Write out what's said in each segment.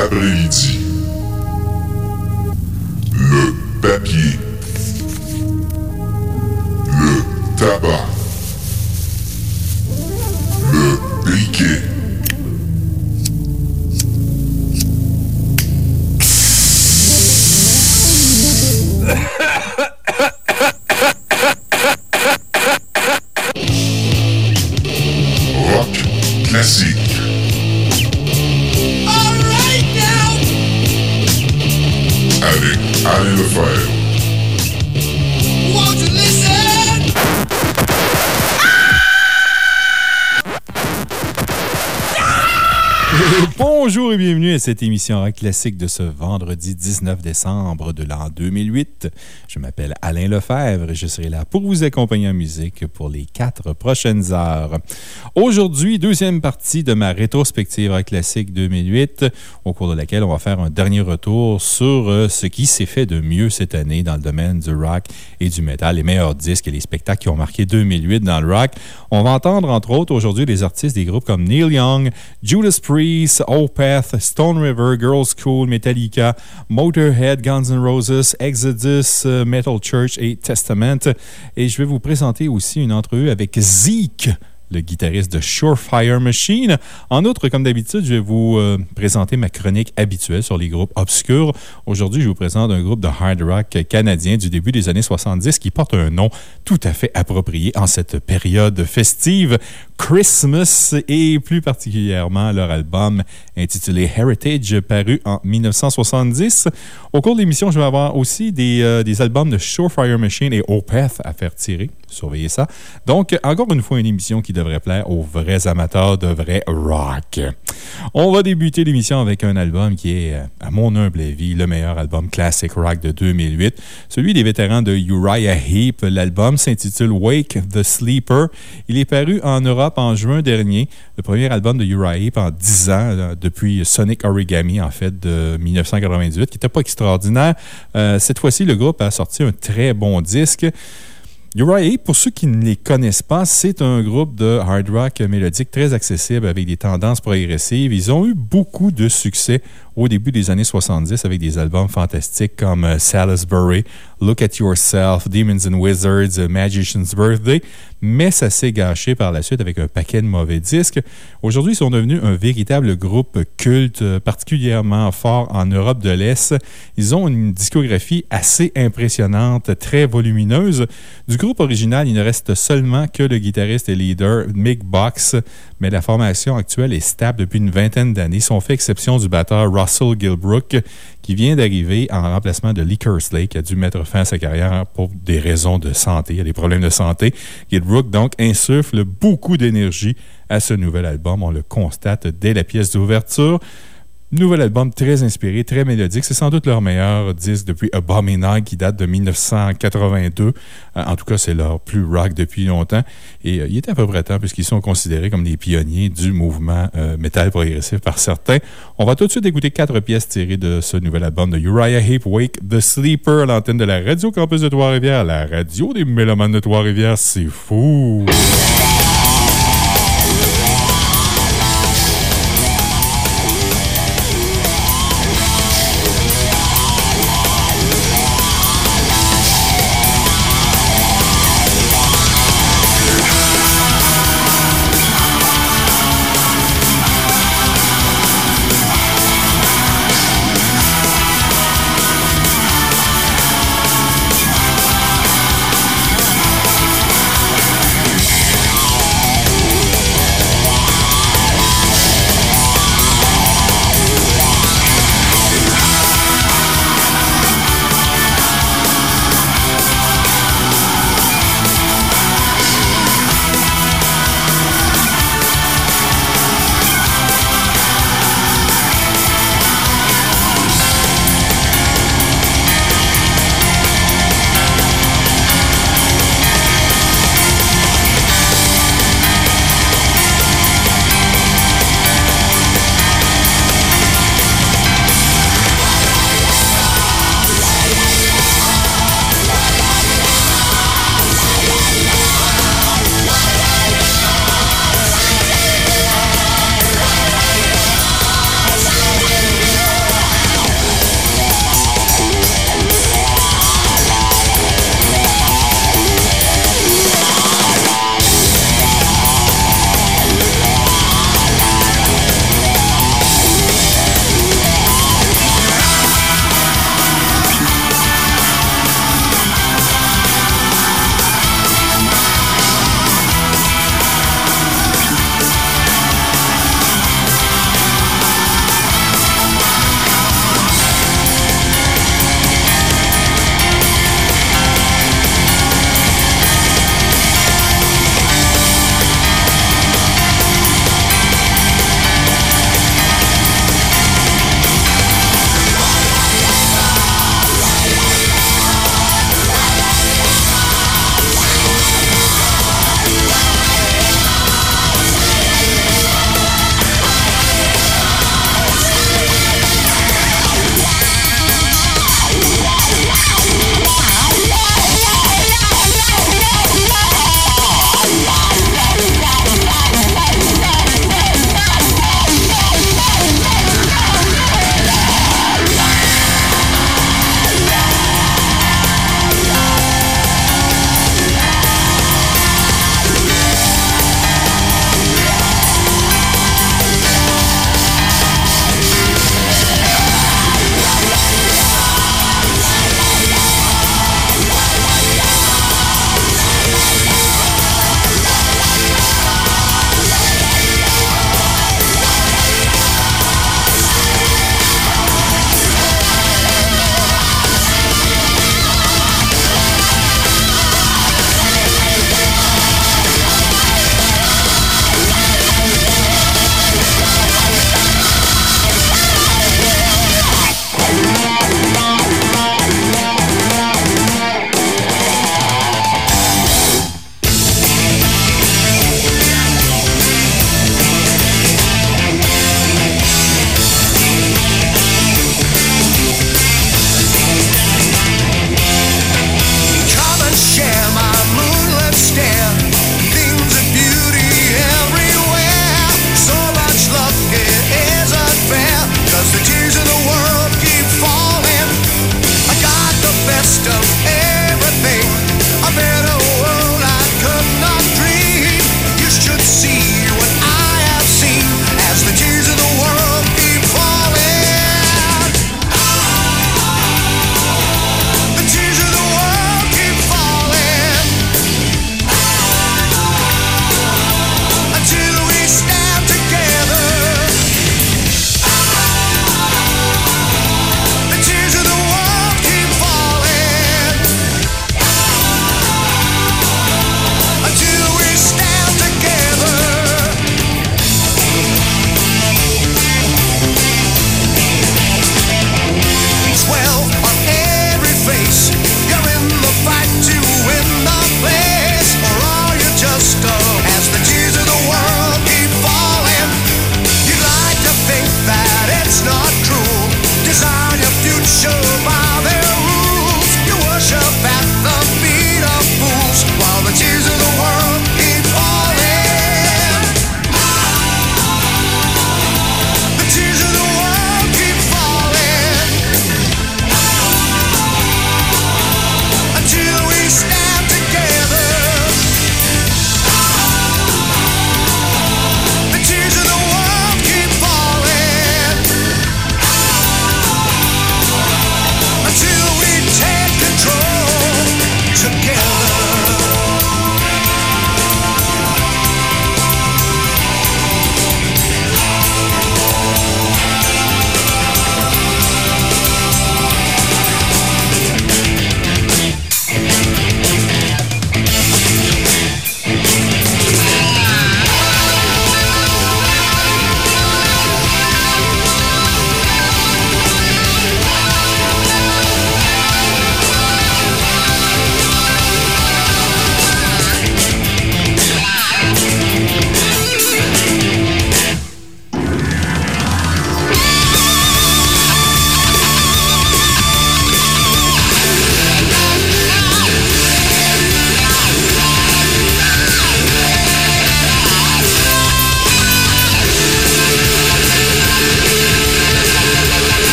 Aprelidi cette émission rock classique de ce vendredi 19 décembre de l'an 2008. Je m'appelle Alain Lefebvre et je serai là pour vous accompagner en musique pour les quatre prochaines heures. Aujourd'hui, deuxième partie de ma rétrospective rock classique 2008, au cours de laquelle on va faire un dernier retour sur euh, ce qui s'est fait de mieux cette année dans le domaine du rock et du metal, les meilleurs disques et les spectacles qui ont marqué 2008 dans le rock. On va entendre entre autres aujourd'hui les artistes des groupes comme Neil Young, Judas Priest, Opeth, Stone River, Girls School, Metallica, Motorhead, Guns N' Roses, Exodus, euh, Metal Church et Testament. Et je vais vous présenter aussi une entrevue avec Zeke le guitariste de Surefire Machine. En outre, comme d'habitude, je vais vous euh, présenter ma chronique habituelle sur les groupes obscurs. Aujourd'hui, je vous présente un groupe de hard rock canadien du début des années 70 qui porte un nom tout à fait approprié en cette période festive. Christmas et plus particulièrement leur album intitulé Heritage paru en 1970. Au cours de l'émission, je vais avoir aussi des, euh, des albums de Surefire Machine et Opeth à faire tirer. Surveillez ça. Donc, encore une fois, une émission qui devrait plaire aux vrais amateurs de vrai rock. On va débuter l'émission avec un album qui est, euh, à mon humble avis, le meilleur album classic rock de 2008, celui des vétérans de Uriah Heep. L'album s'intitule Wake the Sleeper. Il est paru en Europe en juin dernier, le premier album de Uriah Heep en 10 ans, euh, depuis Sonic Origami, en fait, de 1998, qui n'était pas extraordinaire. Euh, cette fois-ci, le groupe a sorti un très bon disque. Uriah pour ceux qui ne les connaissent pas, c'est un groupe de hard rock mélodique très accessible avec des tendances progressives. Ils ont eu beaucoup de succès au début des années 70 avec des albums fantastiques comme euh, Salisbury, Look at Yourself, Demons and Wizards, euh, Magician's Birthday, mais ça s'est gâché par la suite avec un paquet de mauvais disques. Aujourd'hui, ils sont devenus un véritable groupe culte, euh, particulièrement fort en Europe de l'Est. Ils ont une discographie assez impressionnante, très volumineuse. Du groupe original, il ne reste seulement que le guitariste et leader Mick Box, mais la formation actuelle est stable depuis une vingtaine d'années, si on fait exception du batteur Russell Gilbrook, qui vient d'arriver en remplacement de Lee Kersley, qui a dû mettre fin à sa carrière pour des raisons de santé. Il des problèmes de santé. Gilbrook, donc, insuffle beaucoup d'énergie à ce nouvel album. On le constate dès la pièce d'ouverture. Nouvel album très inspiré, très mélodique. C'est sans doute leur meilleur disque depuis Abominable qui date de 1982. Euh, en tout cas, c'est leur plus rock depuis longtemps. Et euh, il était à peu près temps puisqu'ils sont considérés comme des pionniers du mouvement euh, métal progressif par certains. On va tout de suite écouter quatre pièces tirées de ce nouvel album de Uriah Heep, Wake the Sleeper, à l'antenne de la Radio Campus de Trois-Rivières, la radio des mélomanes de Trois-Rivières. C'est fou!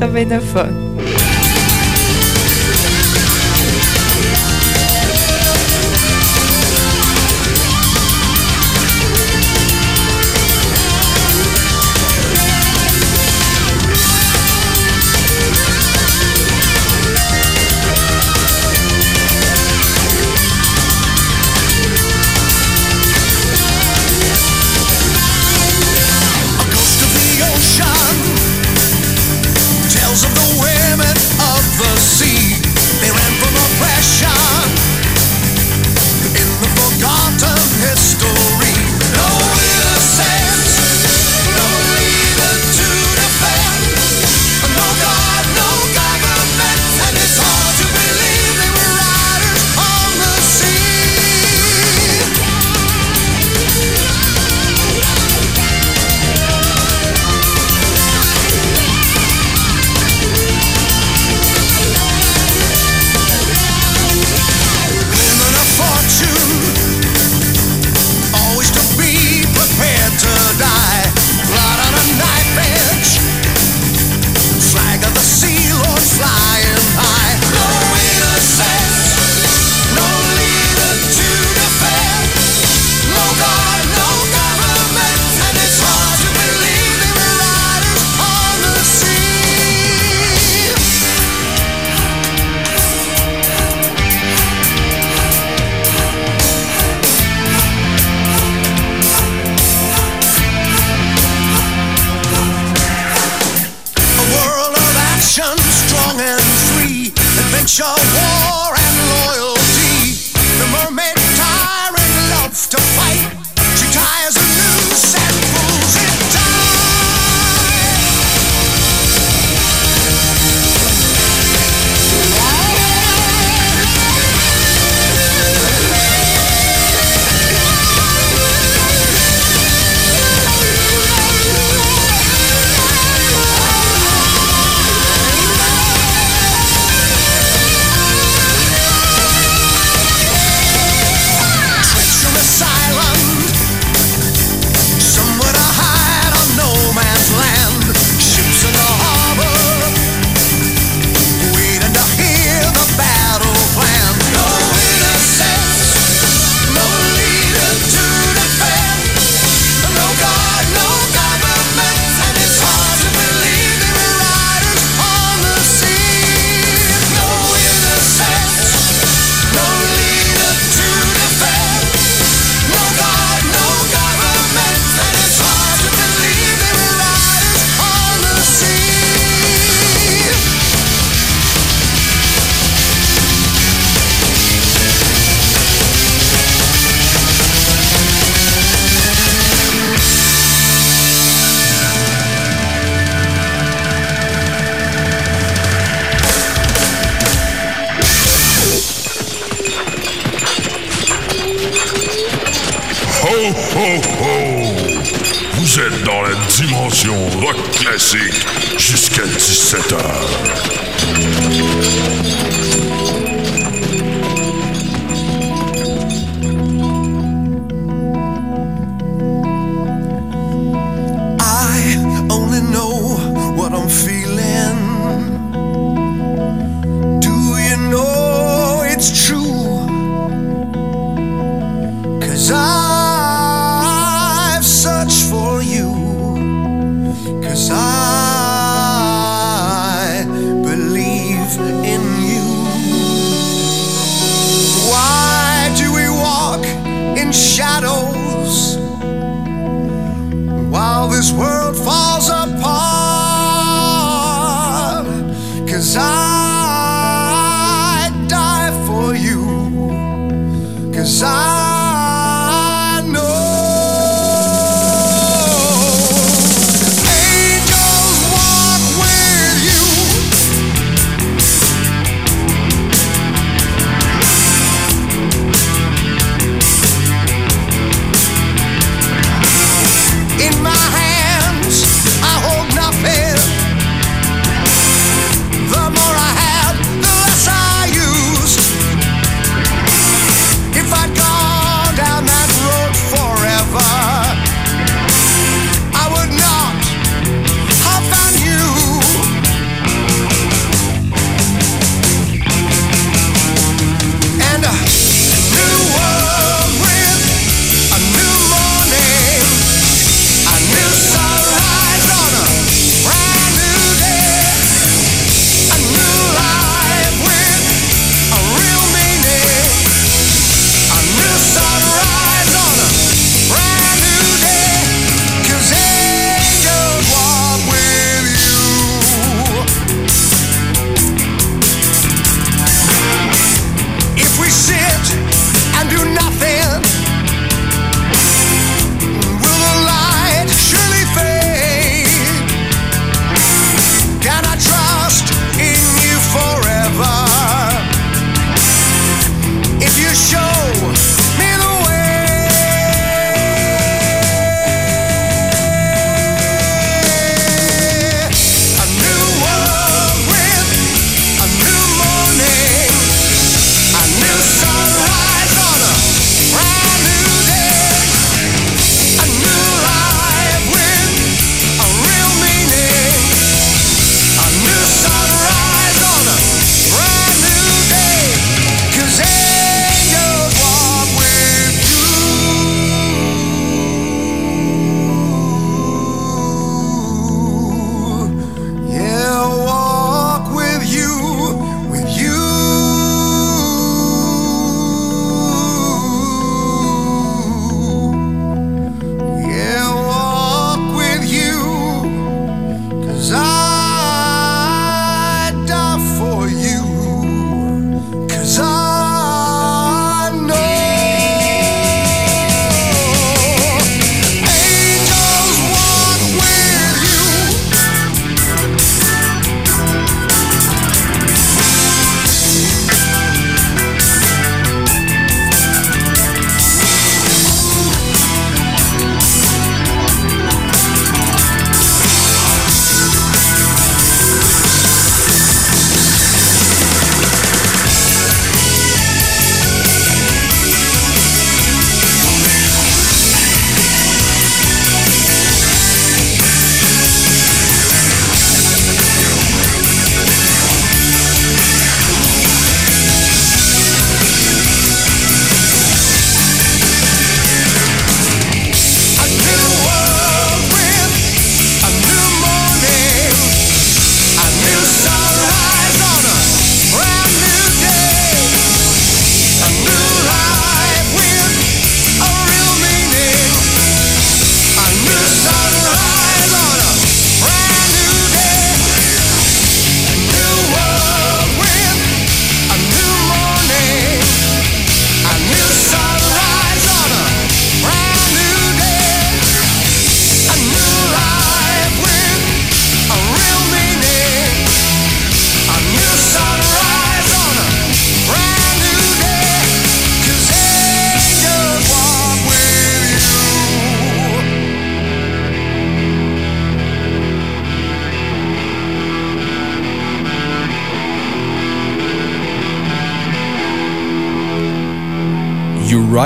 89.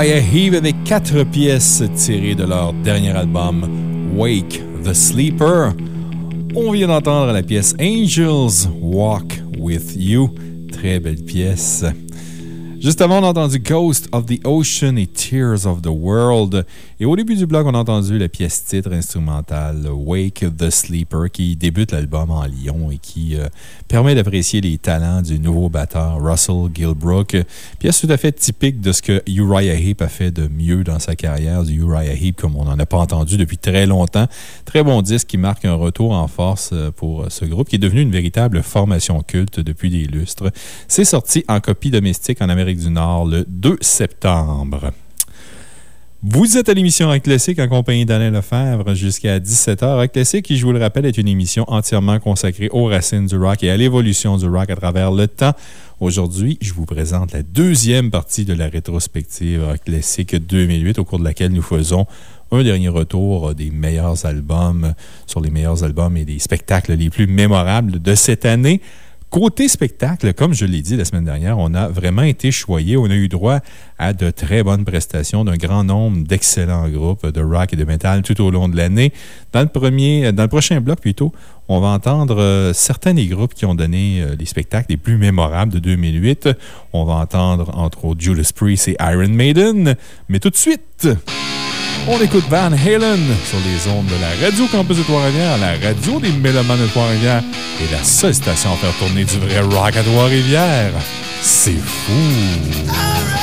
Uriah Heave avec quatre pièces tirées de leur dernier album Wake the Sleeper. On vient d'entendre la pièce Angels Walk with You. Très belle pièce. Juste avant, on a entendu Ghost of the Ocean et Tears of the World. Et au début du blog, on a entendu la pièce titre instrumentale Wake the Sleeper qui débute l'album en Lyon et qui euh, permet d'apprécier les talents du nouveau batteur Russell Gilbrook. Pièce tout à fait typique de ce que Uriah Heep a fait de mieux dans sa carrière, du Uriah Heep comme on n'en a pas entendu depuis très longtemps. Très bon disque qui marque un retour en force euh, pour ce groupe qui est devenu une véritable formation culte depuis des lustres. C'est sorti en copie domestique en Amérique du Nord le 2 septembre. Vous êtes à l'émission Rock Classique en compagnie d'Alain Lefebvre jusqu'à 17h. Rock Classique, qui, je vous le rappelle, est une émission entièrement consacrée aux racines du rock et à l'évolution du rock à travers le temps. Aujourd'hui, je vous présente la deuxième partie de la rétrospective Rock Classique 2008, au cours de laquelle nous faisons un dernier retour des meilleurs albums sur les meilleurs albums et des spectacles les plus mémorables de cette année. Côté spectacle, comme je l'ai dit la semaine dernière, on a vraiment été choyé. On a eu droit à de très bonnes prestations d'un grand nombre d'excellents groupes de rock et de metal tout au long de l'année. Dans le prochain bloc plutôt, on va entendre euh, certains des groupes qui ont donné euh, les spectacles les plus mémorables de 2008. On va entendre entre autres Judas Priest et Iron Maiden. Mais tout de suite, on écoute Van Halen sur les ondes de la Radio Campus de Trois-Rivières, la radio des Mélomanes de Trois-Rivières et la seule station à faire tourner du vrai rock à Trois-Rivières. C'est fou!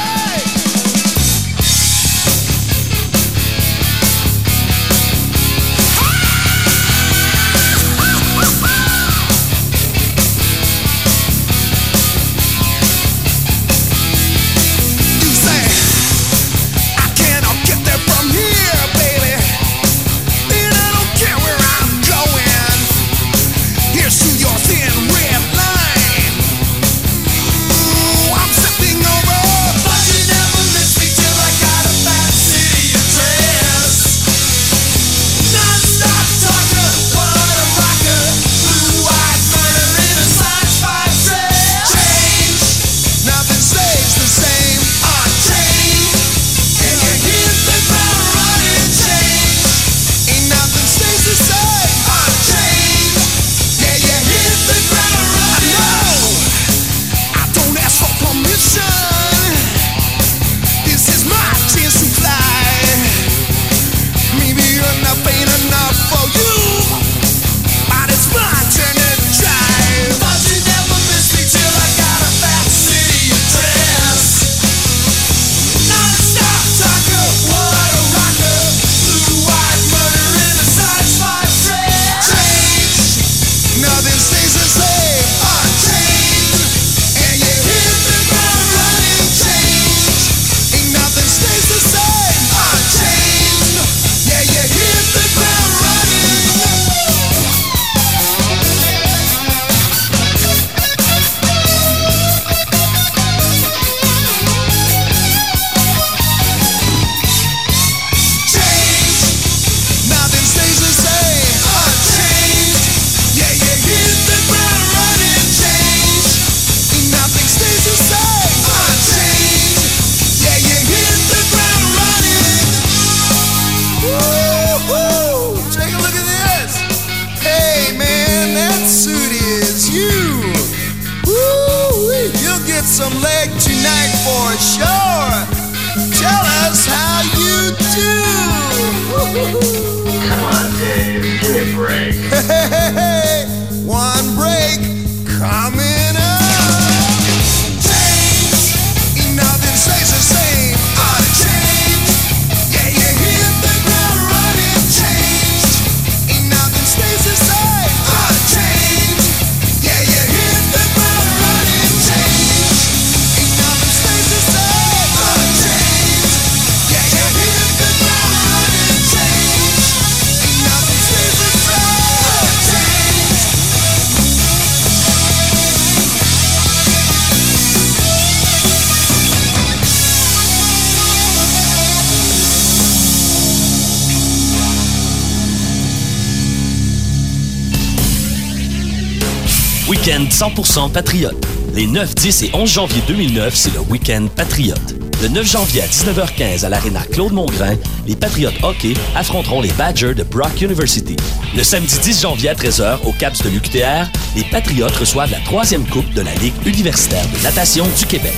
100% Patriote. Les 9, 10 et 11 janvier 2009, c'est le Week-end Patriote. Le 9 janvier à 19h15 à l'Arena Claude Mongrain, les Patriotes hockey affronteront les Badgers de Brock University. Le samedi 10 janvier à 13h au CAPS de l'UQTR, les Patriotes reçoivent la troisième coupe de la Ligue universitaire de natation du Québec.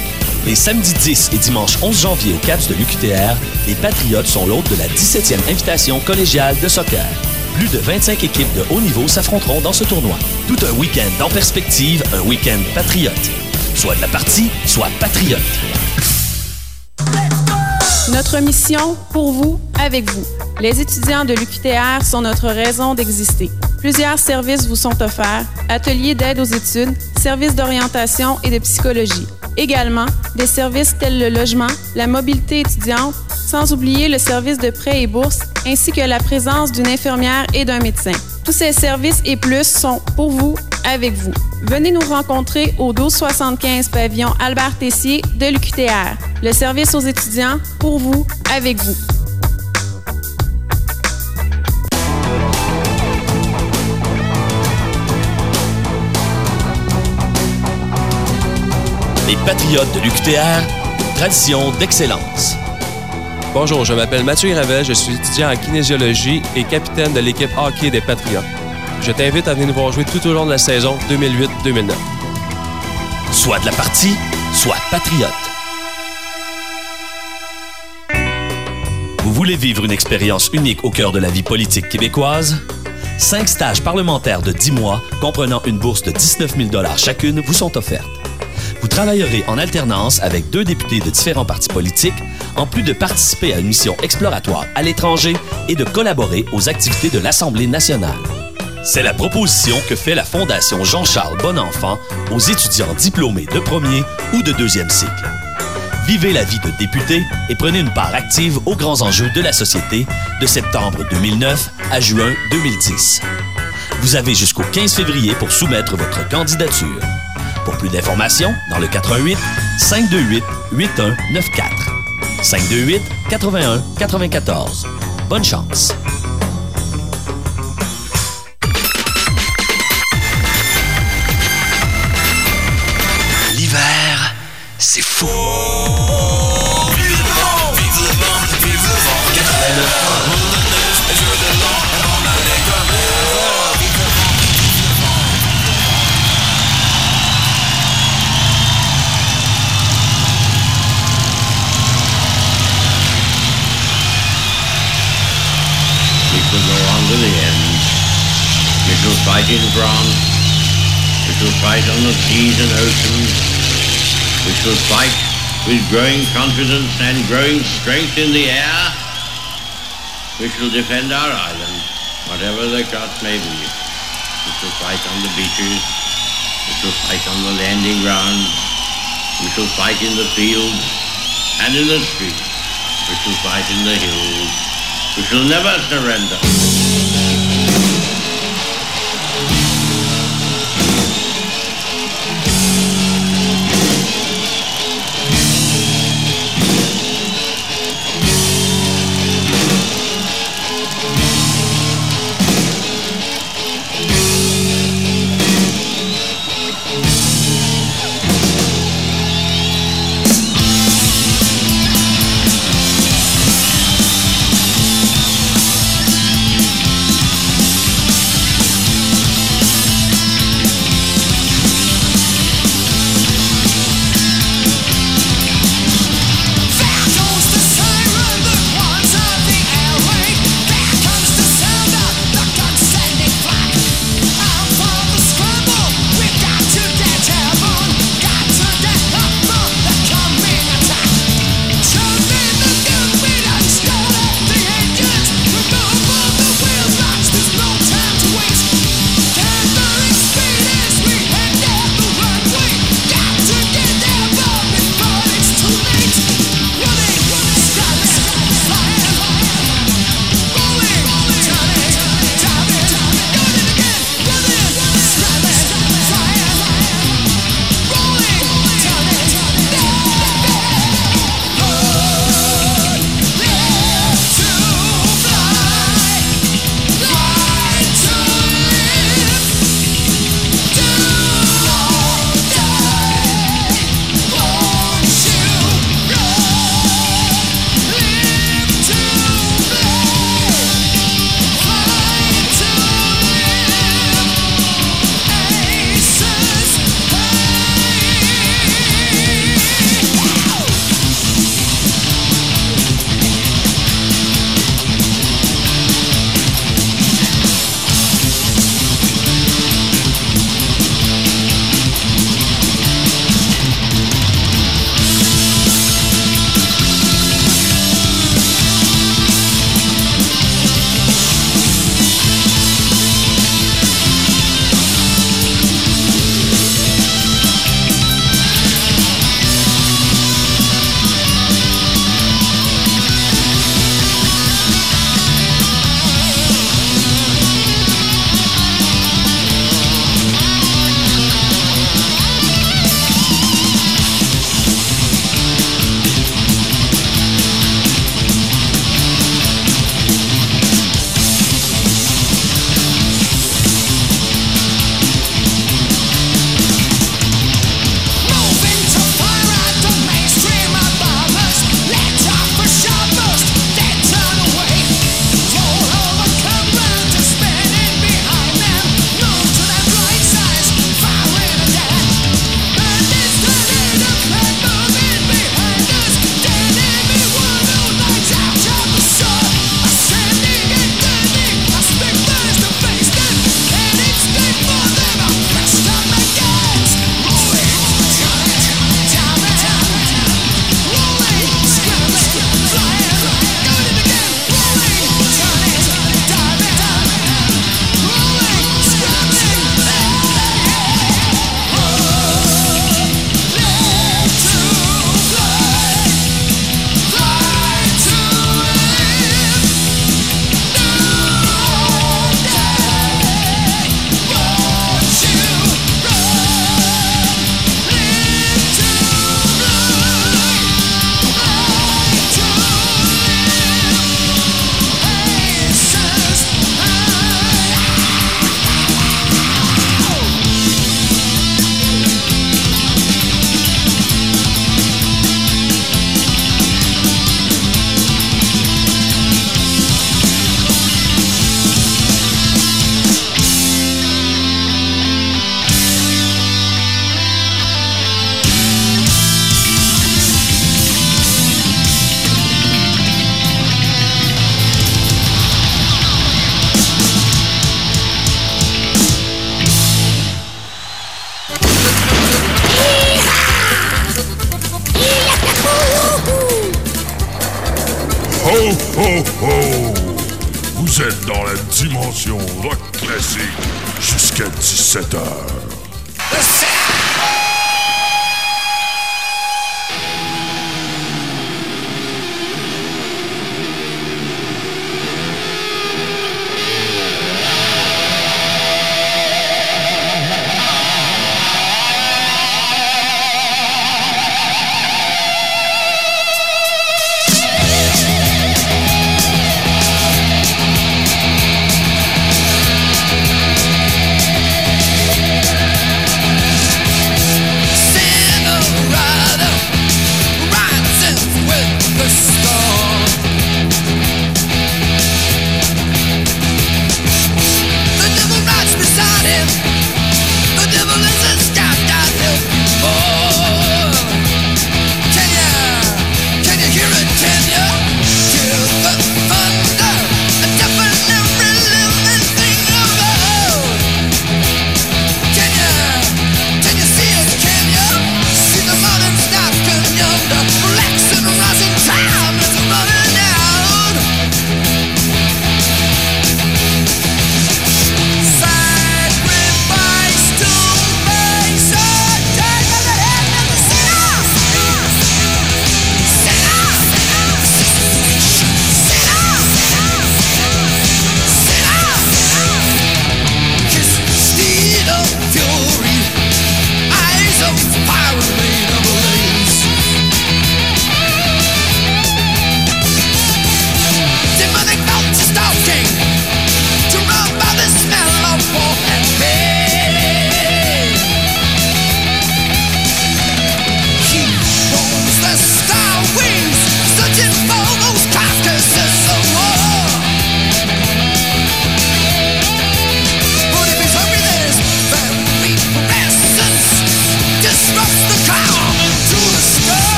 Les samedis 10 et dimanche 11 janvier au CAPS de l'UQTR, les Patriotes sont l'hôte de la 17e invitation collégiale de soccer. Plus de 25 équipes de haut niveau s'affronteront dans ce tournoi. Tout un week-end en perspective, un week-end patriote. Soit de la partie, soit patriote. Notre mission, pour vous, avec vous. Les étudiants de l'UQTR sont notre raison d'exister. Plusieurs services vous sont offerts, ateliers d'aide aux études, services d'orientation et de psychologie. Également, des services tels le logement, la mobilité étudiante, sans oublier le service de prêt et bourse, ainsi que la présence d'une infirmière et d'un médecin. Tous ces services et plus sont pour vous, avec vous. Venez nous rencontrer au 1275 pavillon Albert Tessier de l'UQTR. Le service aux étudiants, pour vous, avec vous. Les Patriotes de l'UQTR, tradition d'excellence. Bonjour, je m'appelle Mathieu Gravel, je suis étudiant en kinésiologie et capitaine de l'équipe hockey des Patriotes. Je t'invite à venir nous voir jouer tout au long de la saison 2008-2009. Soit de la partie, soit patriote. Vous voulez vivre une expérience unique au cœur de la vie politique québécoise? Cinq stages parlementaires de 10 mois, comprenant une bourse de 19 000 chacune, vous sont offertes. Vous travaillerez en alternance avec deux députés de différents partis politiques, en plus de participer à une mission exploratoire à l'étranger et de collaborer aux activités de l'Assemblée nationale. C'est la proposition que fait la Fondation Jean-Charles Bonenfant aux étudiants diplômés de premier ou de deuxième cycle. Vivez la vie de député et prenez une part active aux grands enjeux de la société de septembre 2009 à juin 2010. Vous avez jusqu'au 15 février pour soumettre votre candidature. Pour plus d'informations, dans le 88 528 8194. 528 81 94. Bonne chance. We shall fight in France. We shall fight on the seas and oceans. We shall fight with growing confidence and growing strength in the air. We shall defend our island, whatever the cost may be. We shall fight on the beaches. We shall fight on the landing grounds. We shall fight in the fields and in the streets. We shall fight in the hills. We shall never surrender.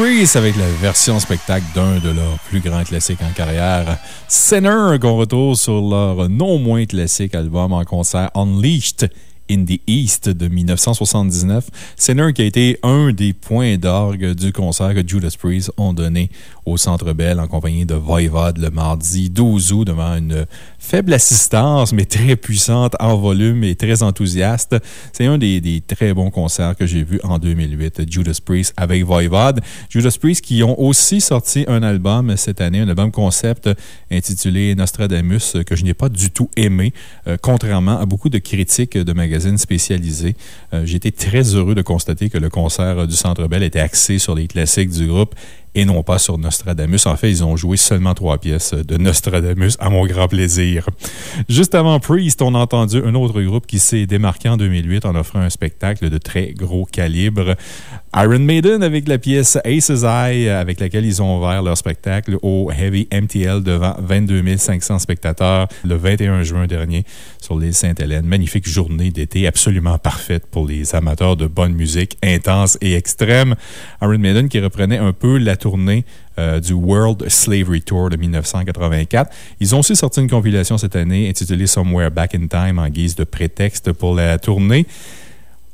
Avec la version spectacle d'un de leurs plus grands classiques en carrière. Sinner, qu'on retrouve sur leur non moins classique album en concert Unleashed in the East de 1979. Sinner qui a été un des points d'orgue du concert que Judas Priest ont donné au Centre Bell en compagnie de Voivod le mardi 12 août devant une faible assistance, mais très puissante en volume et très enthousiaste. C'est un des, très bons concerts que j'ai vus en 2008, Judas Priest avec Voivod. Judas Priest qui ont aussi sorti un album cette année, un album concept intitulé Nostradamus que je n'ai pas du tout aimé, euh, contrairement à beaucoup de critiques de magazines spécialisés. Euh, été très heureux de constater que le concert du Centre Bell était axé sur les classiques du groupe et non pas sur Nostradamus. En fait, ils ont joué seulement trois pièces de Nostradamus à mon grand plaisir. Juste avant Priest, on a entendu un autre groupe qui s'est démarqué en 2008 en offrant un spectacle de très gros calibre. Iron Maiden avec la pièce Ace's Eye, avec laquelle ils ont ouvert leur spectacle au Heavy MTL devant 22 500 spectateurs le 21 juin dernier sur l'île Sainte-Hélène. Magnifique journée d'été, absolument parfaite pour les amateurs de bonne musique intense et extrême. Iron Maiden qui reprenait un peu la tournée euh, du World Slavery Tour de 1984. Ils ont aussi sorti une compilation cette année intitulée Somewhere Back in Time en guise de prétexte pour la tournée.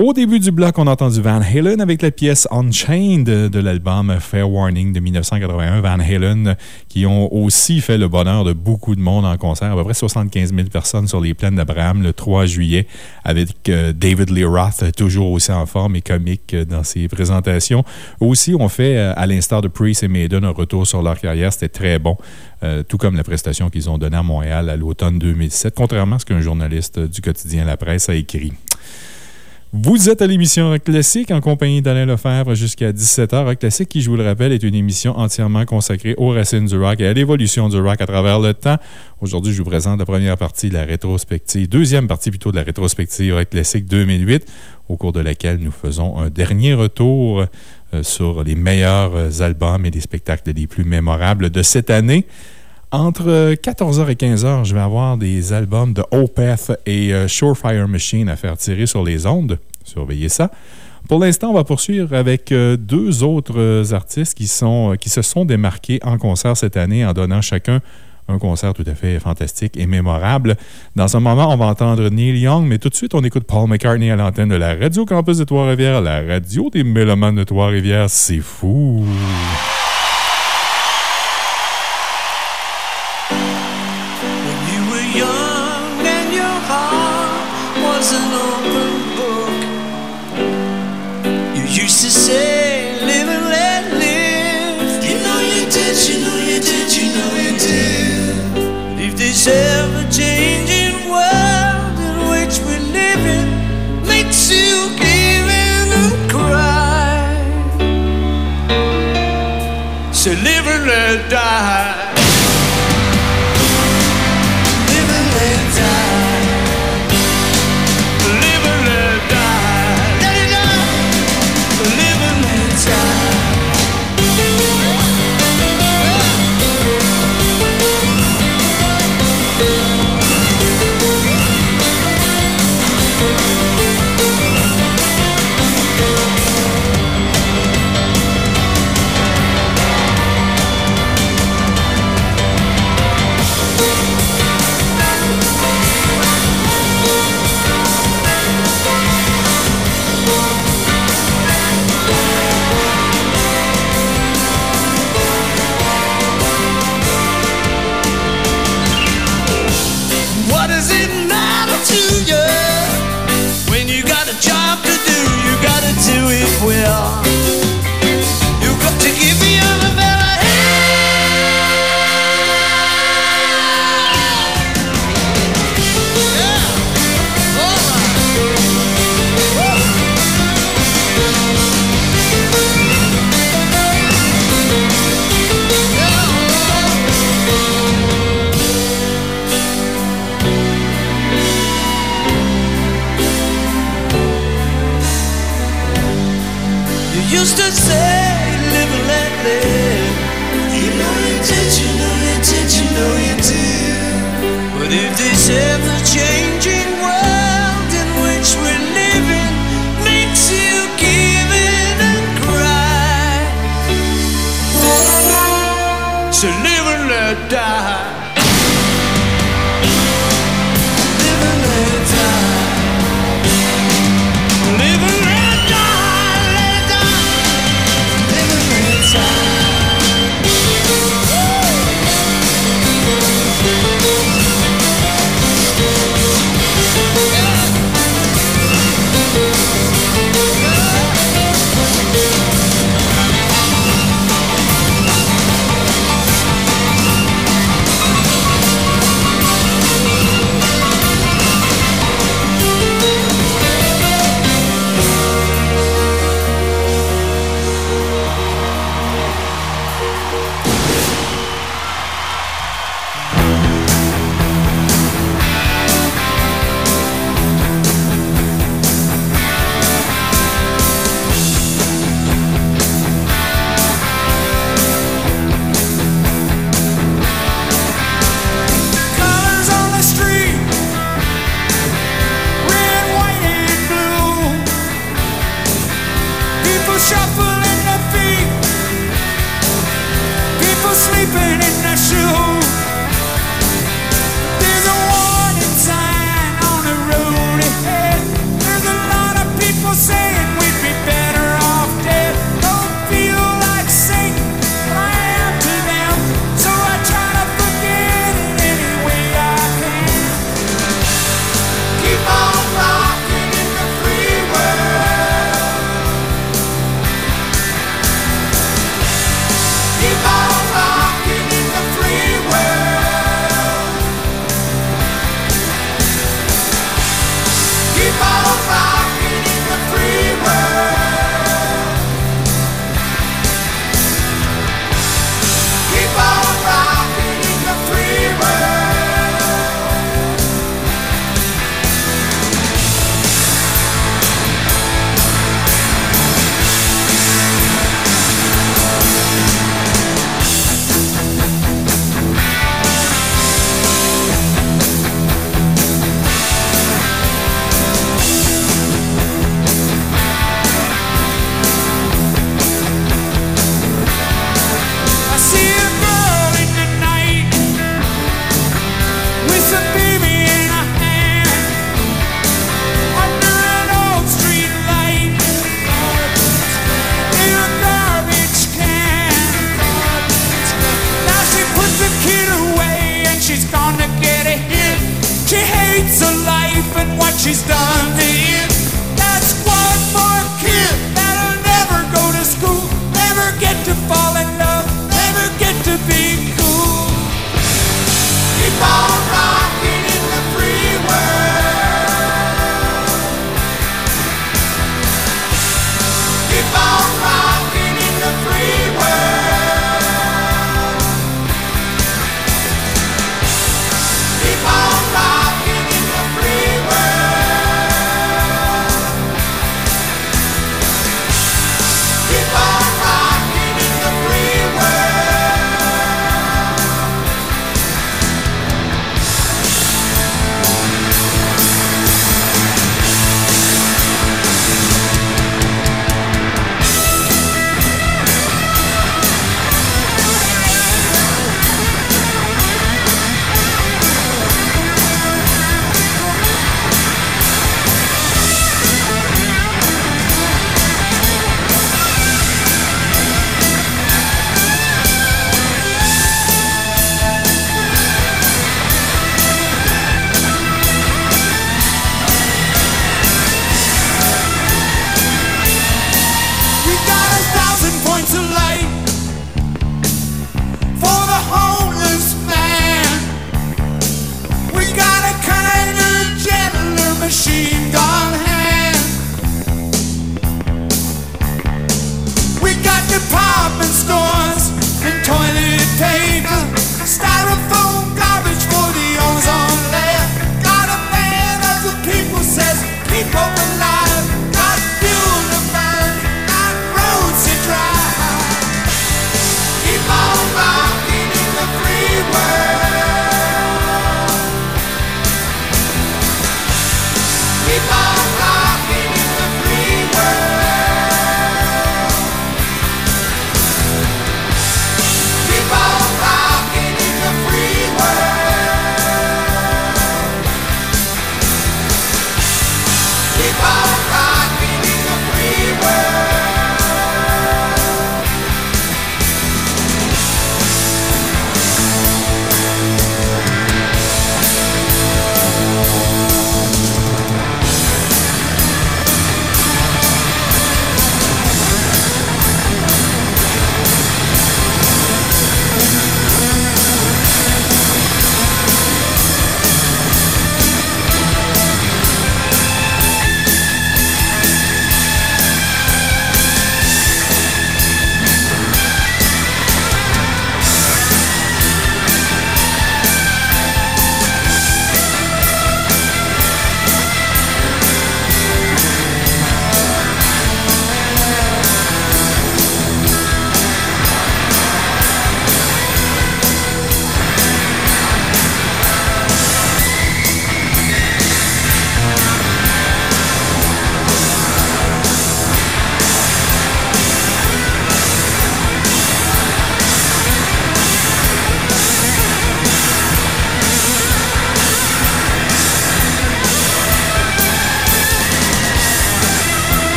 Au début du bloc, on a entendu Van Halen avec la pièce Unchained de, l'album Fair Warning de 1981. Van Halen, qui ont aussi fait le bonheur de beaucoup de monde en concert, à peu près 75 000 personnes sur les plaines d'Abraham le 3 juillet, avec euh, David Lee Roth, toujours aussi en forme et comique dans ses présentations. Aussi, on fait, euh, à l'instar de Priest et Maiden, un retour sur leur carrière. C'était très bon. Euh, tout comme la prestation qu'ils ont donnée à Montréal à l'automne 2007, contrairement à ce qu'un journaliste du quotidien La Presse a écrit. Vous êtes à l'émission Rock Classique en compagnie d'Alain Lefebvre jusqu'à 17h. Rock Classique, qui, je vous le rappelle, est une émission entièrement consacrée aux racines du rock et à l'évolution du rock à travers le temps. Aujourd'hui, je vous présente la première partie de la rétrospective, deuxième partie plutôt de la rétrospective Rock Classique 2008, au cours de laquelle nous faisons un dernier retour euh, sur les meilleurs albums et les spectacles les plus mémorables de cette année. Entre 14h et 15h, je vais avoir des albums de Opeth et euh, Surefire Machine à faire tirer sur les ondes. Surveillez ça. Pour l'instant, on va poursuivre avec euh, deux autres euh, artistes qui, sont, qui se sont démarqués en concert cette année en donnant chacun un concert tout à fait fantastique et mémorable. Dans un moment, on va entendre Neil Young, mais tout de suite, on écoute Paul McCartney à l'antenne de la Radio Campus de Trois-Rivières, la radio des mélomanes de Trois-Rivières. C'est fou!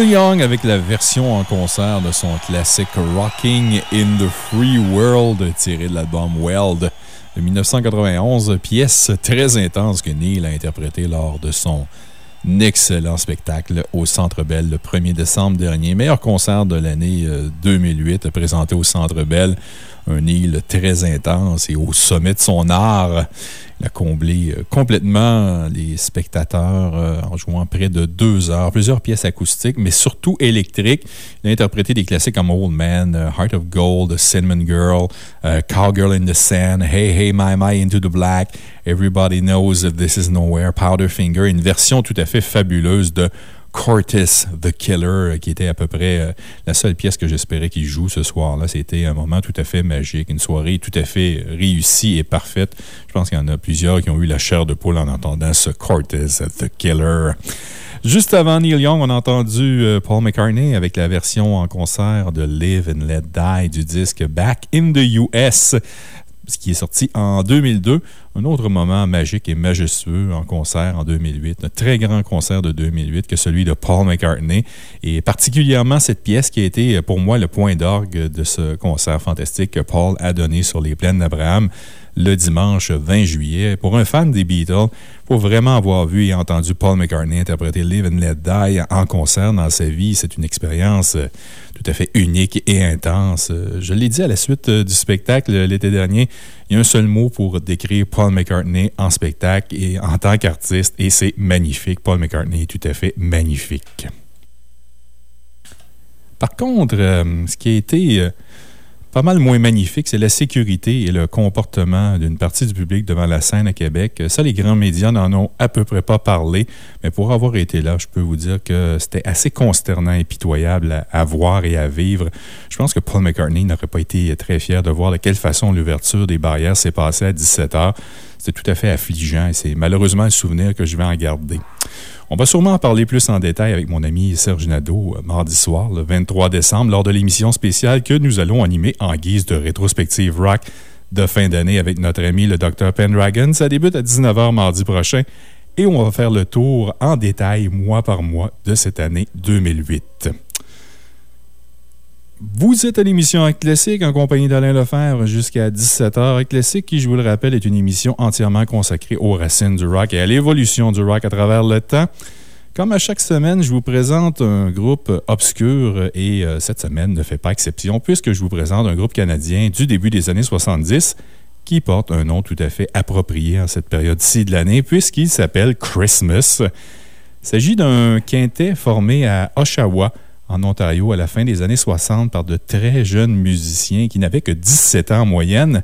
Neil Young avec la version en concert de son classique Rocking in the Free World tiré de l'album Weld de 1991, pièce très intense que Neil a interprétée lors de son excellent spectacle au Centre Bell le 1er décembre dernier. Meilleur concert de l'année 2008 euh, présenté au Centre Bell. Un Neil très intense et au sommet de son art. Il a comblé euh, complètement les spectateurs euh, en jouant près de deux heures, plusieurs pièces acoustiques, mais surtout électriques. Il a interprété des classiques comme Old Man, euh, Heart of Gold, Cinnamon Girl, Cowgirl in the Sand, Hey Hey My My Into the Black, Everybody Knows This Is Nowhere, Powderfinger, une version tout à fait fabuleuse de Cortis the Killer, euh, qui était à peu près euh, la seule pièce que j'espérais qu'il joue ce soir-là. C'était un moment tout à fait magique, une soirée tout à fait réussie et parfaite. Je pense qu'il y en a plusieurs qui ont eu la chair de poule en entendant ce Cortis the Killer. Juste avant Neil Young, on a entendu euh, Paul McCartney avec la version en concert de Live and Let Die du disque Back in the US qui est sorti en 2002. Un autre moment magique et majestueux en concert en 2008. Un très grand concert de 2008 que celui de Paul McCartney. Et particulièrement cette pièce qui a été pour moi le point d'orgue de ce concert fantastique que Paul a donné sur les plaines d'Abraham le dimanche 20 juillet. Pour un fan des Beatles, pour vraiment avoir vu et entendu Paul McCartney interpréter Live and Let Die en concert dans sa vie, c'est une expérience tout à fait unique et intense. Euh, je l'ai dit à la suite euh, du spectacle l'été dernier, il y a un seul mot pour décrire Paul McCartney en spectacle et en tant qu'artiste, et c'est magnifique. Paul McCartney est tout à fait magnifique. Par contre, euh, ce qui a été pas mal moins magnifique, c'est la sécurité et le comportement d'une partie du public devant la scène à Québec. Ça, les grands médias n'en ont à peu près pas parlé, mais pour avoir été là, je peux vous dire que c'était assez consternant et pitoyable à, voir et à vivre. Je pense que Paul McCartney n'aurait pas été très fier de voir de quelle façon l'ouverture des barrières s'est passée à 17 h. C'était tout à fait affligeant et c'est malheureusement un souvenir que je vais en garder. On va sûrement en parler plus en détail avec mon ami Serge Nadeau euh, mardi soir, le 23 décembre, lors de l'émission spéciale que nous allons animer en guise de rétrospective rock de fin d'année avec notre ami le Dr. Pendragon. Ça débute à 19h mardi prochain et on va faire le tour en détail, mois par mois, de cette année 2008. Vous êtes à l'émission Rock Classique en compagnie d'Alain Lefebvre jusqu'à 17h. Rock Classique, qui, je vous le rappelle, est une émission entièrement consacrée aux racines du rock et à l'évolution du rock à travers le temps. Comme à chaque semaine, je vous présente un groupe obscur et euh, cette semaine ne fait pas exception puisque je vous présente un groupe canadien du début des années 70 qui porte un nom tout à fait approprié en cette période-ci de l'année puisqu'il s'appelle Christmas. Il s'agit d'un quintet formé à Oshawa en Ontario à la fin des années 60 par de très jeunes musiciens qui n'avaient que 17 ans en moyenne.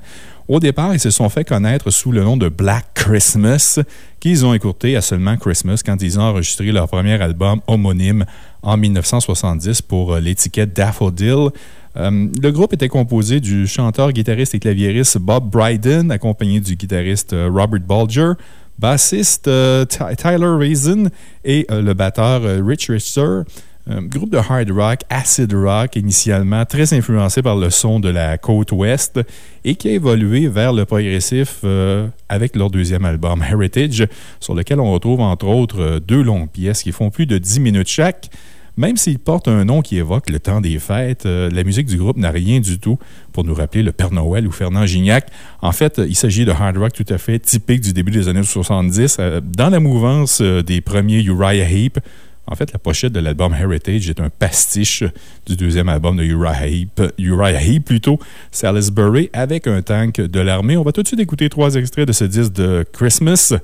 Au départ, ils se sont fait connaître sous le nom de Black Christmas, qu'ils ont écouté à seulement Christmas quand ils ont enregistré leur premier album homonyme en 1970 pour euh, l'étiquette Daffodil. Euh, le groupe était composé du chanteur, guitariste et claviériste Bob Bryden, accompagné du guitariste euh, Robert Bulger, bassiste Tyler Raisin et le batteur Rich Richter. Un groupe de hard rock, acid rock, initialement très influencé par le son de la côte ouest et qui a évolué vers le progressif euh, avec leur deuxième album, Heritage, sur lequel on retrouve entre autres euh, deux longues pièces qui font plus de 10 minutes chaque. Même s'ils portent un nom qui évoque le temps des fêtes, euh, la musique du groupe n'a rien du tout pour nous rappeler le Père Noël ou Fernand Gignac. En fait, il s'agit de hard rock tout à fait typique du début des années 70, dans la mouvance des premiers Uriah Heep, en fait, la pochette de l'album Heritage est un pastiche du deuxième album de Uriah Heep, Uriah Heep plutôt, Salisbury, avec un tank de l'armée. On va tout de suite écouter trois extraits de ce disque de Christmas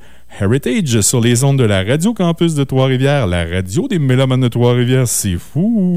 Heritage sur les ondes de la Radio Campus de Trois-Rivières, la radio des mélomanes de Trois-Rivières. C'est fou!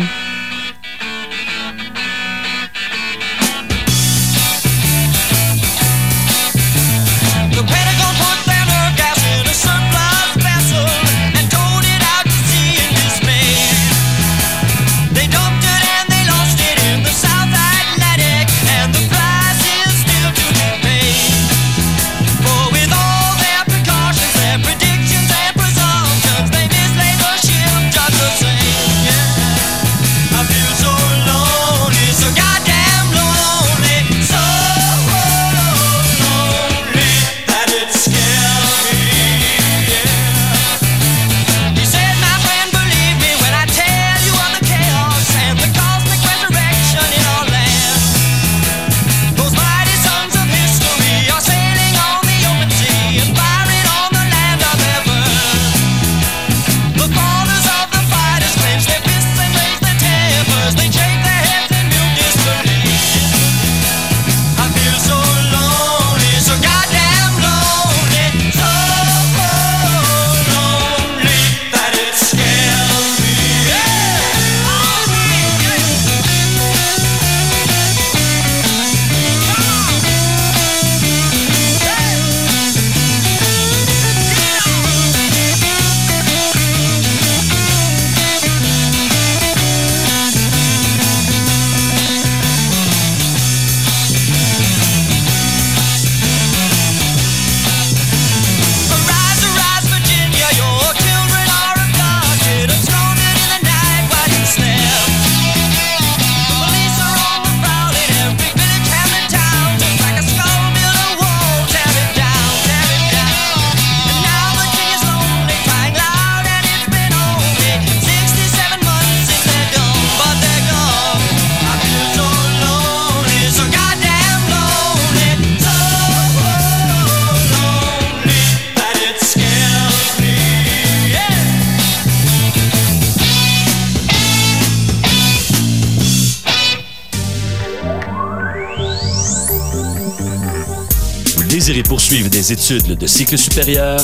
Des études de cycle supérieur?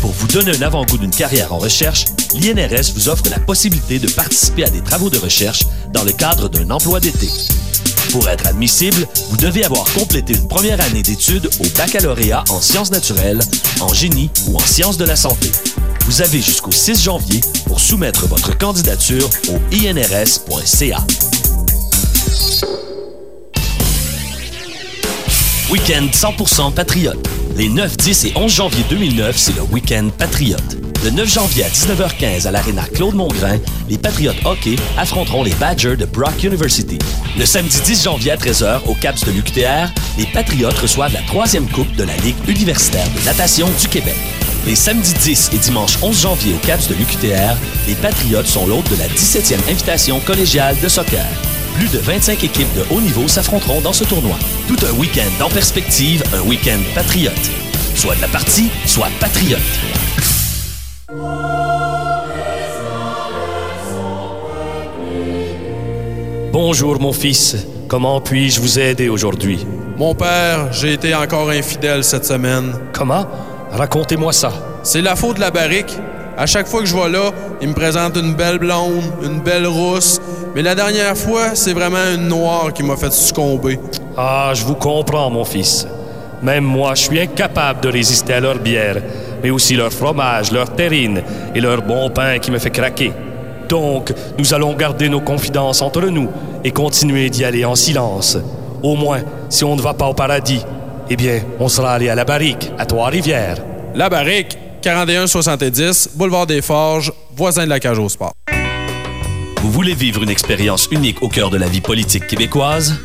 Pour vous donner un avant-goût d'une carrière en recherche, l'INRS vous offre la possibilité de participer à des travaux de recherche dans le cadre d'un emploi d'été. Pour être admissible, vous devez avoir complété une première année d'études au baccalauréat en sciences naturelles, en génie ou en sciences de la santé. Vous avez jusqu'au 6 janvier pour soumettre votre candidature au inrs.ca. Week-end 100% patriote. Les 9, 10 et 11 janvier 2009, c'est le Week-end patriote. Le 9 janvier à 19h15 à l'Arena Claude Mongrain, les Patriotes hockey affronteront les Badgers de Brock University. Le samedi 10 janvier à 13h au CAPS de l'UQTR, les Patriotes reçoivent la troisième coupe de la Ligue universitaire de natation du Québec. Les samedis 10 et dimanche 11 janvier au CAPS de l'UQTR, les Patriotes sont l'hôte de la 17e invitation collégiale de soccer. Plus de 25 équipes de haut niveau s'affronteront dans ce tournoi. Tout un week-end en perspective, un week-end patriote. Soit de la partie, soit patriote. Bonjour mon fils, comment puis-je vous aider aujourd'hui? Mon père, j'ai été encore infidèle cette semaine. Comment? Racontez-moi ça. C'est la faute de la barrique. À chaque fois que je vais là, il me présente une belle blonde, une belle rousse. Mais la dernière fois, c'est vraiment une noire qui m'a fait succomber. Ah, je vous comprends, mon fils. Même moi, je suis incapable de résister à leur bière, mais aussi leur fromage, leur terrine et leur bon pain qui me fait craquer. Donc, nous allons garder nos confidences entre nous et continuer d'y aller en silence. Au moins, si on ne va pas au paradis, eh bien, on sera allé à la barrique, à Trois-Rivières. La barrique, 4170, boulevard des Forges, voisin de la cage au sport. Vous voulez vivre une expérience unique au cœur de la vie politique québécoise?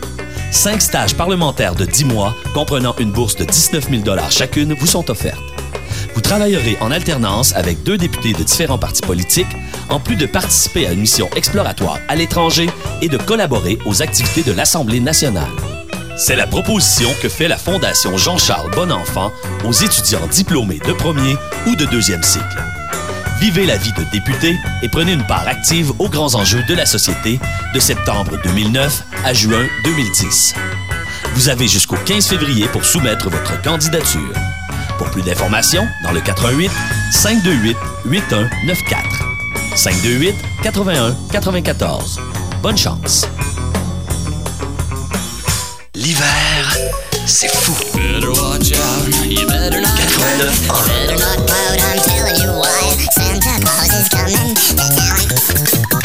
Cinq stages parlementaires de 10 mois, comprenant une bourse de 19 000 chacune, vous sont offertes. Vous travaillerez en alternance avec deux députés de différents partis politiques, en plus de participer à une mission exploratoire à l'étranger et de collaborer aux activités de l'Assemblée nationale. C'est la proposition que fait la Fondation Jean-Charles Bonenfant aux étudiants diplômés de premier ou de deuxième cycle. Vivez la vie de député et prenez une part active aux grands enjeux de la société de septembre 2009 à juin 2010. Vous avez jusqu'au 15 février pour soumettre votre candidature. Pour plus d'informations, dans le 88 528 8194. 528 81 94. Bonne chance. L'hiver, c'est fou. Better watch out. You better not 89 You better not pout, I'm telling you why. Santa Claus is coming to town.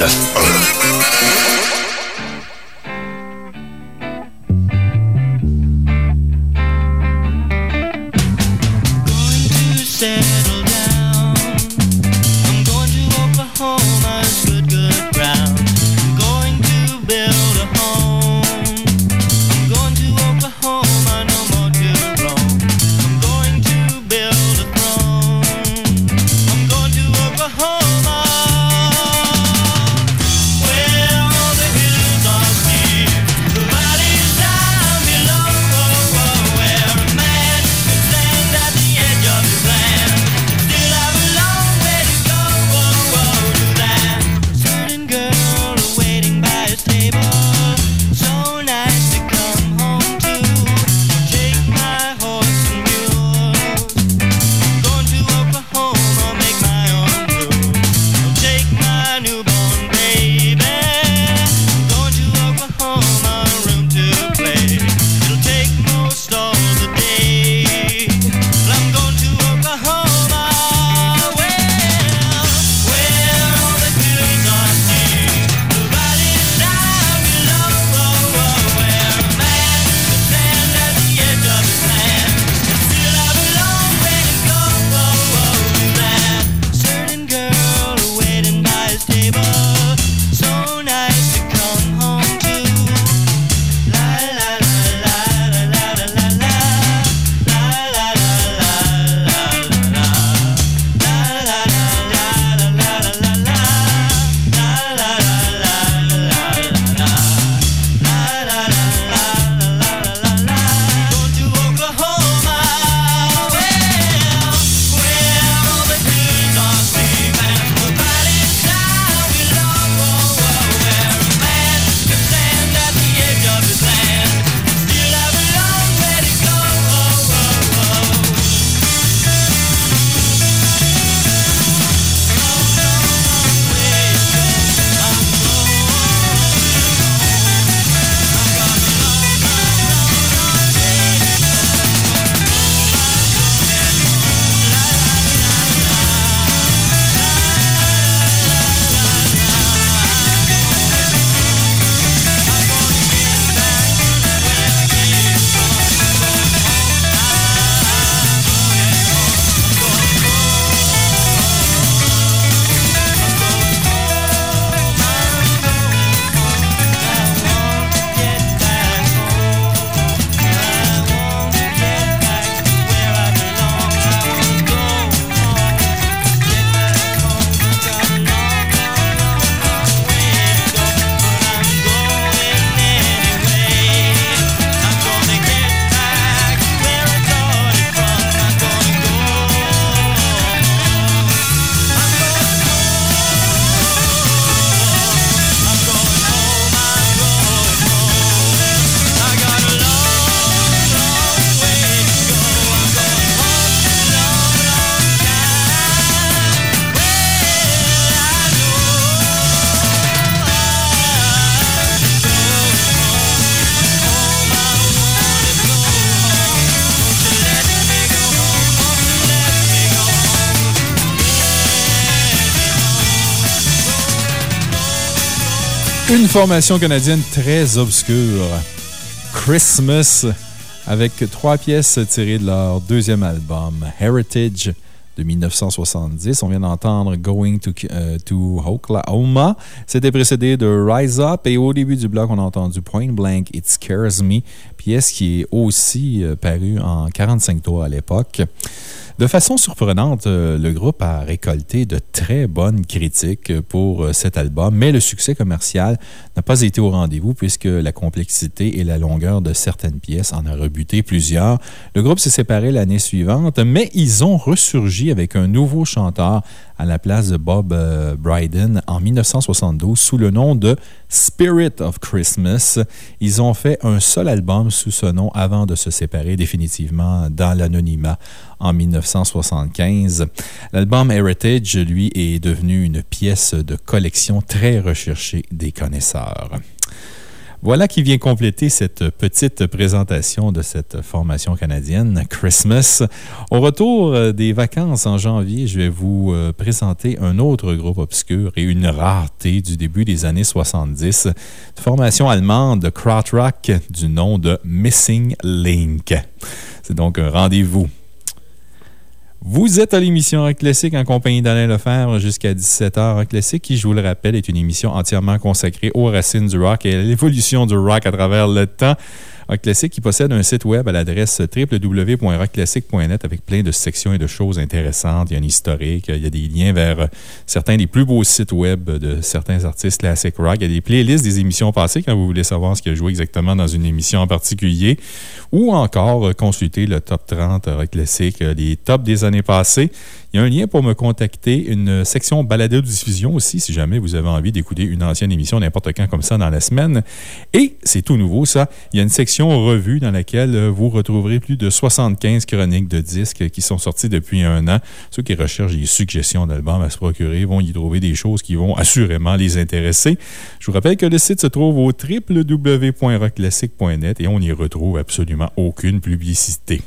the earth. Formation canadienne très obscure. Christmas, avec trois pièces tirées de leur deuxième album, Heritage de 1970. On vient d'entendre Going to, euh, to Oklahoma. C'était précédé de Rise Up. Et au début du bloc, on a entendu Point Blank, It Scares Me, pièce qui est aussi euh, parue en 45 tours à l'époque. De façon surprenante, euh, le groupe a récolté de très bonnes critiques pour euh, cet album, mais le succès commercial n'a pas été au rendez-vous puisque la complexité et la longueur de certaines pièces en a rebuté plusieurs. Le groupe s'est séparé l'année suivante, mais ils ont ressurgi avec un nouveau chanteur à la place de Bob euh, Bryden en 1972 sous le nom de Spirit of Christmas. Ils ont fait un seul album sous ce nom avant de se séparer définitivement dans l'anonymat en 1975. L'album Heritage, lui, est devenu une pièce de collection très recherchée des connaisseurs. Voilà qui vient compléter cette petite présentation de cette formation canadienne, Christmas. Au retour euh, des vacances en janvier, je vais vous euh, présenter un autre groupe obscur et une rareté du début des années 70. Une formation allemande de krautrock du nom de Missing Link. C'est donc un rendez-vous vous êtes à l'émission Rock Classique en compagnie d'Alain Lefebvre jusqu'à 17h. Rock Classique, qui, je vous le rappelle, est une émission entièrement consacrée aux racines du rock et à l'évolution du rock à travers le temps. Rock Classique qui possède un site web à l'adresse www.rockclassique.net avec plein de sections et de choses intéressantes. Il y a un historique, il y a des liens vers euh, certains des plus beaux sites web de certains artistes classiques rock. Il y a des playlists des émissions passées quand vous voulez savoir ce qui a joué exactement dans une émission en particulier ou encore euh, consulter le top 30 Rock Classique, euh, les tops des années passées. Il y a un lien pour me contacter, une section balado-diffusion aussi, si jamais vous avez envie d'écouter une ancienne émission n'importe quand comme ça dans la semaine. Et c'est tout nouveau, ça. Il y a une section revue dans laquelle euh, vous retrouverez plus de 75 chroniques de disques qui sont sorties depuis un an. Ceux qui recherchent des suggestions d'albums à se procurer vont y trouver des choses qui vont assurément les intéresser. Je vous rappelle que le site se trouve au www.rockclassique.net et on n'y retrouve absolument aucune publicité.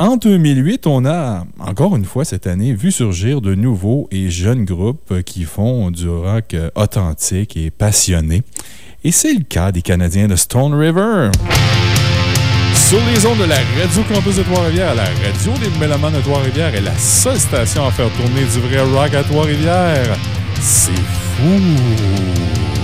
En 2008, on a, encore une fois cette année, vu surgir de nouveaux et jeunes groupes qui font du rock euh, authentique et passionné. Et c'est le cas des Canadiens de Stone River. Sur les ondes de la Radio Campus de Trois-Rivières, la radio des Mélomanes de Trois-Rivières est la seule station à faire tourner du vrai rock à Trois-Rivières. C'est fou!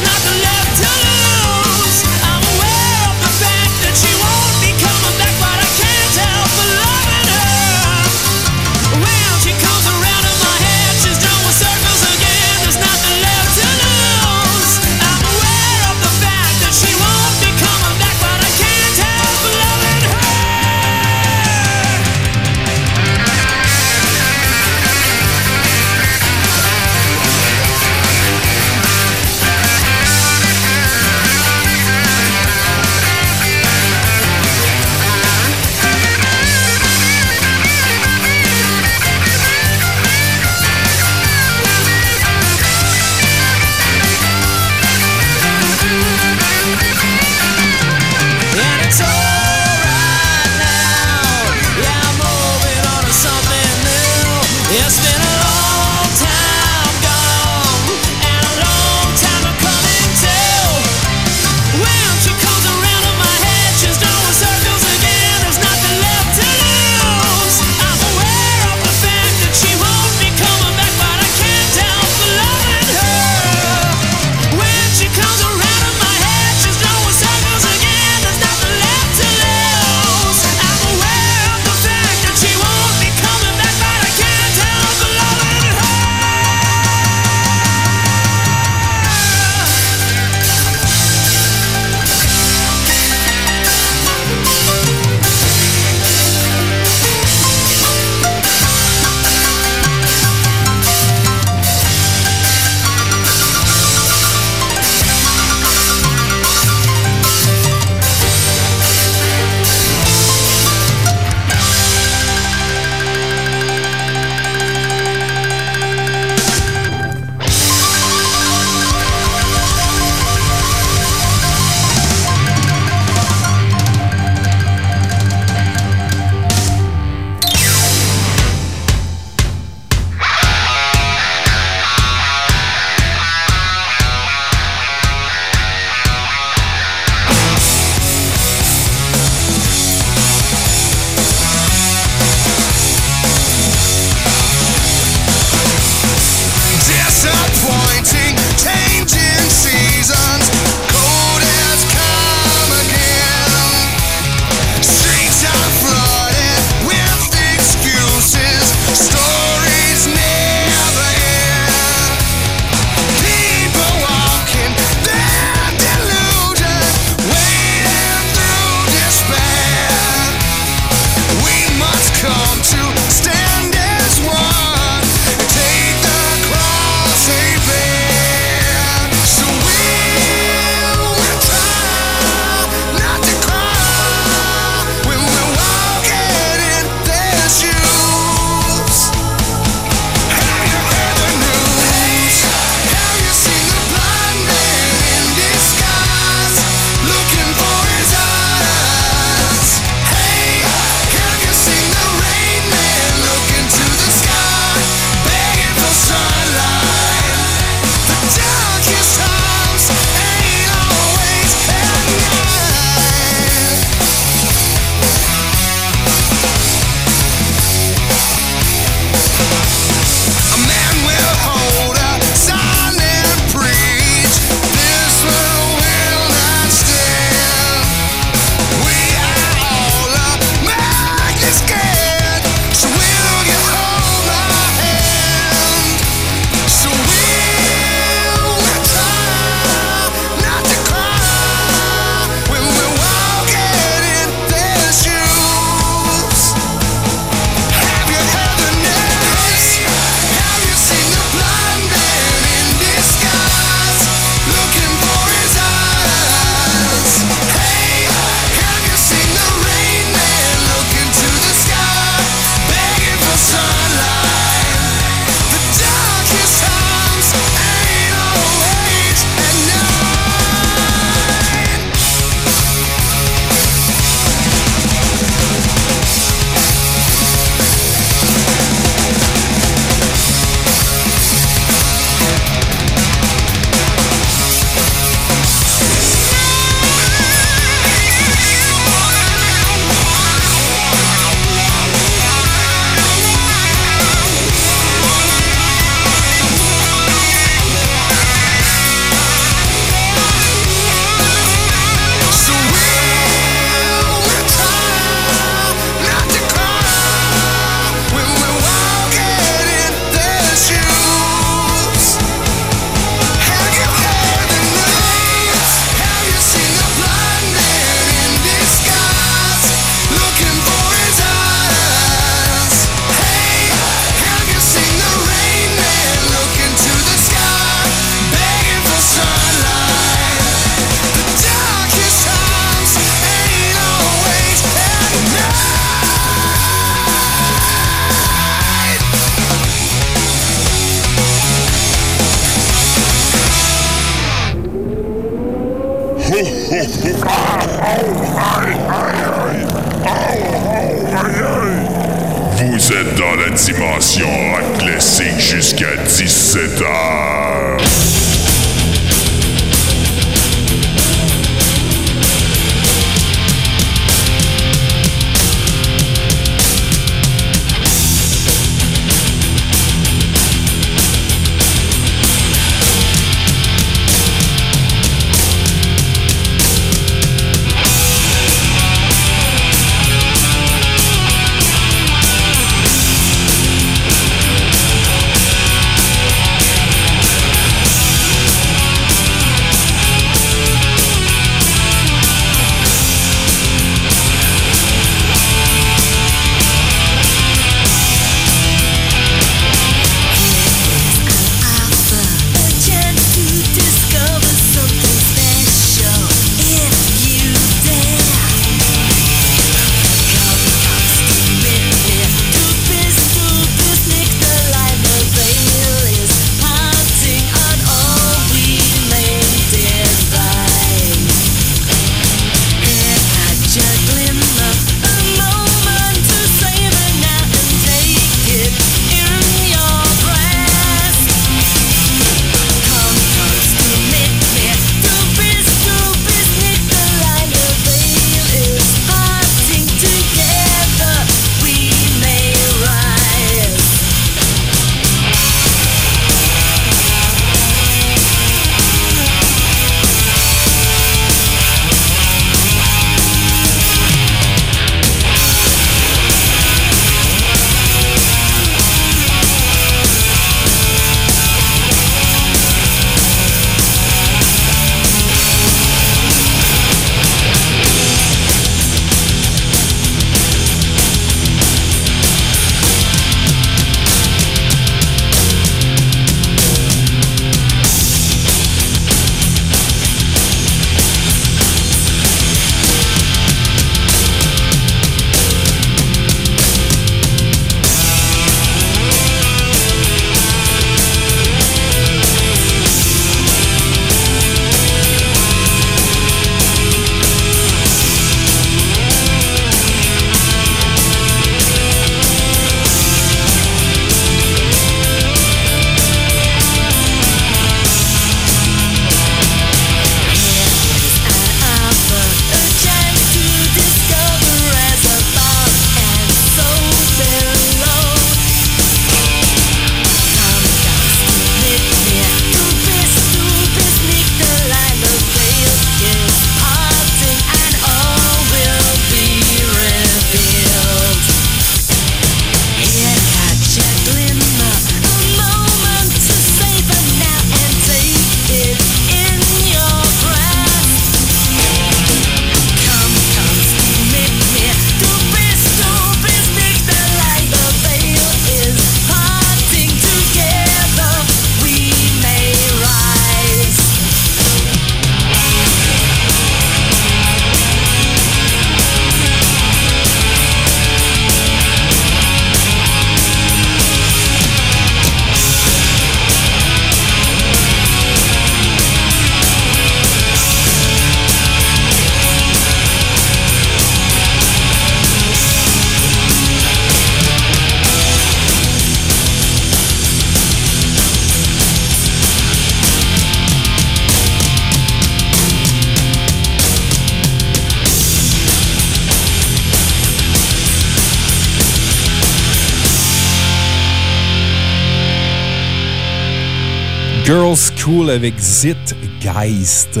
Girls School avec Zitgeist.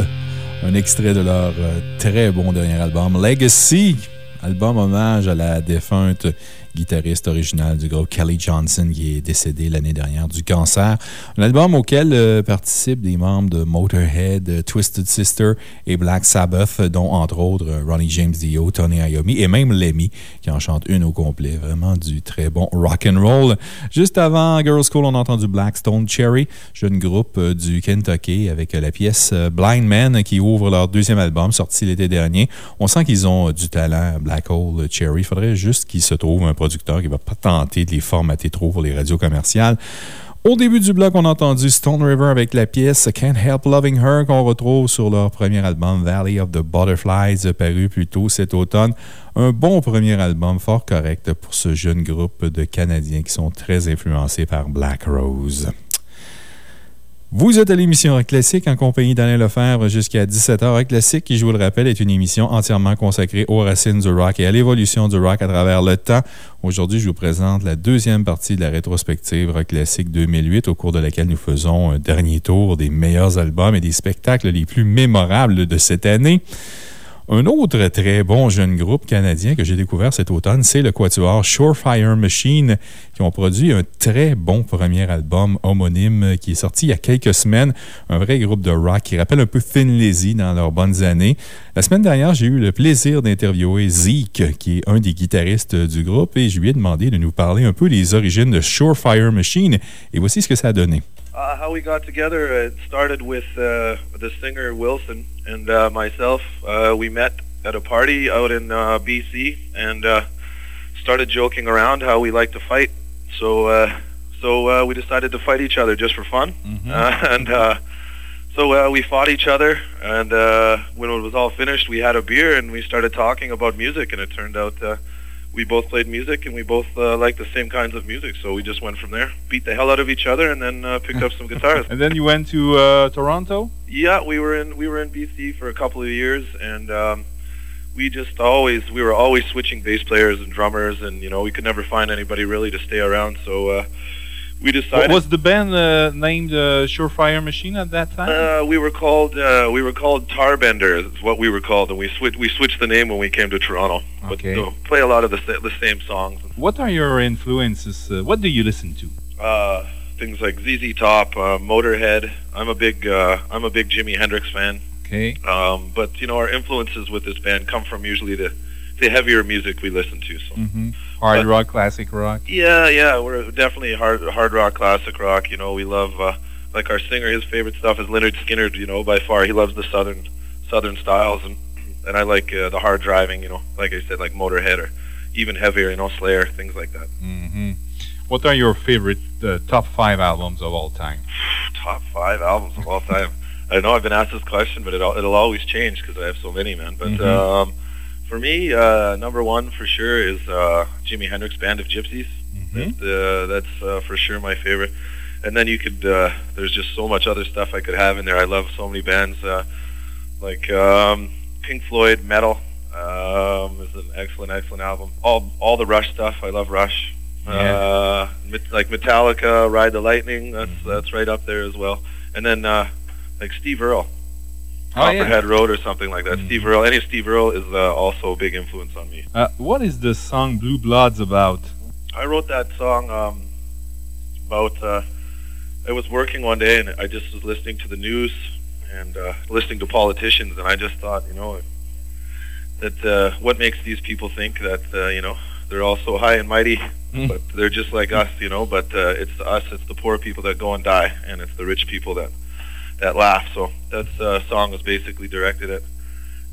Un extrait de leur euh, très bon dernier album, Legacy. Album hommage à la défunte guitariste original du groupe Kelly Johnson, qui est décédé l'année dernière du cancer. Un album auquel euh, participent des membres de Motorhead, Twisted Sister et Black Sabbath, dont entre autres Ronnie James Dio, Tony Iommi et même Lemmy, qui en chante une au complet. Vraiment du très bon rock and roll. Juste avant Girls School, on a entendu Blackstone Cherry, jeune groupe euh, du Kentucky, avec euh, la pièce Blind Man qui ouvre leur deuxième album, sorti l'été dernier. On sent qu'ils ont du talent, Black Hole Cherry. Il faudrait juste qu'ils se trouvent un producteur qui va pas tenter de les formater trop pour les radios commerciales. Au début du bloc, on a entendu Stone River avec la pièce Can't Help Loving Her qu'on retrouve sur leur premier album Valley of the Butterflies, paru plus tôt cet automne. Un bon premier album, fort correct pour ce jeune groupe de Canadiens qui sont très influencés par Black Rose. Vous êtes à l'émission Rock Classique en compagnie d'Alain Lefebvre jusqu'à 17h. Rock Classique, qui, je vous le rappelle, est une émission entièrement consacrée aux racines du rock et à l'évolution du rock à travers le temps. Aujourd'hui, je vous présente la deuxième partie de la rétrospective Rock Classique 2008, au cours de laquelle nous faisons un dernier tour des meilleurs albums et des spectacles les plus mémorables de cette année. Un autre très bon jeune groupe canadien que j'ai découvert cet automne, c'est le quatuor Surefire Machine, qui ont produit un très bon premier album homonyme qui est sorti il y a quelques semaines. Un vrai groupe de rock qui rappelle un peu Thin Lizzy dans leurs bonnes années. La semaine dernière, j'ai eu le plaisir d'interviewer Zeke, qui est un des guitaristes du groupe, et je lui ai demandé de nous parler un peu des origines de Surefire Machine. Et voici ce que ça a donné. Uh, how we got together, it started with uh, the singer Wilson and uh, myself. Uh, we met at a party out in uh, BC and uh, started joking around how we like to fight. So, uh, so uh, we decided to fight each other just for fun, uh, and uh, so uh, we fought each other. And uh, when it was all finished, we had a beer and we started talking about music. And it turned out uh, we both played music and we both uh, liked the same kinds of music. So we just went from there, beat the hell out of each other, and then uh, picked up some guitars. And then you went to uh, Toronto? Yeah, we were in we were in BC for a couple of years, and um, we just always we were always switching bass players and drummers, and you know we could never find anybody really to stay around. So uh, we decided. What was the band uh, named uh, Surefire Machine at that time? Uh, we were called uh, we were called Tarbender. Is what we were called, and we switched we switched the name when we came to Toronto. Okay. But uh, play a lot of the sa- the same songs. what are your influences? Uh, what do you listen to? Uh, things like ZZ Top, uh, Motorhead. I'm a big uh, I'm a big Jimi Hendrix fan. Okay. Um, but you know our influences with this band come from usually the the heavier music we listen to. So. hmm Hard rock, classic rock. Yeah, yeah, we're definitely hard hard rock, classic rock. You know, we love uh, like our singer. His favorite stuff is Leonard Skinner. You know, by far, he loves the southern southern styles, and and I like uh, the hard driving. You know, like I said, like Motorhead or even heavier. You know, Slayer, things like that. hmm What are your favorite uh, top five albums of all time? Top five albums of all time. I know I've been asked this question, but it'll it'll always change because I have so many, man. But Mhm. um, for me, uh, number one for sure is uh, Jimi Hendrix Band of Gypsies. That, uh, that's uh, for sure my favorite. And then you could, uh, there's just so much other stuff I could have in there. I love so many bands, uh, like um, Pink Floyd, Metal. Um, is an excellent, excellent album. All all the Rush stuff. I love Rush. Uh, like Metallica, Ride the Lightning. That's that's right up there as well. And then uh, like Steve Earle, Oh, yeah. Road or something like that. Steve Earle. Any Steve Earle is uh, also a big influence on me. Uh, what is the song Blue Bloods about? I wrote that song um, about. Uh, I was working one day and I just was listening to the news and uh, listening to politicians, and I just thought, you know, that uh, what makes these people think that uh, you know they're all so high and mighty, but they're just like us, you know. But uh, it's us, it's the poor people that go and die, and it's the rich people that that laugh. So that uh, song was basically directed at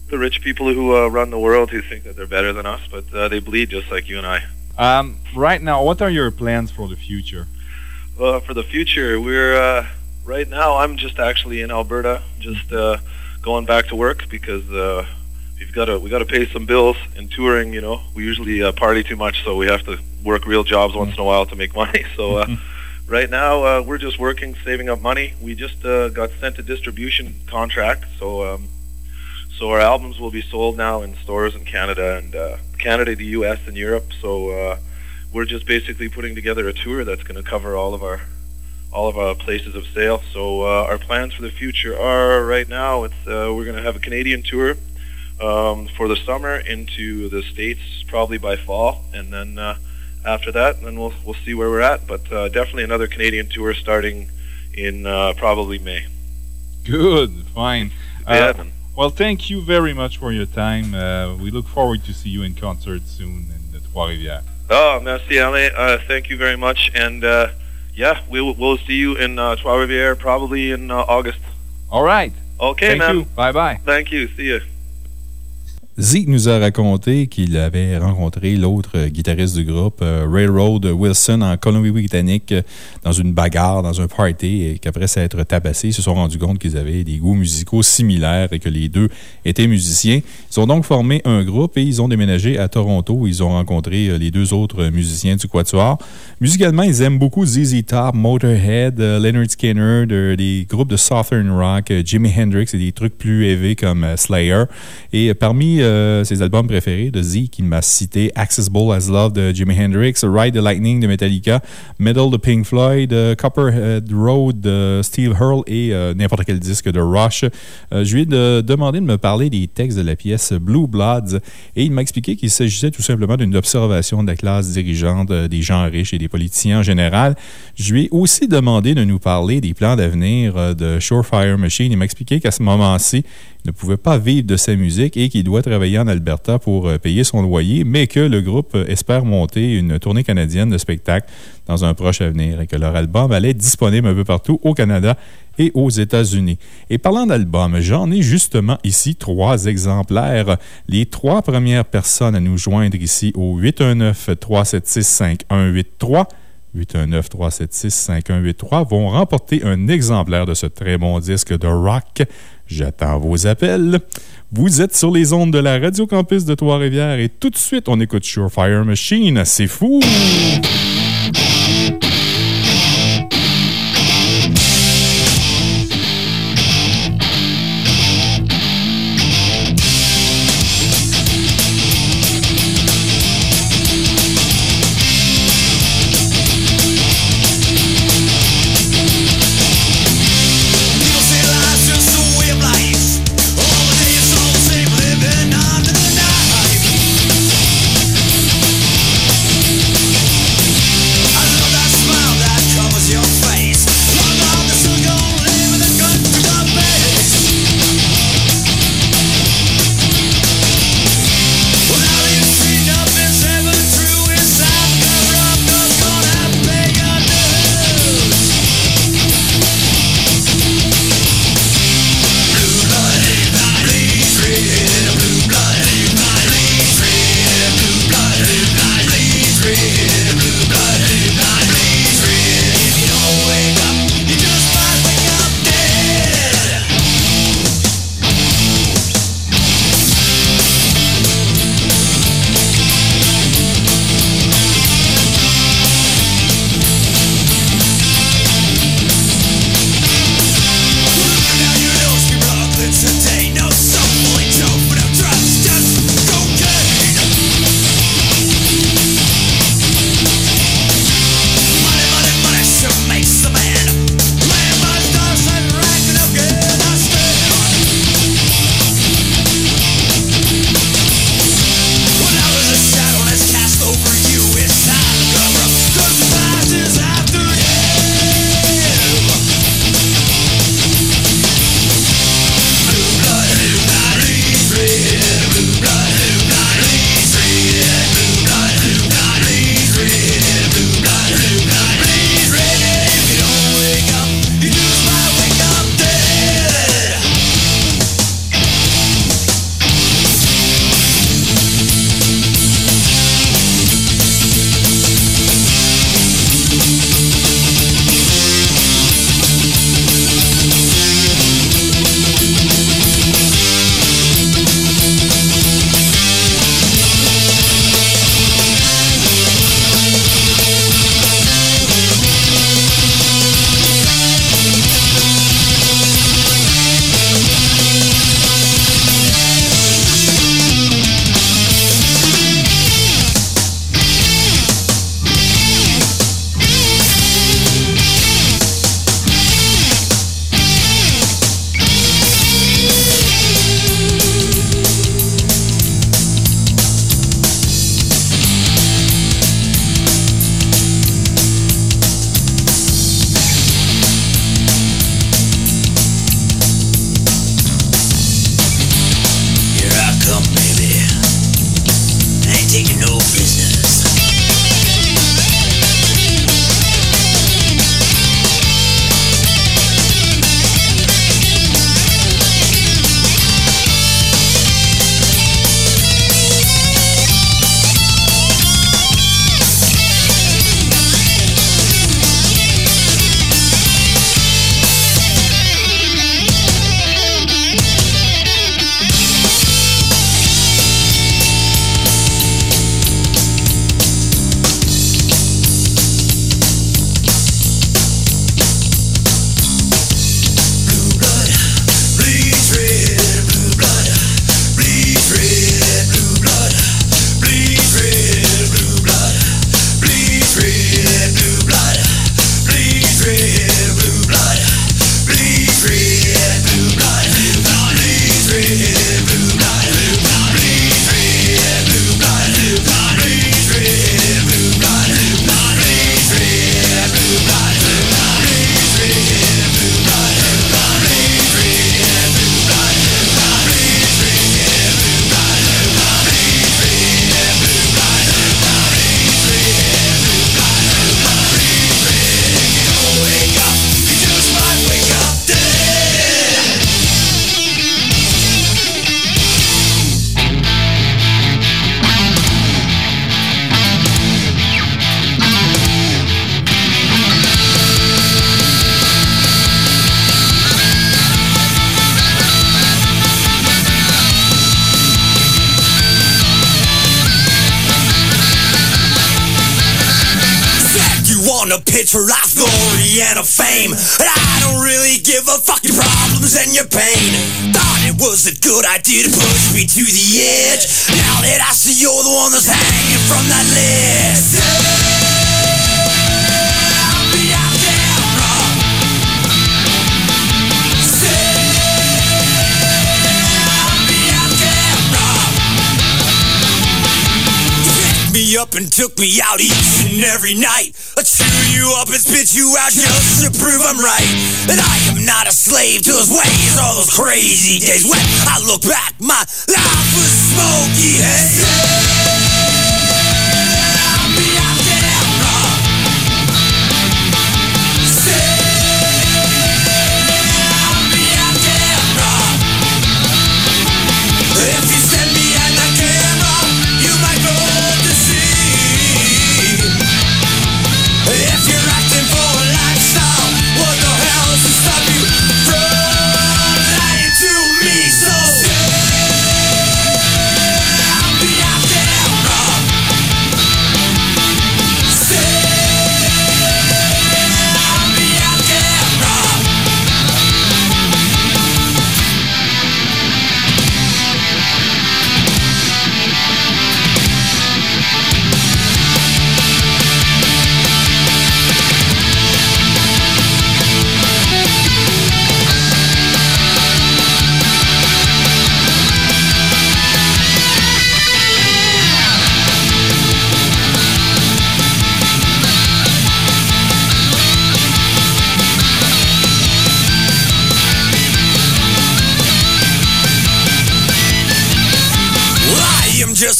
the rich people who uh, run the world, who think that they're better than us, but uh, they bleed just like you and I. Um, right now, what are your plans for the future? Uh, for the future, we're uh, right now. I'm just actually in Alberta, just uh, going back to work because uh, we've got to we got to pay some bills and touring. You know, we usually uh, party too much, so we have to work real jobs once in a while to make money. So uh, right now, uh, we're just working, saving up money. We just uh, got sent a distribution contract, so um, so our albums will be sold now in stores in Canada and uh, Canada, the U.S. and Europe. So uh, we're just basically putting together a tour that's going to cover all of our all of our places of sale. So uh, our plans for the future are right now. It's uh, we're going to have a Canadian tour um, for the summer into the states, probably by fall, and then uh, after that, then we'll we'll see where we're at. But uh, definitely another Canadian tour starting in uh, probably May. Good, fine. Yeah, Uh, well, thank you very much for your time. Uh, we look forward to see you in concert soon in the Trois-Rivières. Oh, merci, Alain. Uh, thank you very much. And uh, yeah, we'll we'll see you in uh, Trois Rivières probably in uh, August. All right. Okay, Thank man. you. Bye bye. Thank you. See you. Zeke nous a raconté qu'il avait rencontré l'autre euh, guitariste du groupe, euh, Railroad Wilson, en Colombie-Britannique, euh, dans une bagarre, dans un party, et qu'après s'être tabassés, ils se sont rendus compte qu'ils avaient des goûts musicaux similaires et que les deux étaient musiciens. Ils ont donc formé un groupe et ils ont déménagé à Toronto où ils ont rencontré les deux autres musiciens du Quatuor. Musicalement, ils aiment beaucoup ZZ Top, Motorhead, euh, Leonard Skinner, de- des groupes de Southern Rock, euh, Jimi Hendrix et des trucs plus élevés comme euh, Slayer. Et parmi ses albums préférés de Z, qui m'a cité Accessible as Love de Jimi Hendrix, Ride the Lightning de Metallica, Metal de Pink Floyd, Copperhead Road de Steve Earle et n'importe quel disque de Rush. Je lui ai de- demandé de me parler des textes de la pièce Blue Bloods et il m'a expliqué qu'il s'agissait tout simplement d'une observation de la classe dirigeante, des gens riches et des politiciens en général. Je lui ai aussi demandé de nous parler des plans d'avenir euh, de Surefire Machine. Il m'a expliqué qu'à ce moment-ci, il ne pouvait pas vivre de sa musique et qu'il doit travailler en Alberta pour euh, payer son loyer, mais que le groupe euh, espère monter une tournée canadienne de spectacle dans un proche avenir et que leur album allait être disponible un peu partout au Canada et aux États-Unis. Et parlant d'albums, j'en ai justement ici trois exemplaires. Les trois premières personnes à nous joindre ici au 819-376-5183 819-376-5183 vont remporter un exemplaire de ce très bon disque de rock. J'attends vos appels. Vous êtes sur les ondes de la Radio Campus de Trois-Rivières et tout de suite, on écoute Surefire Machine. C'est fou! Me out each and every night. I chew you up and spit you out just to prove I'm right. That I am not a slave to his ways, all those crazy days. When I look back, my life was smoky haze.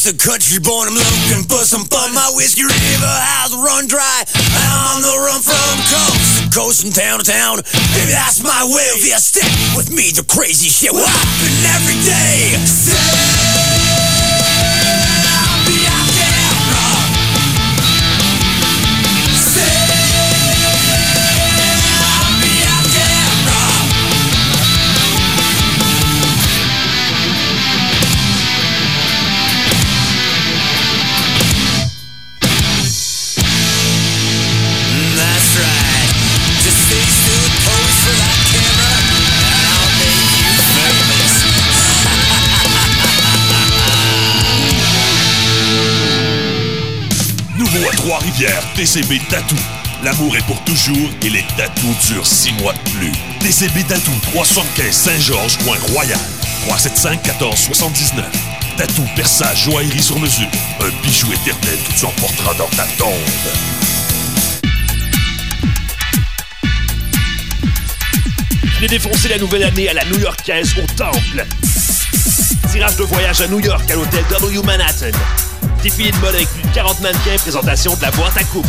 A country born. I'm looking for some fun. My whiskey river has run dry. I'm on the run from coast to coast and town to town. Maybe that's my way. If you stick with me, the crazy shit will happen every day. I'll TCB Tattoo. L'amour est pour toujours et les tatous durent 6 mois de plus. TCB Tattoo, 375 Saint-Georges, coin Royal. 375-1479. Tatou, perçage, joaillerie sur mesure. Un bijou éternel que tu emporteras dans ta tombe. Venez défoncer la nouvelle année à la New-Yorkaise au Temple. Tirage de voyage à New York à l'hôtel W Manhattan. Défilé de mode avec plus de 40 mannequins présentation de la boîte à coupe.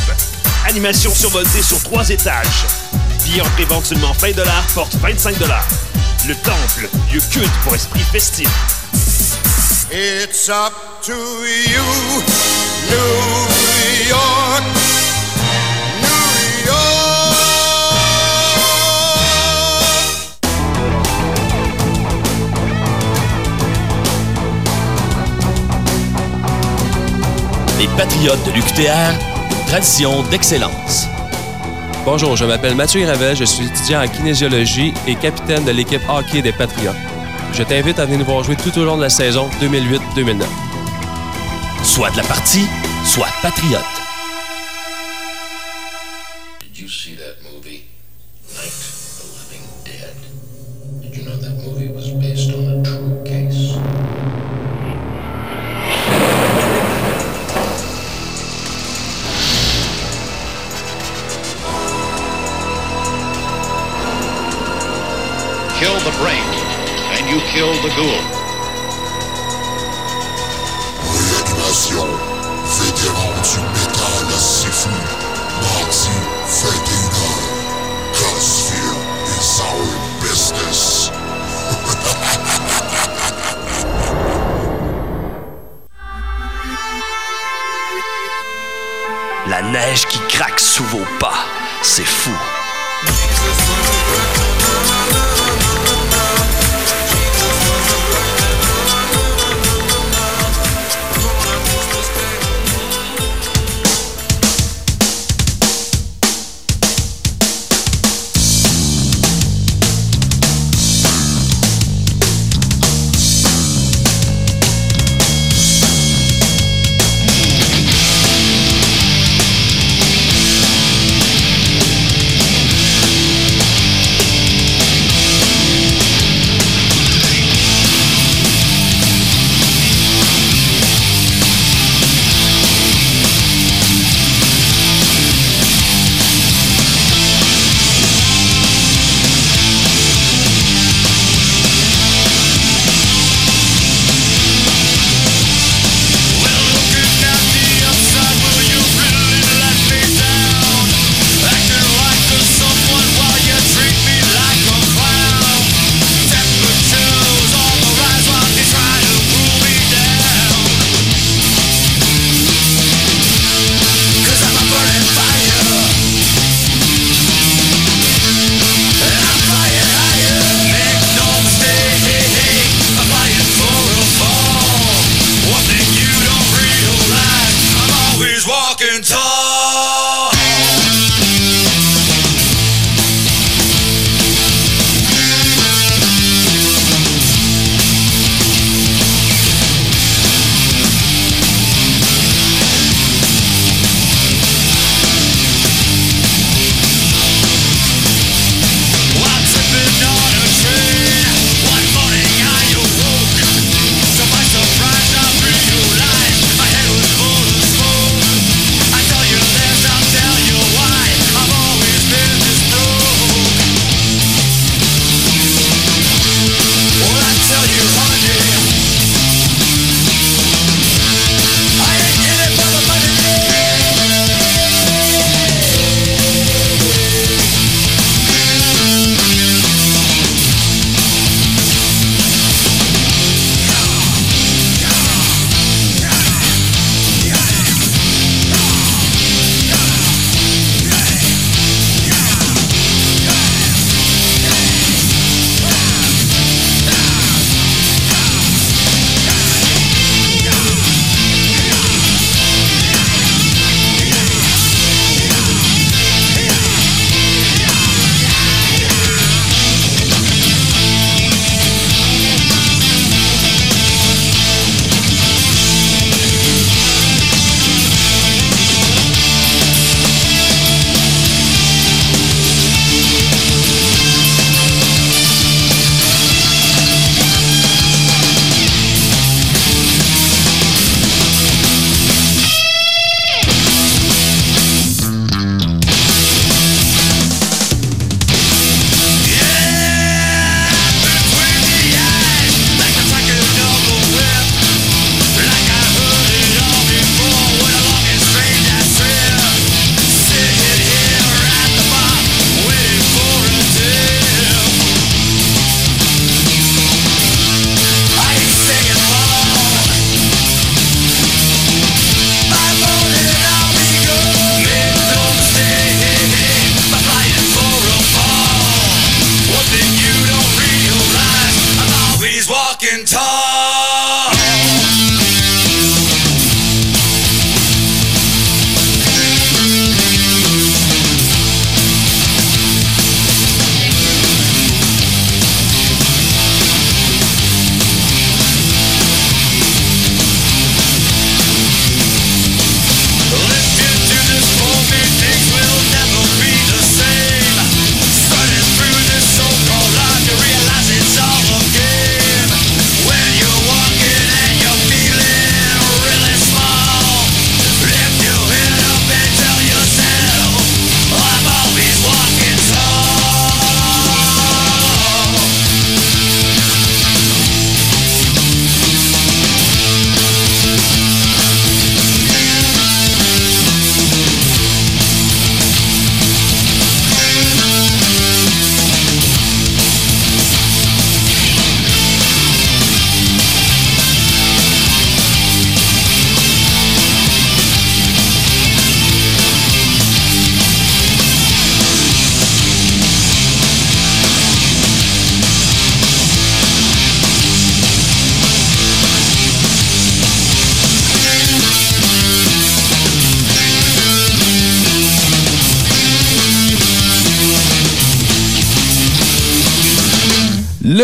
Animation survoltée sur trois étages. Billets en prévente seulement 20 porte 25 Le Temple, lieu culte pour esprit festif. Les Patriotes de l'UQTR, une tradition d'excellence. Bonjour, je m'appelle Mathieu Ravel, je suis étudiant en kinésiologie et capitaine de l'équipe hockey des Patriotes. Je t'invite à venir nous voir jouer tout au long de la saison 2008-2009. Soit de la partie, soit patriote.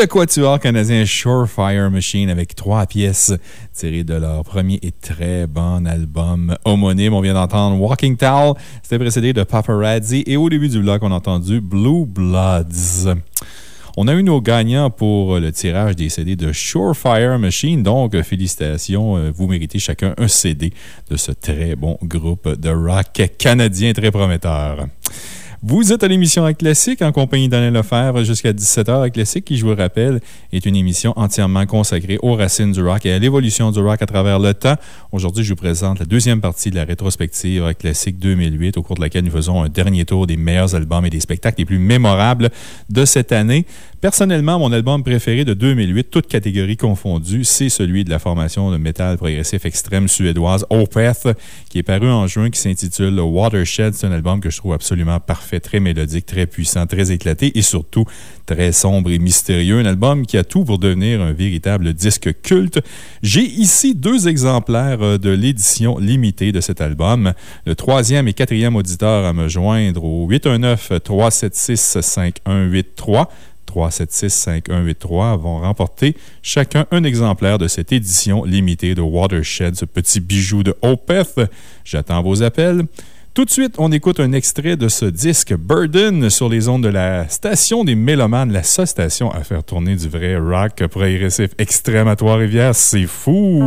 Quatuor canadien Shorefire Machine avec trois pièces tirées de leur premier et très bon album homonyme. On vient d'entendre Walking Towel. C'était précédé de Paparazzi. Et au début du bloc, on a entendu Blue Bloods. On a eu nos gagnants pour le tirage des CD de Shorefire Machine. Donc, félicitations. euh, Vous méritez chacun un CD de ce très bon groupe de rock canadien très prometteur. Vous êtes à l'émission Rock Classique en compagnie d'Alain Lefebvre jusqu'à 17h. Rock Classique, qui, je vous le rappelle, est une émission entièrement consacrée aux racines du rock et à l'évolution du rock à travers le temps. Aujourd'hui, je vous présente la deuxième partie de la rétrospective Rock Classique 2008, au cours de laquelle nous faisons un dernier tour des meilleurs albums et des spectacles les plus mémorables de cette année. Personnellement, mon album préféré de 2008, toutes catégories confondues, c'est celui de la formation de métal progressif extrême suédoise Opeth, qui est paru en juin, qui s'intitule Watershed. C'est un album que je trouve absolument parfait, très mélodique, très puissant, très éclaté et surtout très sombre et mystérieux. Un album qui a tout pour devenir un véritable disque culte. J'ai ici deux exemplaires euh, de l'édition limitée de cet album. Le troisième et quatrième auditeur à me joindre au 819-376-5183. 376-5183 vont remporter chacun un exemplaire de cette édition limitée de Watershed, ce petit bijou de Opeth. J'attends vos appels. Tout de suite, on écoute un extrait de ce disque Burden sur les ondes de la station des Mélomanes, la seule station à faire tourner du vrai rock progressif extrême à Trois-Rivières. C'est fou!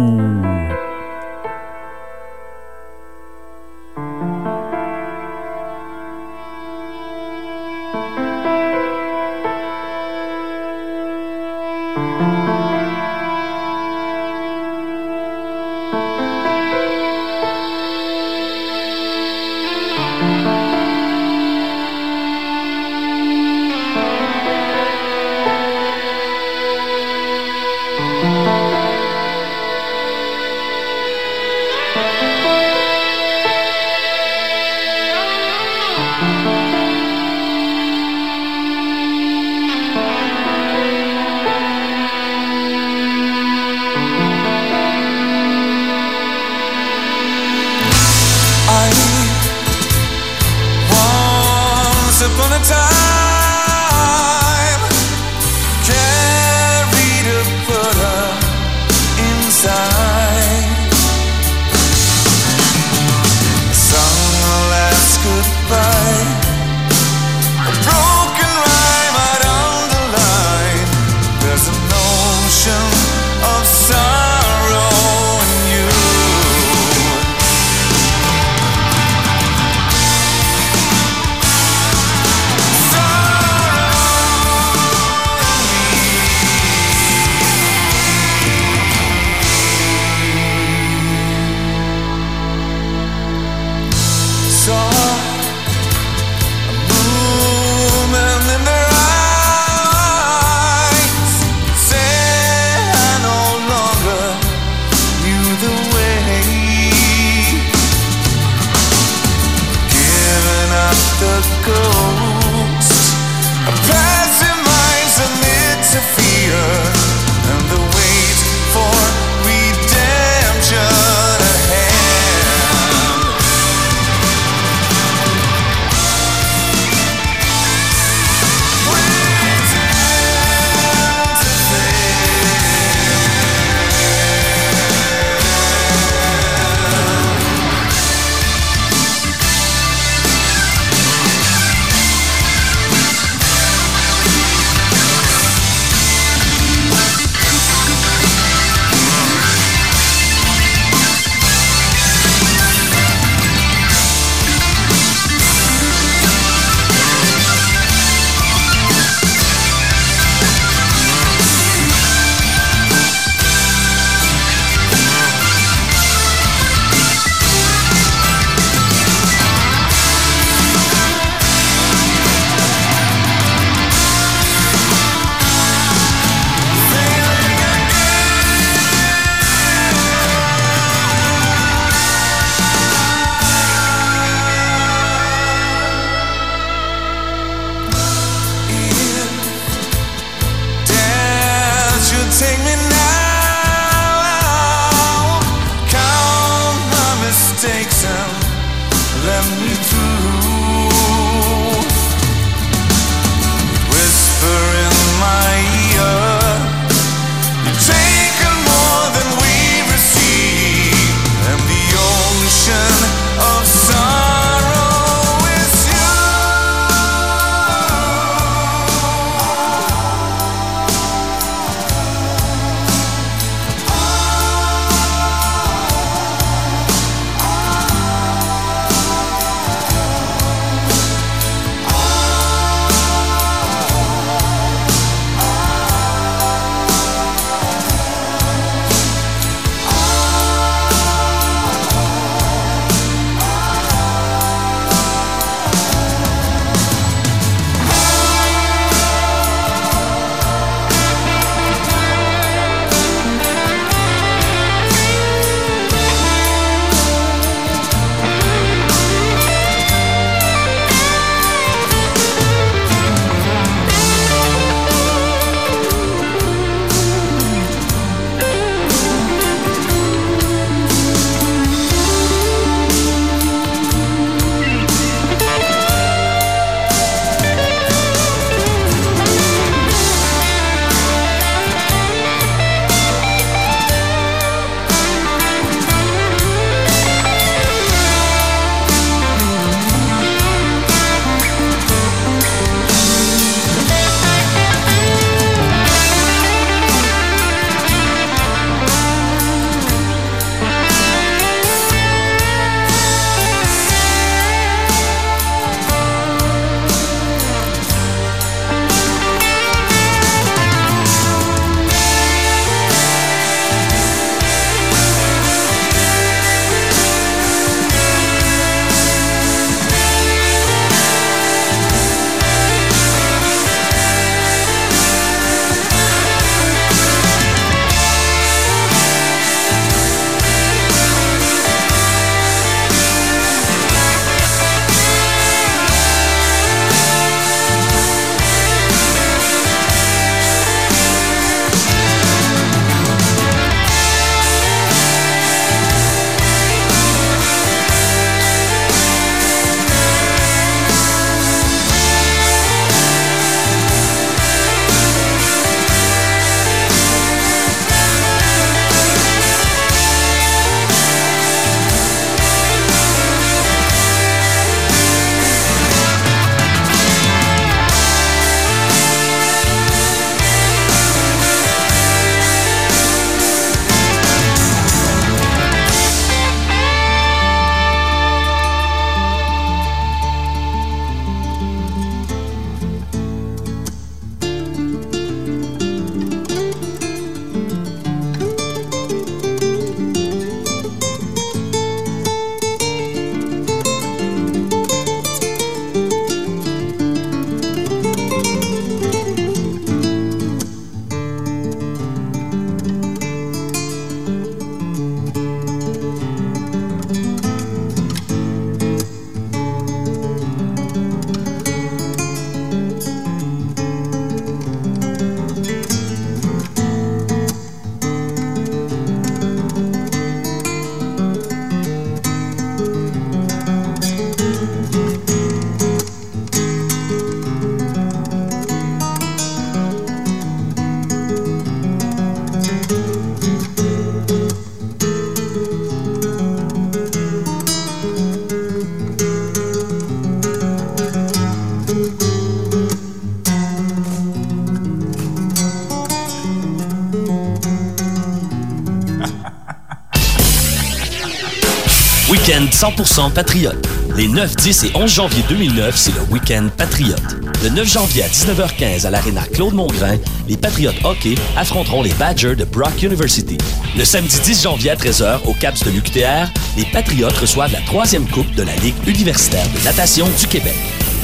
100% patriote. Les 9, 10 et 11 janvier 2009, c'est le week-end patriote. Le 9 janvier à 19h15 à l'aréna Claude Mongrain, les Patriotes hockey affronteront les Badgers de Brock University. Le samedi 10 janvier à 13h au CAPS de l'UQTR, les Patriotes reçoivent la troisième coupe de la Ligue universitaire de natation du Québec.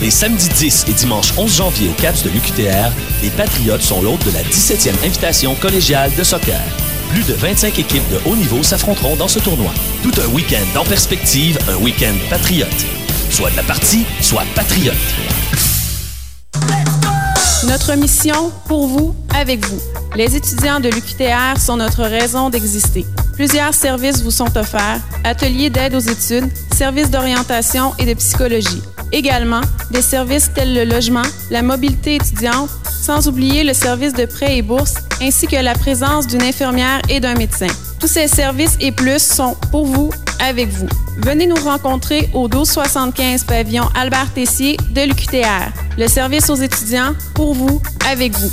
Les samedis 10 et dimanche 11 janvier au CAPS de l'UQTR, les Patriotes sont l'hôte de la 17e invitation collégiale de soccer. Plus de 25 équipes de haut niveau s'affronteront dans ce tournoi. Tout un week-end en perspective, un week-end patriote. Soit de la partie, soit patriote. Notre mission, pour vous, avec vous. Les étudiants de l'UQTR sont notre raison d'exister. Plusieurs services vous sont offerts, ateliers d'aide aux études, services d'orientation et de psychologie. Également, des services tels le logement, la mobilité étudiante, sans oublier le service de prêt et bourse, ainsi que la présence d'une infirmière et d'un médecin. Tous ces services et plus sont pour vous, avec vous. Venez nous rencontrer au 1275 pavillon Albert Tessier de l'UQTR. Le service aux étudiants, pour vous, avec vous.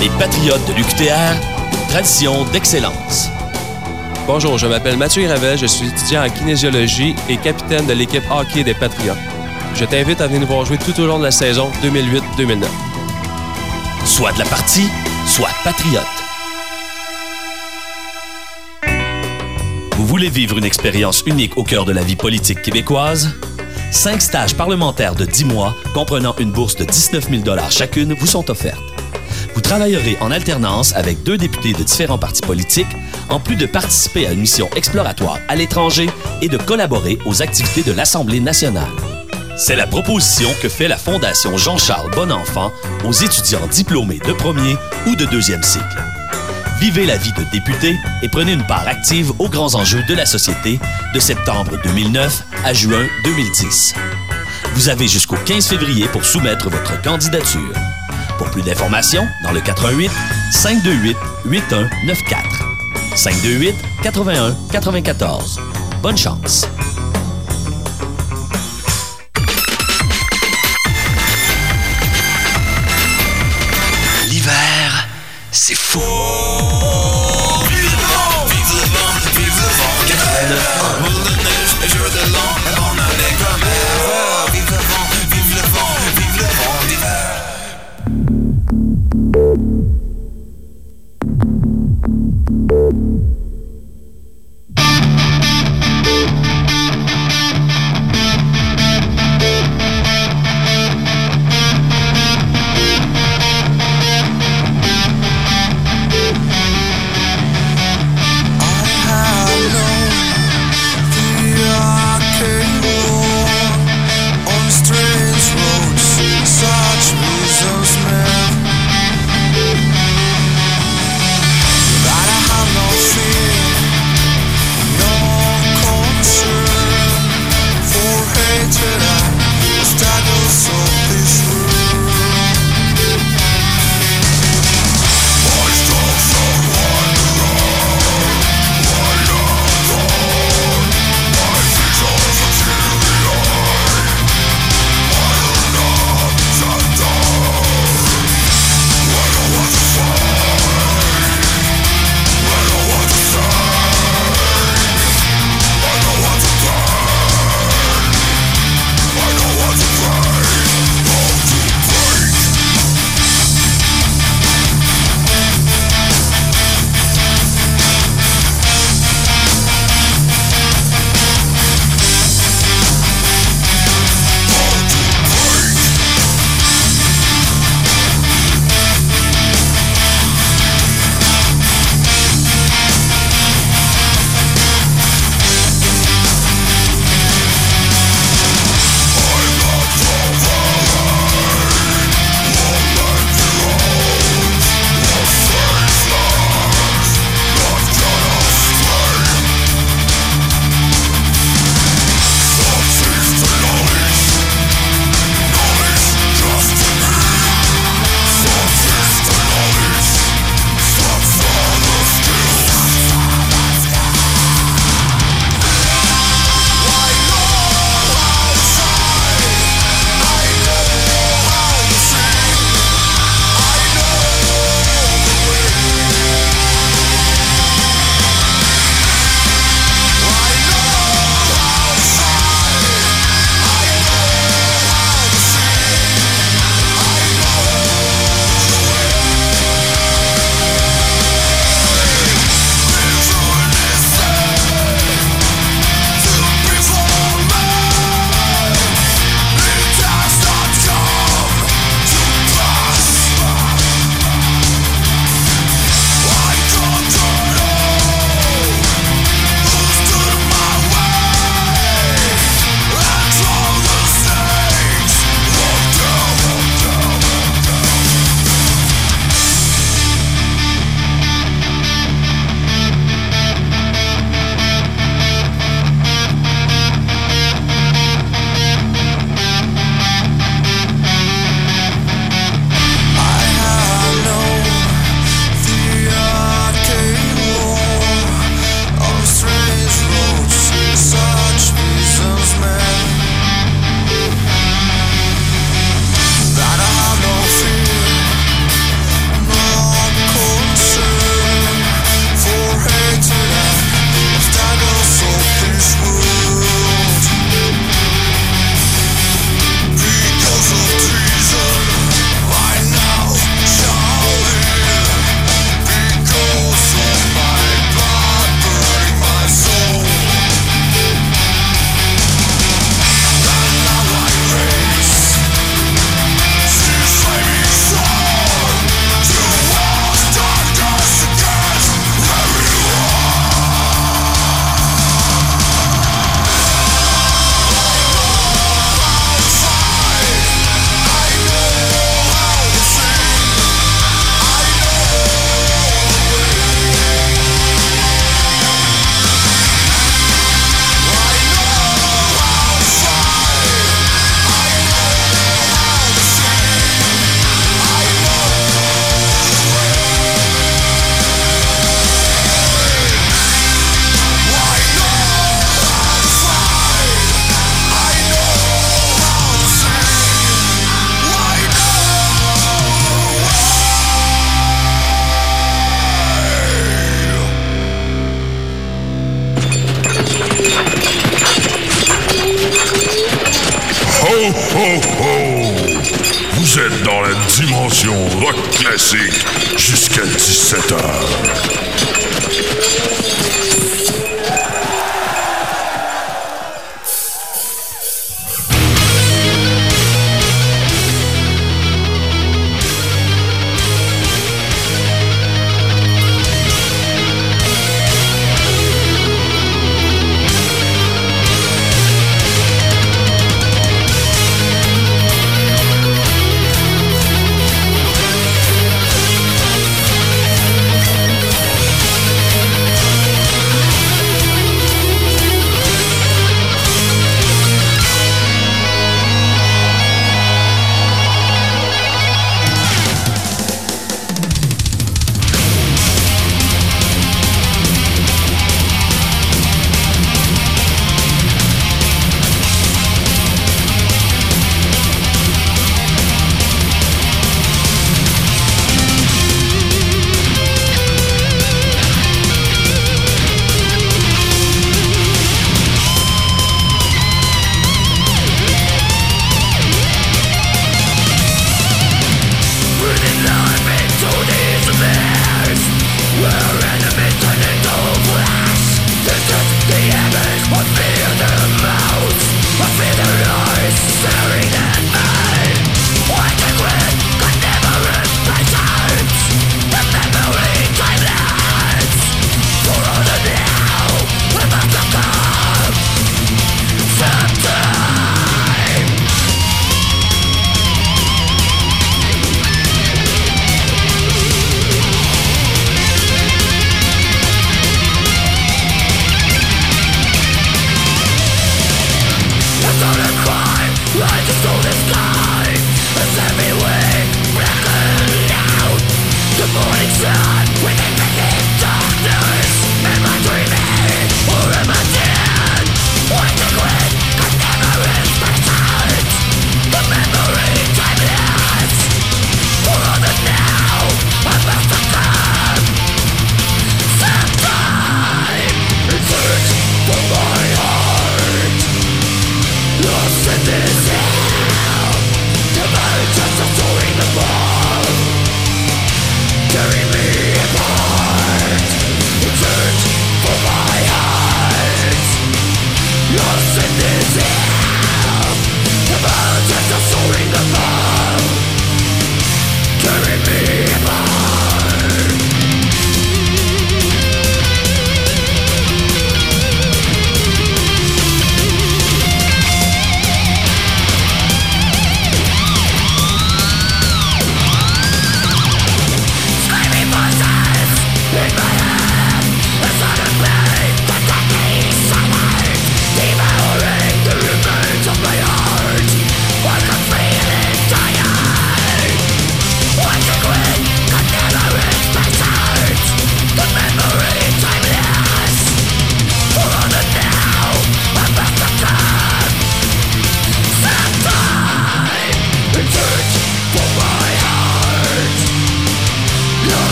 Les Patriotes de l'UQTR, tradition d'excellence. Bonjour, je m'appelle Mathieu Ravel, je suis étudiant en kinésiologie et capitaine de l'équipe hockey des Patriotes. Je t'invite à venir nous voir jouer tout au long de la saison 2008-2009. Soit de la partie, soit patriote. Vous voulez vivre une expérience unique au cœur de la vie politique québécoise? Cinq stages parlementaires de 10 mois, comprenant une bourse de 19 000 chacune, vous sont offertes. Vous travaillerez en alternance avec deux députés de différents partis politiques, en plus de participer à une mission exploratoire à l'étranger et de collaborer aux activités de l'Assemblée nationale. C'est la proposition que fait la Fondation Jean-Charles Bonenfant aux étudiants diplômés de premier ou de deuxième cycle. Vivez la vie de député et prenez une part active aux grands enjeux de la société de septembre 2009 à juin 2010. Vous avez jusqu'au 15 février pour soumettre votre candidature. Pour plus d'informations, dans le 88 528 8194. 528 81 94. Bonne chance. L'hiver, c'est fou.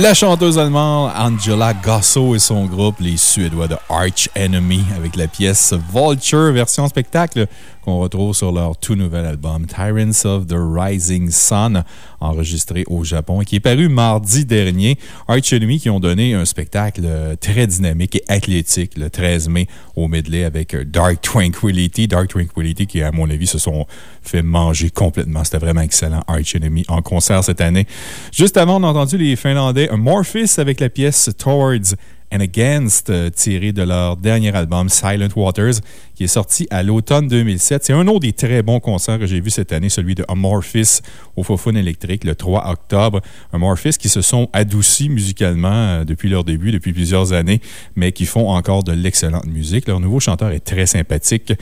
La chanteuse allemande Angela Gasso et son groupe, les Suédois de Arch Enemy, avec la pièce Vulture, version spectacle, qu'on retrouve sur leur tout nouvel album Tyrants of the Rising Sun, enregistré au Japon et qui est paru mardi dernier. Arch Enemy qui ont donné un spectacle très dynamique et athlétique le 13 mai au medley avec Dark Tranquility. Dark Tranquility qui, à mon avis, se sont fait manger complètement. C'était vraiment excellent, Arch Enemy, en concert cette année. Juste avant, on a entendu les Finlandais Morphis avec la pièce Towards and Against, euh, tirée de leur dernier album Silent Waters, qui est sorti à l'automne 2007. C'est un autre des très bons concerts que j'ai vu cette année, celui de Amorphis au Fofone électrique le 3 octobre. Amorphis qui se sont adoucis musicalement euh, depuis leur début, depuis plusieurs années, mais qui font encore de l'excellente musique. Leur nouveau chanteur est très sympathique.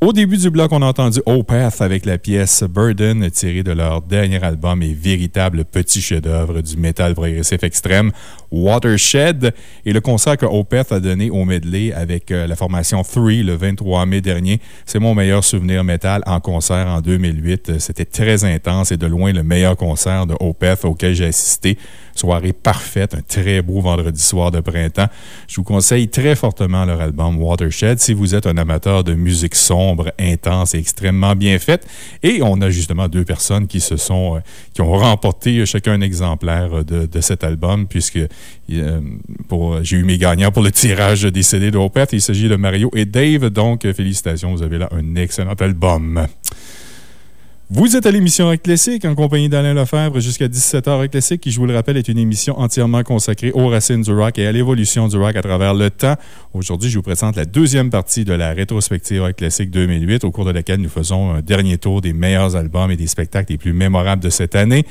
Au début du bloc, on a entendu Opeth avec la pièce Burden, tirée de leur dernier album et véritable petit chef-d'œuvre du métal progressif extrême, Watershed. Et le concert que Opeth a donné au medley avec euh, la formation 3 le 23 mai dernier, c'est mon meilleur souvenir métal en concert en 2008. Euh, C'était très intense et de loin le meilleur concert de Opeth auquel j'ai assisté. Soirée parfaite, un très beau vendredi soir de printemps. Je vous conseille très fortement leur album Watershed si vous êtes un amateur de musique sombre, intense et extrêmement bien faite. Et on a justement deux personnes qui se sont, euh, qui ont remporté chacun un exemplaire de, de cet album, puisque euh, j'ai eu mes gagnants pour le tirage des CD de Opeth. Il s'agit de Mario et Dave. Donc, euh, félicitations, vous avez là un excellent album. Vous êtes à l'émission Rock Classique en compagnie d'Alain Lefebvre jusqu'à 17h Rock Classique, qui, je vous le rappelle, est une émission entièrement consacrée aux racines du rock et à l'évolution du rock à travers le temps. Aujourd'hui, je vous présente la deuxième partie de la rétrospective Rock Classique 2008, au cours de laquelle nous faisons un dernier tour des meilleurs albums et des spectacles les plus mémorables de cette année.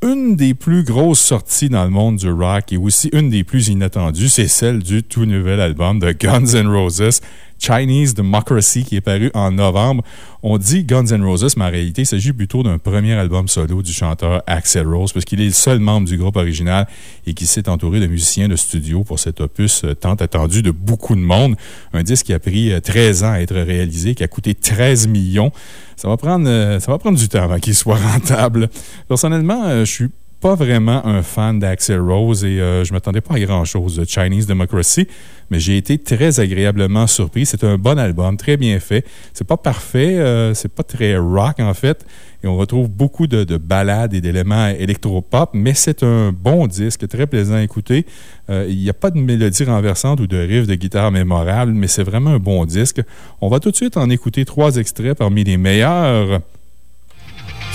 Une des plus grosses sorties dans le monde du rock et aussi une des plus inattendues, c'est celle du tout nouvel album de Guns N' Roses, Chinese Democracy, qui est paru en novembre. On dit Guns N' Roses, mais en réalité, il s'agit plutôt d'un premier album solo du chanteur Axel Rose, parce qu'il est le seul membre du groupe original et qui s'est entouré de musiciens de studio pour cet opus euh, tant attendu de beaucoup de monde. Un disque qui a pris euh, 13 ans à être réalisé, qui a coûté 13 millions. Ça va prendre, euh, ça va prendre du temps avant qu'il soit rentable. Personnellement, euh, je suis pas vraiment un fan d'Axel Rose et euh, je m'attendais pas à grand-chose de Chinese Democracy, mais j'ai été très agréablement surpris. C'est un bon album, très bien fait. C'est pas parfait, euh, c'est pas très rock en fait, et on retrouve beaucoup de, de ballades et d'éléments électropop, mais c'est un bon disque, très plaisant à écouter. Euh, Il n'y a pas de mélodie renversante ou de riff de guitare mémorable, mais c'est vraiment un bon disque. On va tout de suite en écouter trois extraits parmi les meilleurs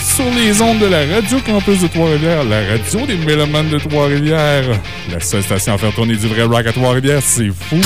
sur les ondes de la Radio Campus de Trois-Rivières, la radio des mélomanes de Trois-Rivières. La seule station à faire tourner du vrai rock à Trois-Rivières, c'est fou!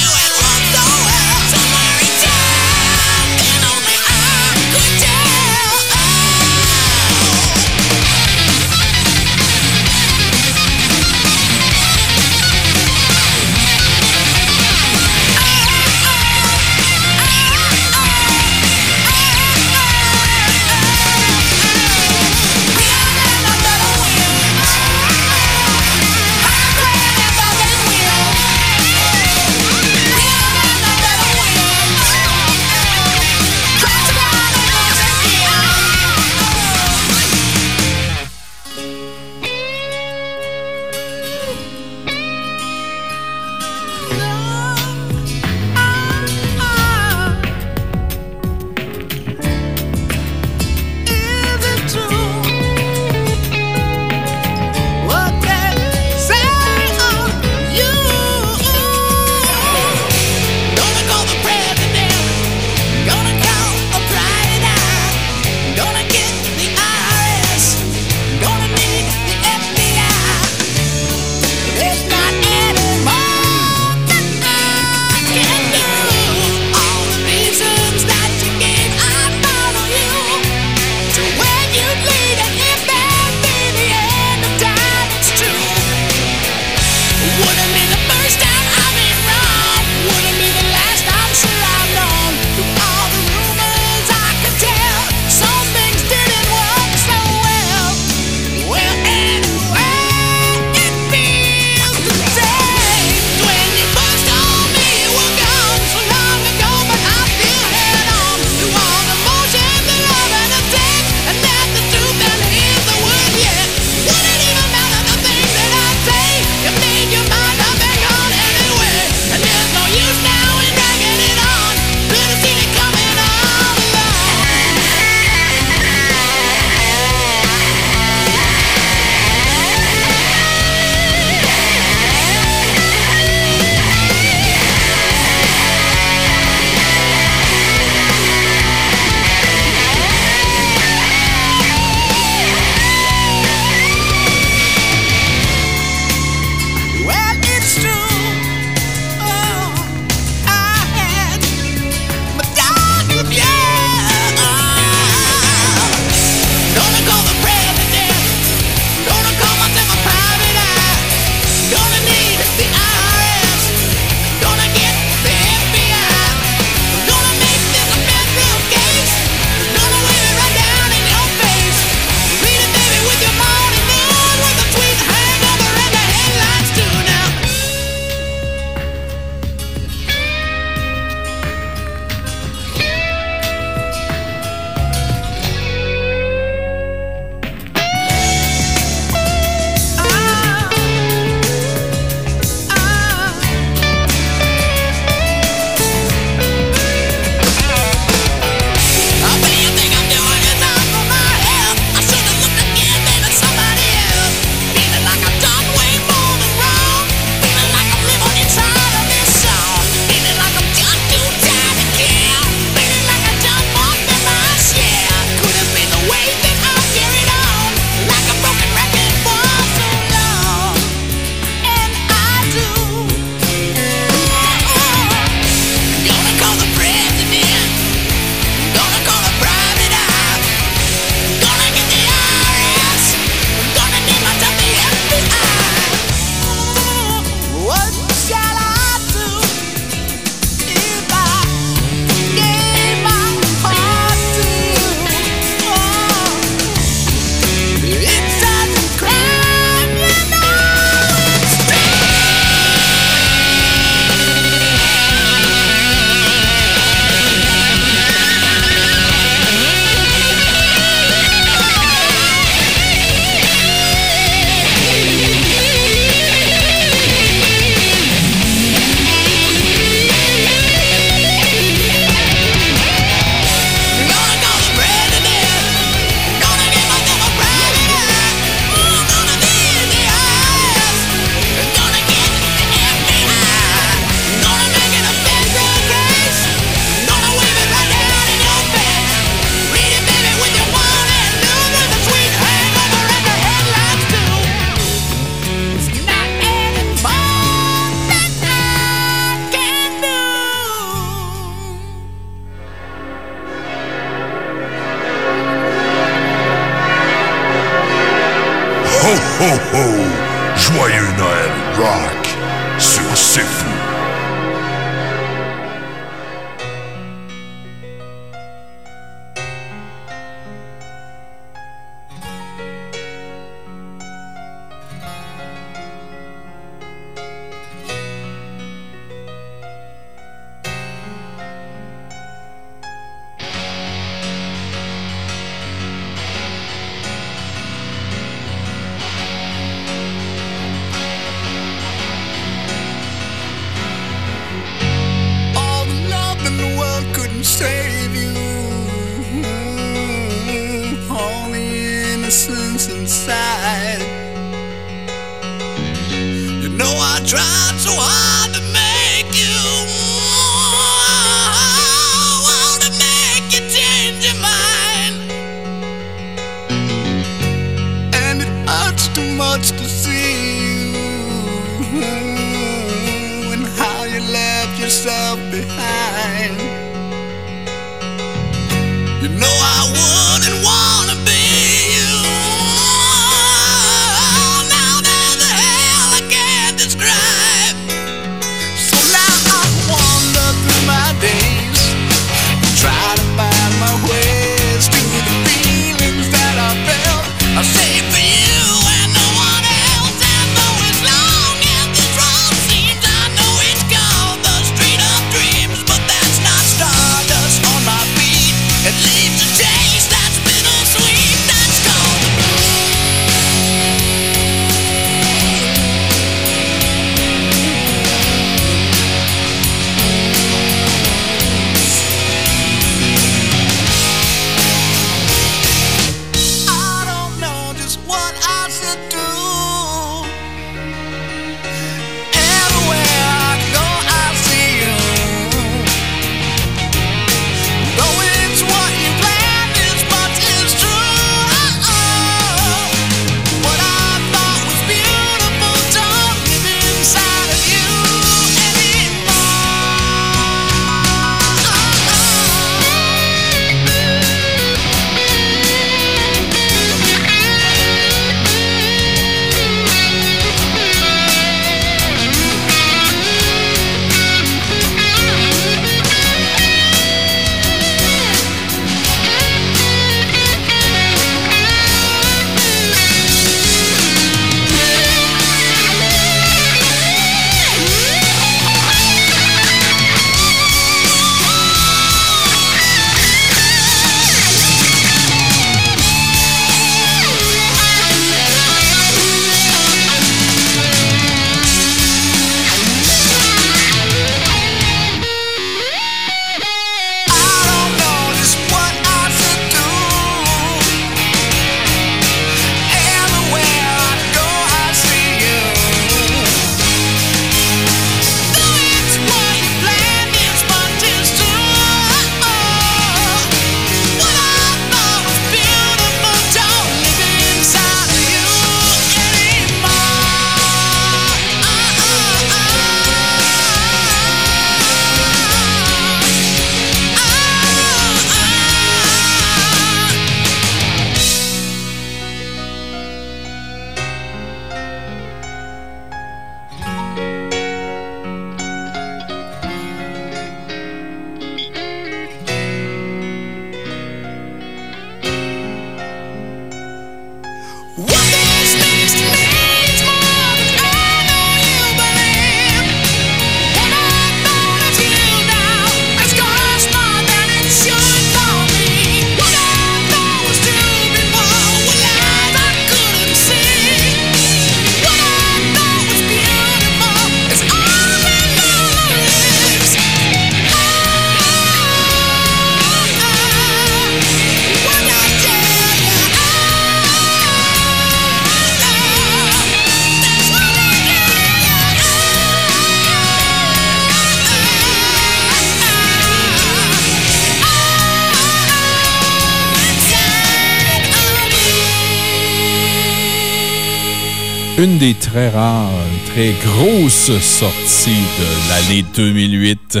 Une très rares, très grosses sorties de l'année 2008.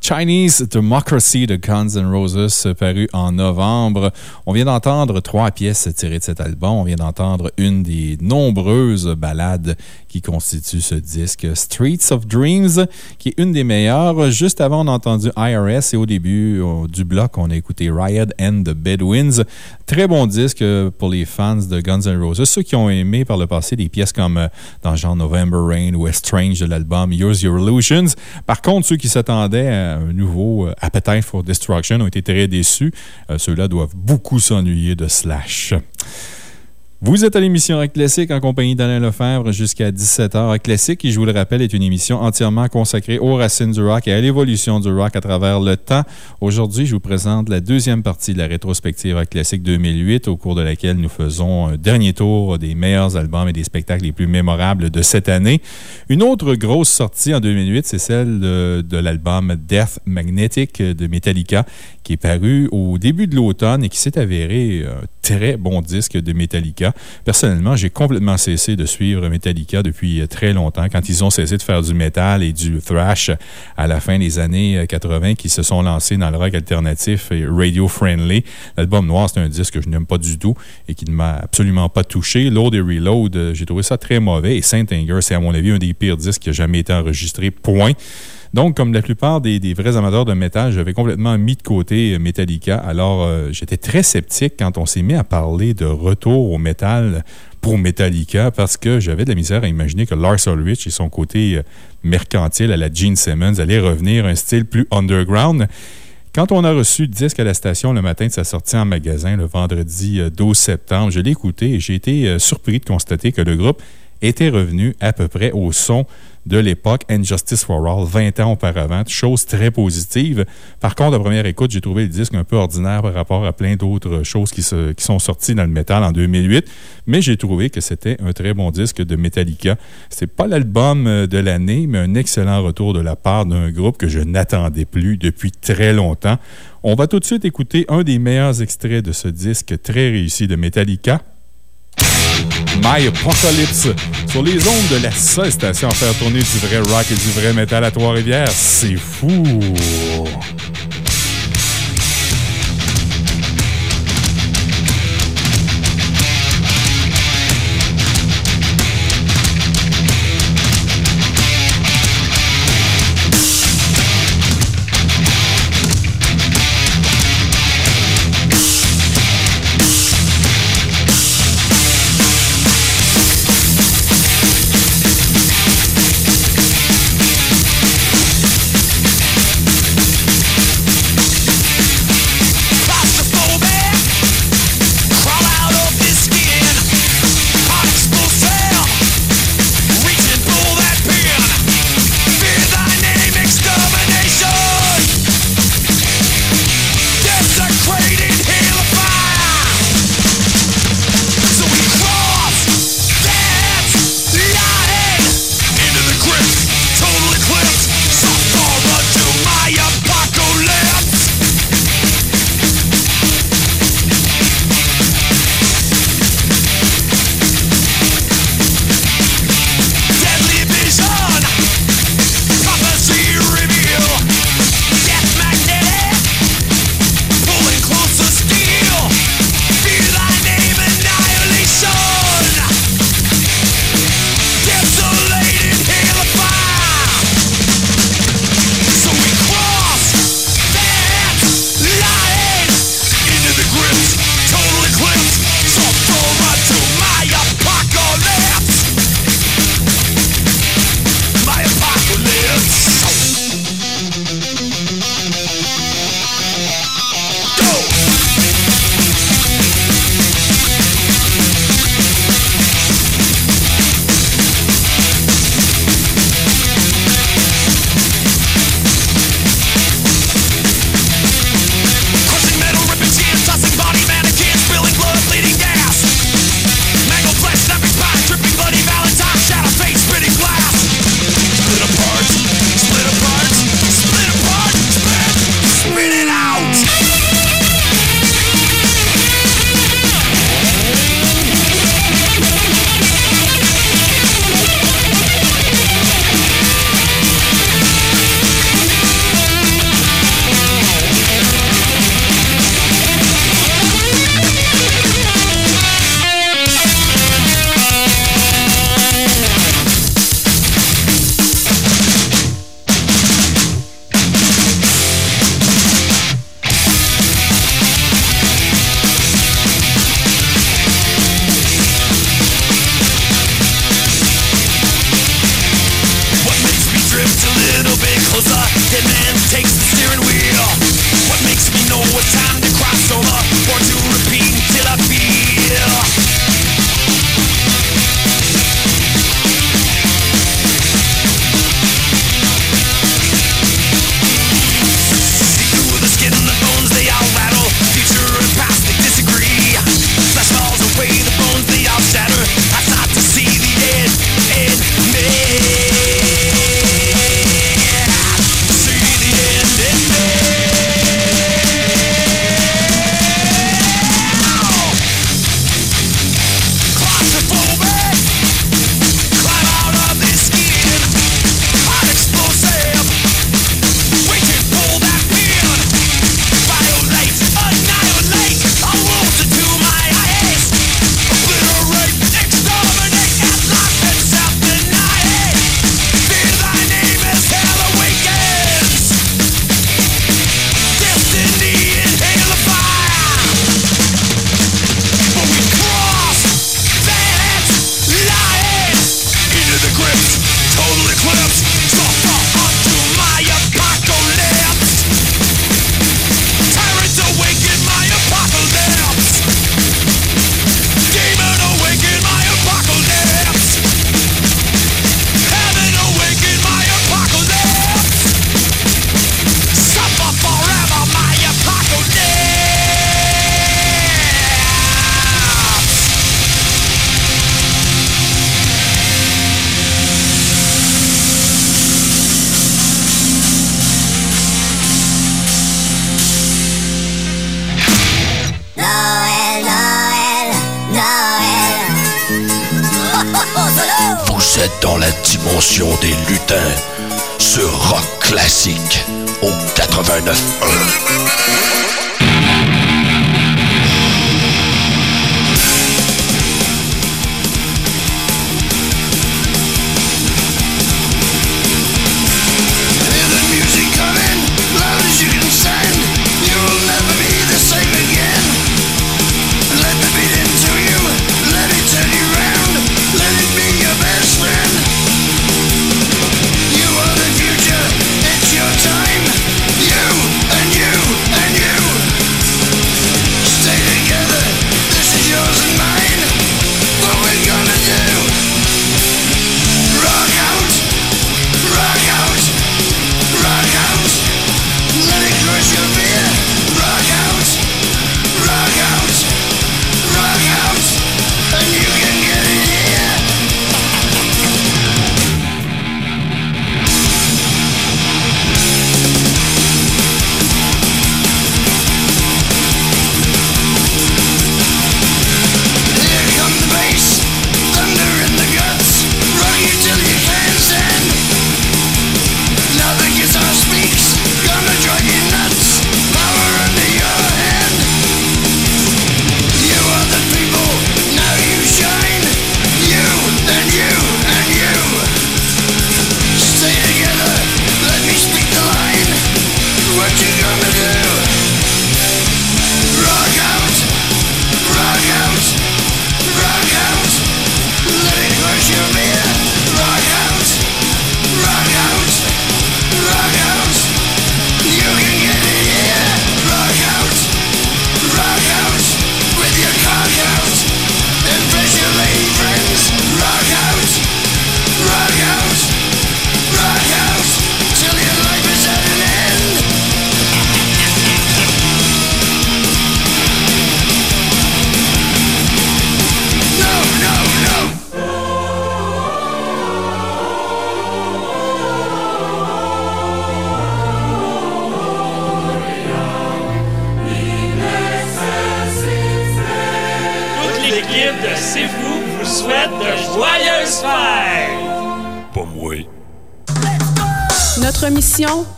Chinese Democracy de Guns N' Roses, paru en novembre. On vient d'entendre trois pièces tirées de cet album. On vient d'entendre une des nombreuses ballades qui constituent ce disque, Streets of Dreams, qui est une des meilleures. Juste avant, on a entendu IRS et au début euh, du bloc, on a écouté Riot and the Bedouins. Très bon disque pour les fans de Guns N' Roses. Ceux qui ont aimé par le passé des pièces comme euh, dans genre November Rain ou Strange de l'album Use Your Illusions. Par contre, ceux qui s'attendaient à un nouveau euh, Appetite for Destruction ont été très déçus. Euh, Ceux-là doivent beaucoup s'ennuyer de Slash. Vous êtes à l'émission Rock Classique en compagnie d'Alain Lefebvre jusqu'à 17h. Rock Classique, qui, je vous le rappelle, est une émission entièrement consacrée aux racines du rock et à l'évolution du rock à travers le temps. Aujourd'hui, je vous présente la deuxième partie de la rétrospective Rock Classique 2008, au cours de laquelle nous faisons un dernier tour des meilleurs albums et des spectacles les plus mémorables de cette année. Une autre grosse sortie en 2008, c'est celle de l'album Death Magnetic de Metallica, qui est paru au début de l'automne et qui s'est avéré un très bon disque de Metallica. Personnellement, j'ai complètement cessé de suivre Metallica depuis euh, très longtemps, quand ils ont cessé de faire du metal et du thrash à la fin des années 80, qui se sont lancés dans le rock alternatif et radio-friendly. L'album Noir, c'est un disque que je n'aime pas du tout et qui ne m'a absolument pas touché. Load et Reload, euh, j'ai trouvé ça très mauvais. Et Saint Anger, c'est à mon avis un des pires disques qui a jamais été enregistré. Point. Donc, comme la plupart des, vrais amateurs de métal, j'avais complètement mis de côté euh, Metallica. Alors, euh, j'étais très sceptique quand on s'est mis à parler de retour au métal pour Metallica parce que j'avais de la misère à imaginer que Lars Ulrich et son côté euh, mercantile à la Gene Simmons allaient revenir un style plus underground. Quand on a reçu le disque à la station le matin de sa sortie en magasin, le vendredi euh, 12 septembre, je l'ai écouté et j'ai été surpris de constater que le groupe était revenu à peu près au son de l'époque And Justice for All, 20 ans auparavant. Chose très positive. Par contre, à première écoute, j'ai trouvé le disque un peu ordinaire par rapport à plein d'autres choses qui, sont sorties dans le métal en 2008. Mais j'ai trouvé que c'était un très bon disque de Metallica. C'est pas l'album euh, de l'année, mais un excellent retour de la part d'un groupe que je n'attendais plus depuis très longtemps. On va tout de suite écouter un des meilleurs extraits de ce disque très réussi de Metallica. My Apocalypse sur les ondes de la seule station à faire tourner du vrai rock et du vrai métal à Trois-Rivières. C'est fou!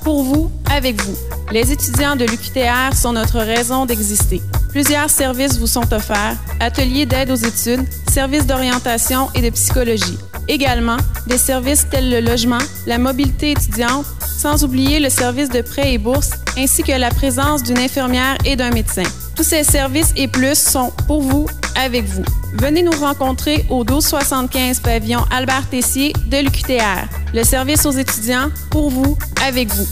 Pour vous, avec vous. Les étudiants de l'UQTR sont notre raison d'exister. Plusieurs services vous sont offerts, ateliers d'aide aux études, services d'orientation et de psychologie. Également, des services tels le logement, la mobilité étudiante, sans oublier le service de prêt et bourse, ainsi que la présence d'une infirmière et d'un médecin. Tous ces services et plus sont pour vous, avec vous. Venez nous rencontrer au 1275 pavillon Albert Tessier de l'UQTR. Le service aux étudiants, pour vous, avec vous.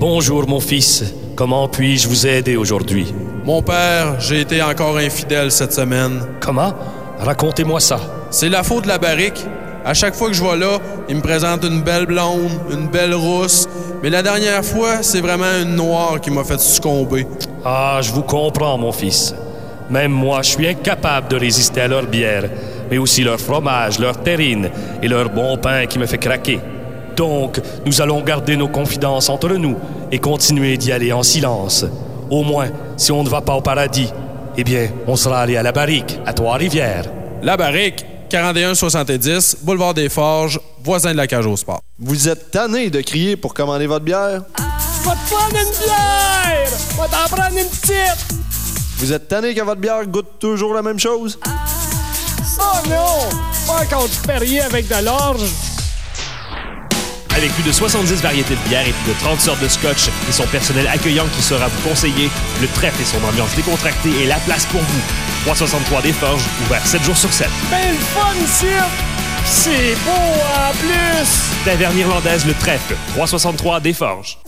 Bonjour mon fils, comment puis-je vous aider aujourd'hui? Mon père, j'ai été encore infidèle cette semaine. Comment? Racontez-moi ça. C'est la faute de la barrique. À chaque fois que je vais là, il me présente une belle blonde, une belle rousse. Mais la dernière fois, c'est vraiment une noire qui m'a fait succomber. Ah, je vous comprends mon fils. Même moi, je suis incapable de résister à leur bière, mais aussi leur fromage, leur terrine et leur bon pain qui me fait craquer. Donc, nous allons garder nos confidences entre nous et continuer d'y aller en silence. Au moins, si on ne va pas au paradis, eh bien, on sera allé à la barrique, à Trois-Rivières. La barrique, 4170, boulevard des Forges, voisin de la cage au sport. Vous êtes tanné de crier pour commander votre bière? Va te prendre une bière! Va t'en prendre une petite! Vous êtes tanné que votre bière goûte toujours la même chose? Oh non! Pas encore du Perrier avec de l'orge! Avec plus de 70 variétés de bières et plus de 30 sortes de scotch et son personnel accueillant qui saura vous conseiller, le trèfle et son ambiance décontractée est la place pour vous. 363 des Forges, ouvert 7 jours sur 7. Ben le fun ici! C'est beau en plus! Taverne irlandaise Le Trèfle, 363 des Forges.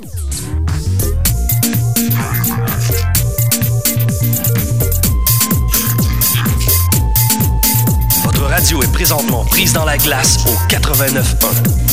Votre radio est présentement prise dans la glace au 89.1.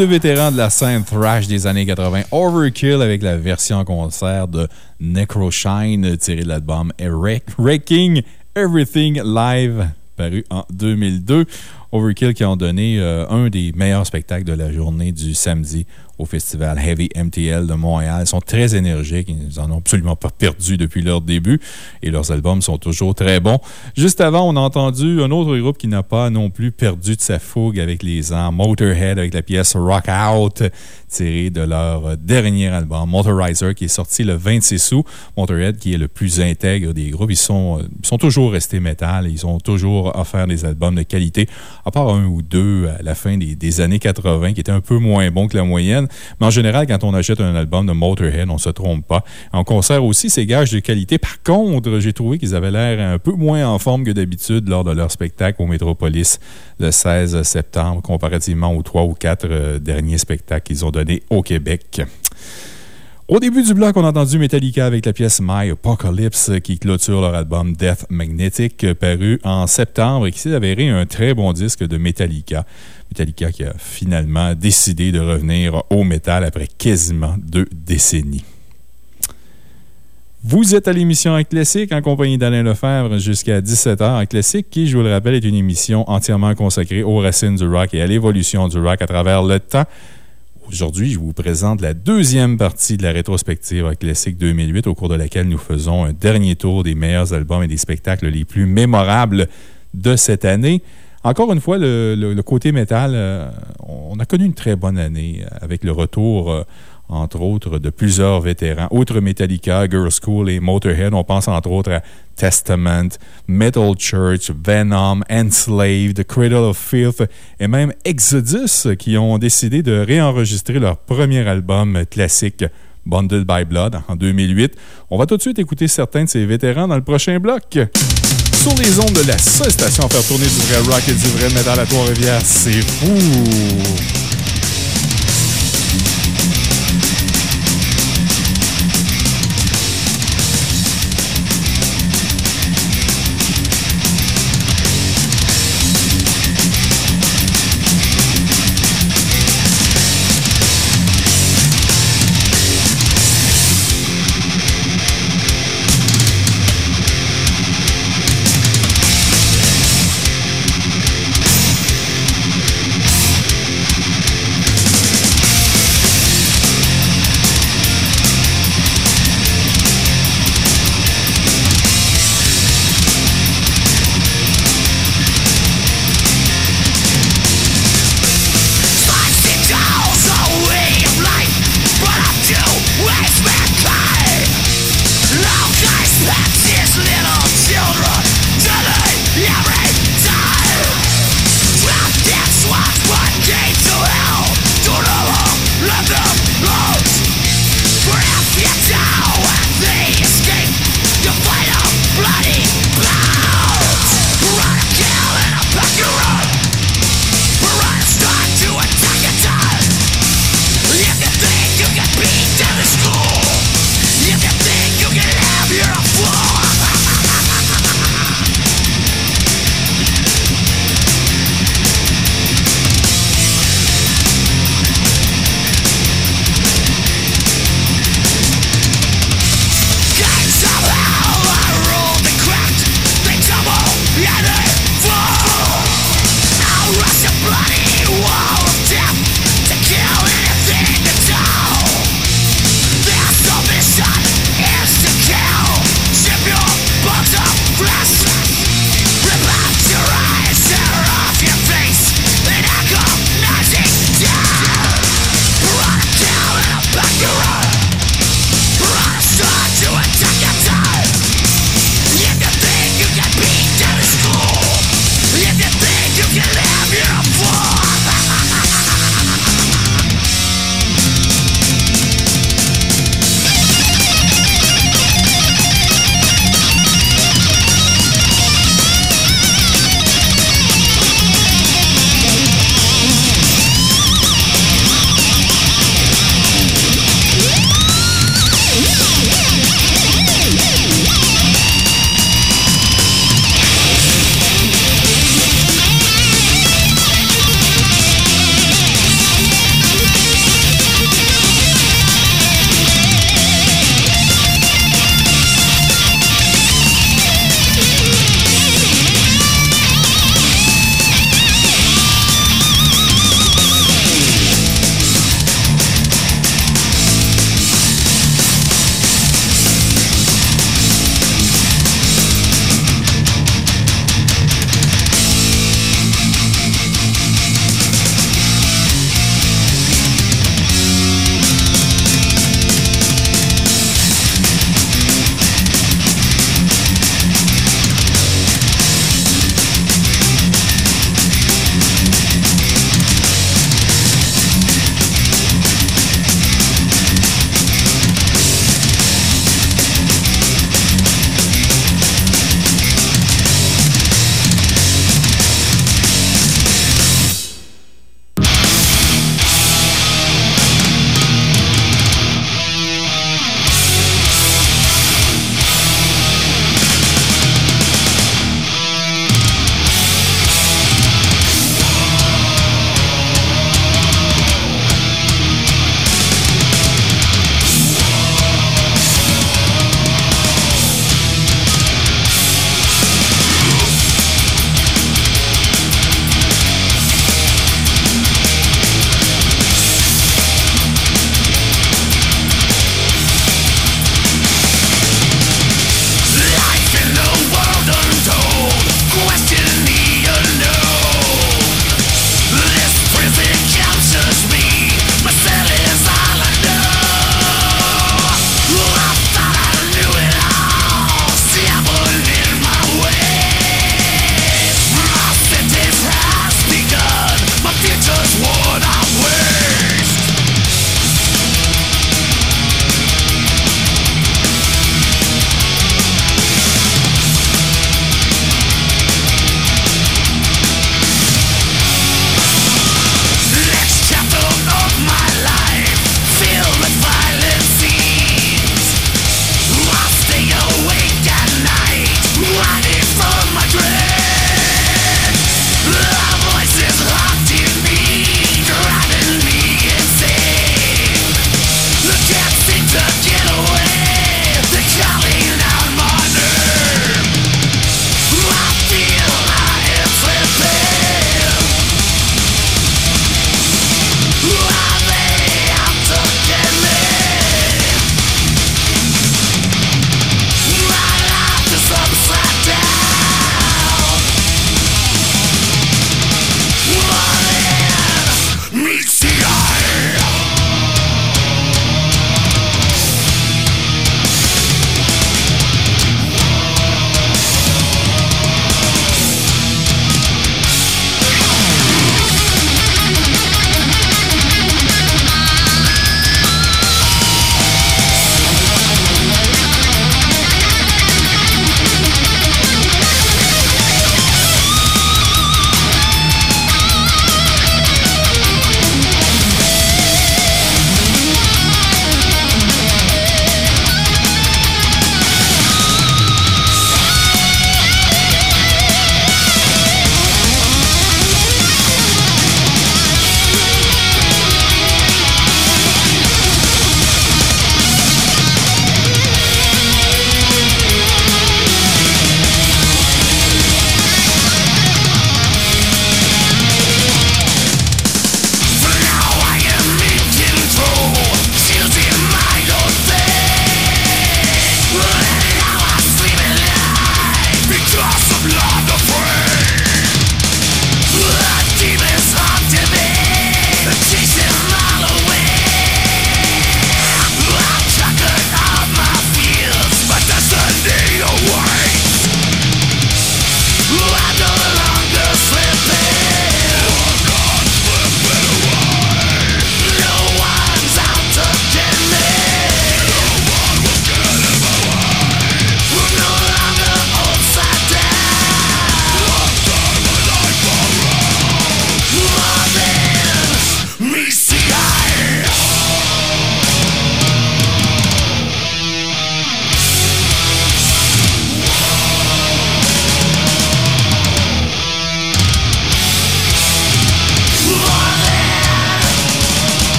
de vétérans de la scène thrash des années 80, Overkill, avec la version concert de Necroshine, tirée de l'album Wreck- Wrecking Everything Live, paru en 2002. Overkill qui ont donné euh, un des meilleurs spectacles de la journée du samedi au festival Heavy MTL de Montréal. Ils sont très énergiques, ils en ont absolument pas perdu depuis leur début et leurs albums sont toujours très bons. Juste avant, on a entendu un autre groupe qui n'a pas non plus perdu de sa fougue avec les ans, Motorhead avec la pièce Rock Out, tirée de leur dernier album, Motorizer, qui est sorti le 26 août. Motorhead, qui est le plus intègre des groupes, ils sont, sont toujours restés métal, ils ont toujours offert des albums de qualité, à part un ou deux à la fin des, des années 80 qui étaient un peu moins bons que la moyenne. Mais en général, quand on achète un album de Motorhead, on se trompe pas. En concert aussi, c'est gage de qualité. Par contre, j'ai trouvé qu'ils avaient l'air un peu moins en forme que d'habitude lors de leur spectacle au Métropolis le 16 septembre, comparativement aux trois ou quatre euh, derniers spectacles qu'ils ont donnés au Québec. Au début du bloc, on a entendu Metallica avec la pièce My Apocalypse qui clôture leur album Death Magnetic paru en septembre et qui s'est avéré un très bon disque de Metallica. Metallica qui a finalement décidé de revenir au métal après quasiment deux décennies. Vous êtes à l'émission Un Classique en compagnie d'Alain Lefebvre jusqu'à 17h. Un Classique qui, je vous le rappelle, est une émission entièrement consacrée aux racines du rock et à l'évolution du rock à travers le temps, Aujourd'hui, je vous présente la deuxième partie de la rétrospective Classic 2008, au cours de laquelle nous faisons un dernier tour des meilleurs albums et des spectacles les plus mémorables de cette année. Encore une fois, le, côté métal, euh, on a connu une très bonne année avec le retour, euh, entre autres, de plusieurs vétérans. Outre Metallica, Girl School et Motorhead, on pense entre autres à Testament, Metal Church, Venom, Enslaved, Cradle of Filth et même Exodus qui ont décidé de réenregistrer leur premier album classique. Bundled by Blood en 2008. On va tout de suite écouter certains de ces vétérans dans le prochain bloc. Sur les ondes de la seule station à faire tourner du vrai rock et du vrai métal à Trois-Rivières, c'est fou!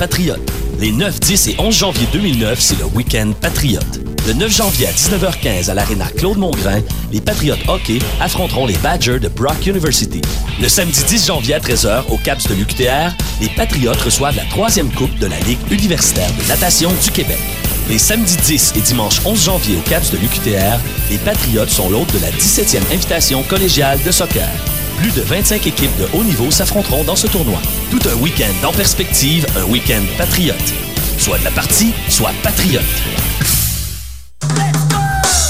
100% patriote. Les 9, 10 et 11 janvier 2009, c'est le week-end patriote. Le 9 janvier à 19h15 à l'aréna Claude Mongrain, les Patriotes hockey affronteront les Badgers de Brock University. Le samedi 10 janvier à 13h au CAPS de l'UQTR, les Patriotes reçoivent la troisième coupe de la Ligue universitaire de natation du Québec. Les samedis 10 et dimanche 11 janvier au CAPS de l'UQTR, les Patriotes sont l'hôte de la 17e invitation collégiale de soccer. Plus de 25 équipes de haut niveau s'affronteront dans ce tournoi. Tout un week-end en perspective, un week-end patriote. Soit de la partie, soit patriote.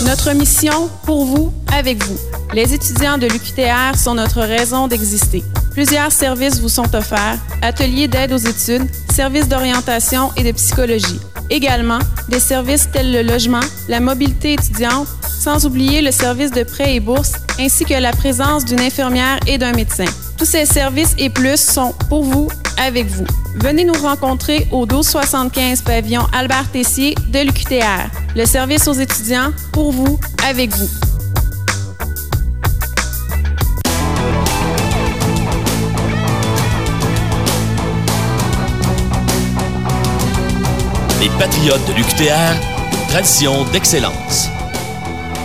Notre mission, pour vous, avec vous. Les étudiants de l'UQTR sont notre raison d'exister. Plusieurs services vous sont offerts, ateliers d'aide aux études, services d'orientation et de psychologie. Également, des services tels le logement, la mobilité étudiante, sans oublier le service de prêt et bourse, ainsi que la présence d'une infirmière et d'un médecin. Tous ces services et plus sont pour vous, avec vous. Venez nous rencontrer au 1275 pavillon Albert Tessier de l'UQTR. Le service aux étudiants, pour vous, avec vous. Les Patriotes de l'UQTR, tradition d'excellence.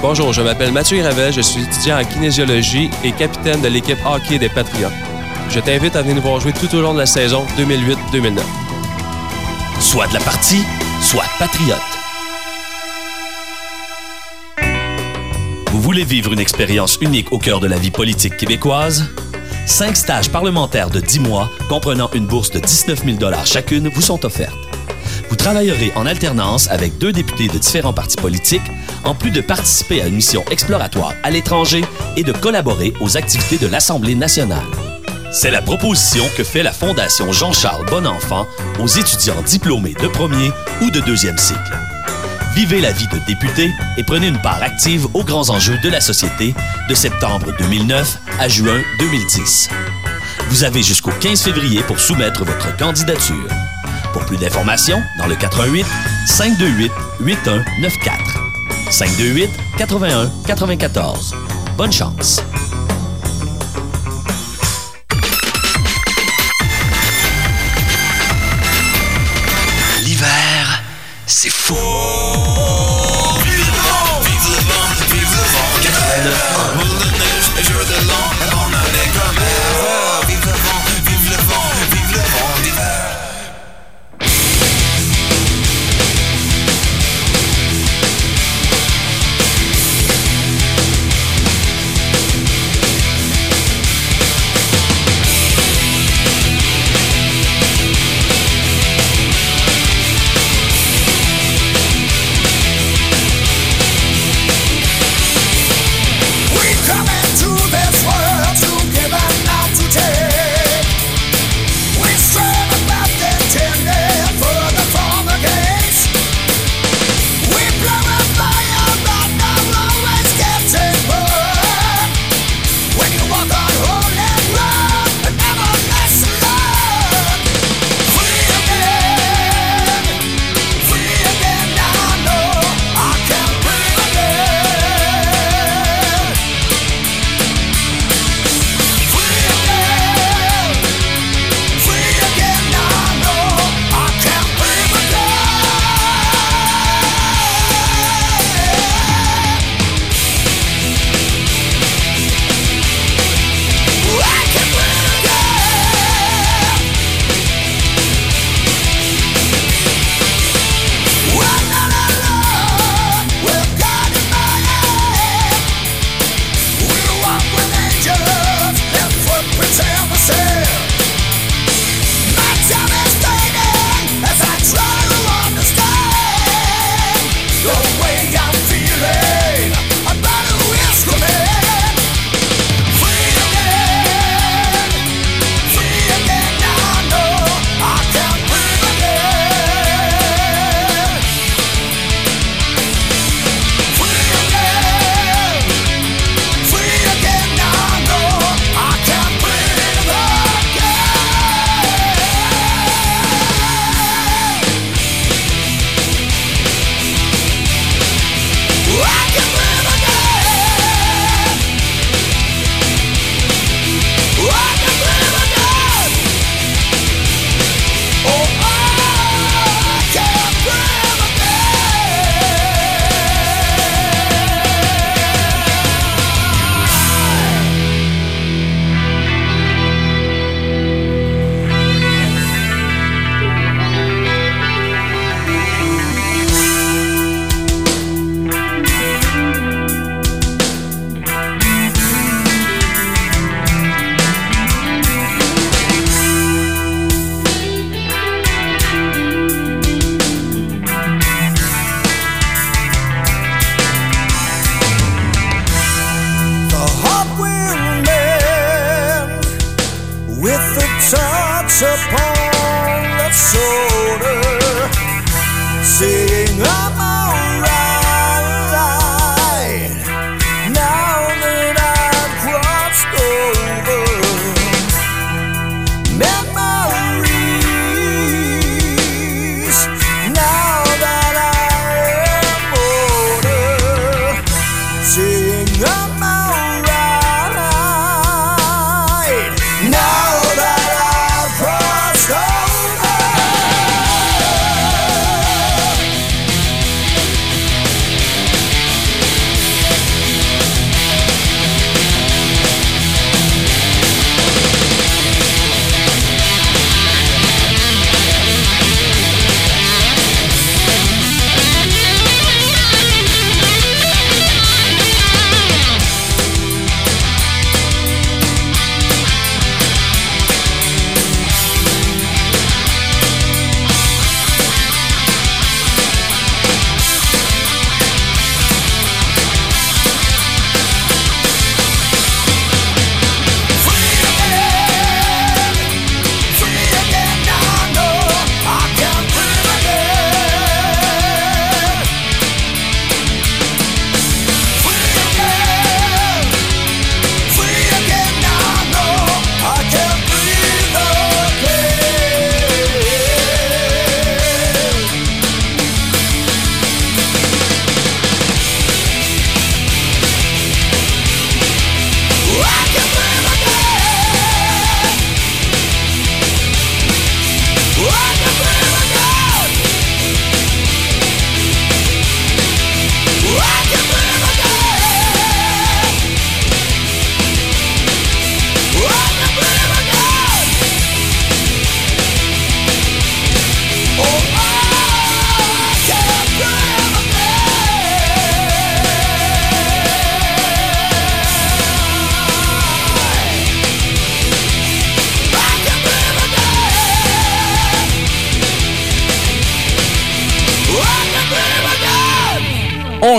Bonjour, je m'appelle Mathieu Ravel, je suis étudiant en kinésiologie et capitaine de l'équipe hockey des Patriotes. Je t'invite à venir nous voir jouer tout au long de la saison 2008-2009. Soit de la partie, soit patriote. Vous voulez vivre une expérience unique au cœur de la vie politique québécoise? Cinq stages parlementaires de 10 mois, comprenant une bourse de 19 000 chacune, vous sont offertes. Vous travaillerez en alternance avec deux députés de différents partis politiques, en plus de participer à une mission exploratoire à l'étranger et de collaborer aux activités de l'Assemblée nationale. C'est la proposition que fait la Fondation Jean-Charles Bonenfant aux étudiants diplômés de premier ou de deuxième cycle. Vivez la vie de député et prenez une part active aux grands enjeux de la société de septembre 2009 à juin 2010. Vous avez jusqu'au 15 février pour soumettre votre candidature. Pour plus d'informations, dans le 88 528 8194. 528 81 94. Bonne chance.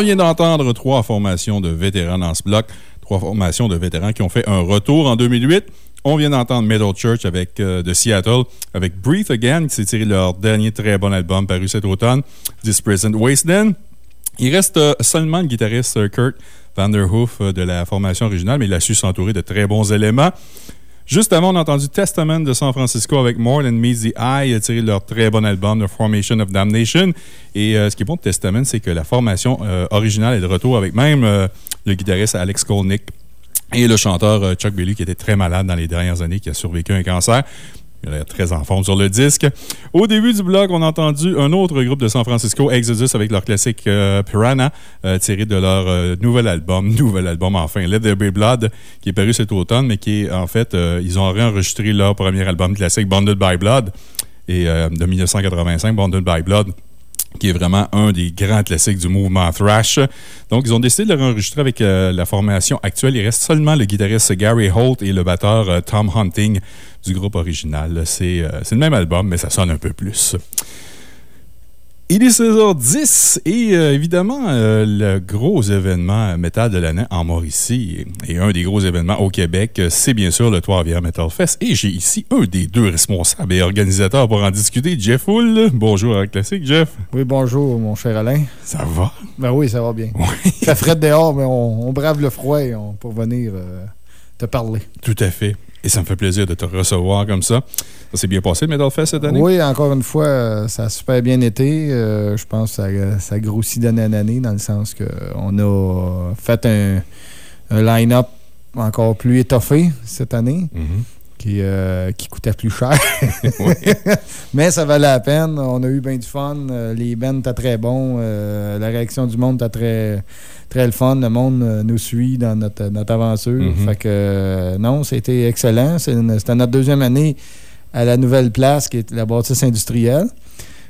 Vient d'entendre trois formations de vétérans dans ce bloc. Trois formations de vétérans qui ont fait un retour en 2008. On vient d'entendre Metal Church avec, euh, de Seattle avec Breathe Again, qui s'est tiré leur dernier très bon album paru cet automne, This Present Wasteland. Il reste euh, seulement le guitariste euh, Kurt Vanderhoof de la formation originale, mais il a su s'entourer de très bons éléments. Juste avant, on a entendu Testament de San Francisco avec More Than Meets the Eye, a tiré leur très bon album, The Formation of Damnation. Et euh, ce qui est bon de Testament, c'est que la formation euh, originale est de retour avec même euh, le guitariste Alex Kolnick et le chanteur euh, Chuck Berry, qui était très malade dans les dernières années, qui a survécu à un cancer. Très en forme sur le disque. Au début du blog, on a entendu un autre groupe de San Francisco, Exodus, avec leur classique euh, Piranha, euh, tiré de leur euh, nouvel album, nouvel album enfin, Let There Be Blood, qui est paru cet automne, mais qui est en fait, ils ont réenregistré leur premier album classique, Bonded by Blood, et, de 1985, Bonded by Blood qui est vraiment un des grands classiques du mouvement thrash. Donc, ils ont décidé de le réenregistrer avec euh, la formation actuelle. Il reste seulement le guitariste Gary Holt et le batteur euh, Tom Hunting du groupe original. Euh, c'est le même album, mais ça sonne un peu plus. Il est 16h10 et euh, évidemment, euh, le gros événement métal de l'année en Mauricie et un des gros événements au Québec, euh, c'est bien sûr le Trois-Rivières Metal Fest. Et j'ai ici un des deux responsables et organisateurs pour en discuter, Jeff Hull. Bonjour à Classique, Jeff. Oui, bonjour, mon cher Alain. Ça va? Ben oui, ça va bien. Fait frais dehors, mais on, on brave le froid et on, pour venir euh, te parler. Tout à fait. Et ça me fait plaisir de te recevoir comme ça. Ça s'est bien passé, le Metal Fest, cette année? Oui, encore une fois, euh, ça a super bien été. Euh, je pense que ça, ça grossit d'année en année dans le sens qu'on a fait un, un line-up encore plus étoffé cette année. Qui, euh, qui coûtait plus cher. Mais ça valait la peine. On a eu bien du fun. Euh, Les bands étaient très bons. Euh, la réaction du monde était très, très le fun. Le monde nous suit dans notre, notre aventure. Mhm. Fait que, non, c'était excellent. C'était notre deuxième année à la nouvelle place qui est la bâtisse industrielle.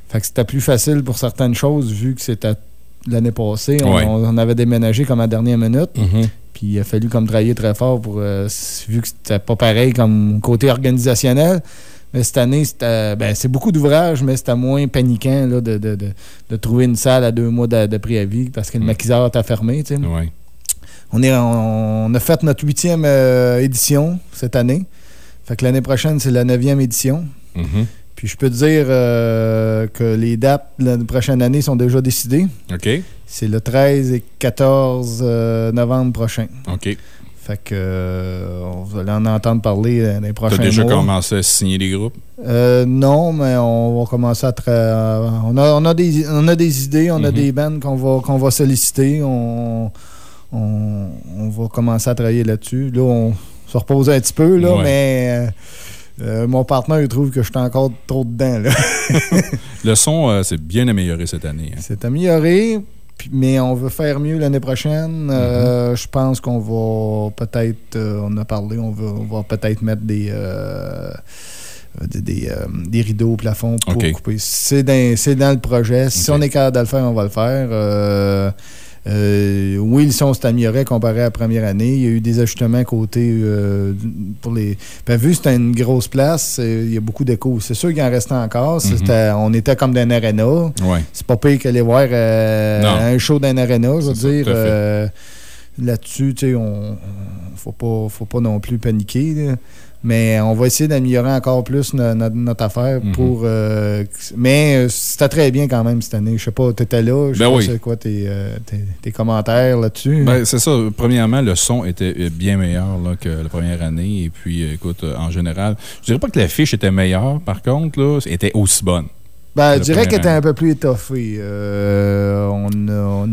Fait que c'était plus facile pour certaines choses vu que c'était l'année passée. On, Ouais. on avait déménagé comme à la dernière minute. Mhm. Puis il a fallu comme travailler très fort pour euh, vu que c'était pas pareil comme côté organisationnel. Mais cette année, ben, c'est beaucoup d'ouvrages, mais c'était moins paniquant là, de, de, de, de trouver une salle à deux mois de, préavis parce que le maquisard était fermé. tu sais. Ouais. On, est, on, on a fait notre huitième euh, édition cette année. Fait que l'année prochaine, c'est la neuvième édition. Mhm. Puis je peux te dire euh, que les dates de la prochaine année sont déjà décidées. OK. C'est le 13 et 14 euh, novembre prochain. OK. Fait que euh, on va en entendre parler euh, dans les prochains T'as déjà mois. commencé à signer des groupes? Euh, non, mais on va commencer à... tra- on, a, on, a des, on a des idées, on a Mhm. des bands qu'on va, qu'on va solliciter. On, on, on va commencer à travailler là-dessus. Là, on se repose un petit peu, là, Ouais. mais euh, euh, mon partenaire il trouve que je suis encore trop dedans. Là. Le son euh, s'est bien amélioré cette année. hein. C'est amélioré, puis- mais on veut faire mieux l'année prochaine. Euh, Mhm. je pense qu'on va peut-être, euh, on a parlé, on va, on va peut-être mettre des, euh, des, des, euh, des rideaux au plafond pour couper. C'est dans, c'est dans le projet. Si on est capable de le faire, on va le faire. Euh, euh, oui, le son s'est amélioré comparé à la première année. Il y a eu des ajustements côté euh, pour les. Ben, vu que c'était une grosse place, euh, il y a beaucoup d'écho. C'est sûr qu'il en restait encore. Mhm. On était comme dans un arena. Ouais. C'est pas pire qu'aller voir euh, un show d'un arena, je veux dire. Là-dessus, tu sais, on, on- faut pas, faut pas non plus paniquer. là. Mais on va essayer d'améliorer encore plus no- no- notre affaire Mhm. pour. euh, mais euh, c'était très bien quand même cette année. Je sais pas, t'étais là. Je sais Ben pas oui. quoi tes, euh, tes- tes commentaires là-dessus. Ben, c'est ça. Premièrement, le son était bien meilleur là, que la première année. Et puis, écoute, en général, je dirais pas que l'affiche était meilleure, par contre, là, était aussi bonne. Ben, je dirais qu'il était un peu plus étoffé. Euh, on, on-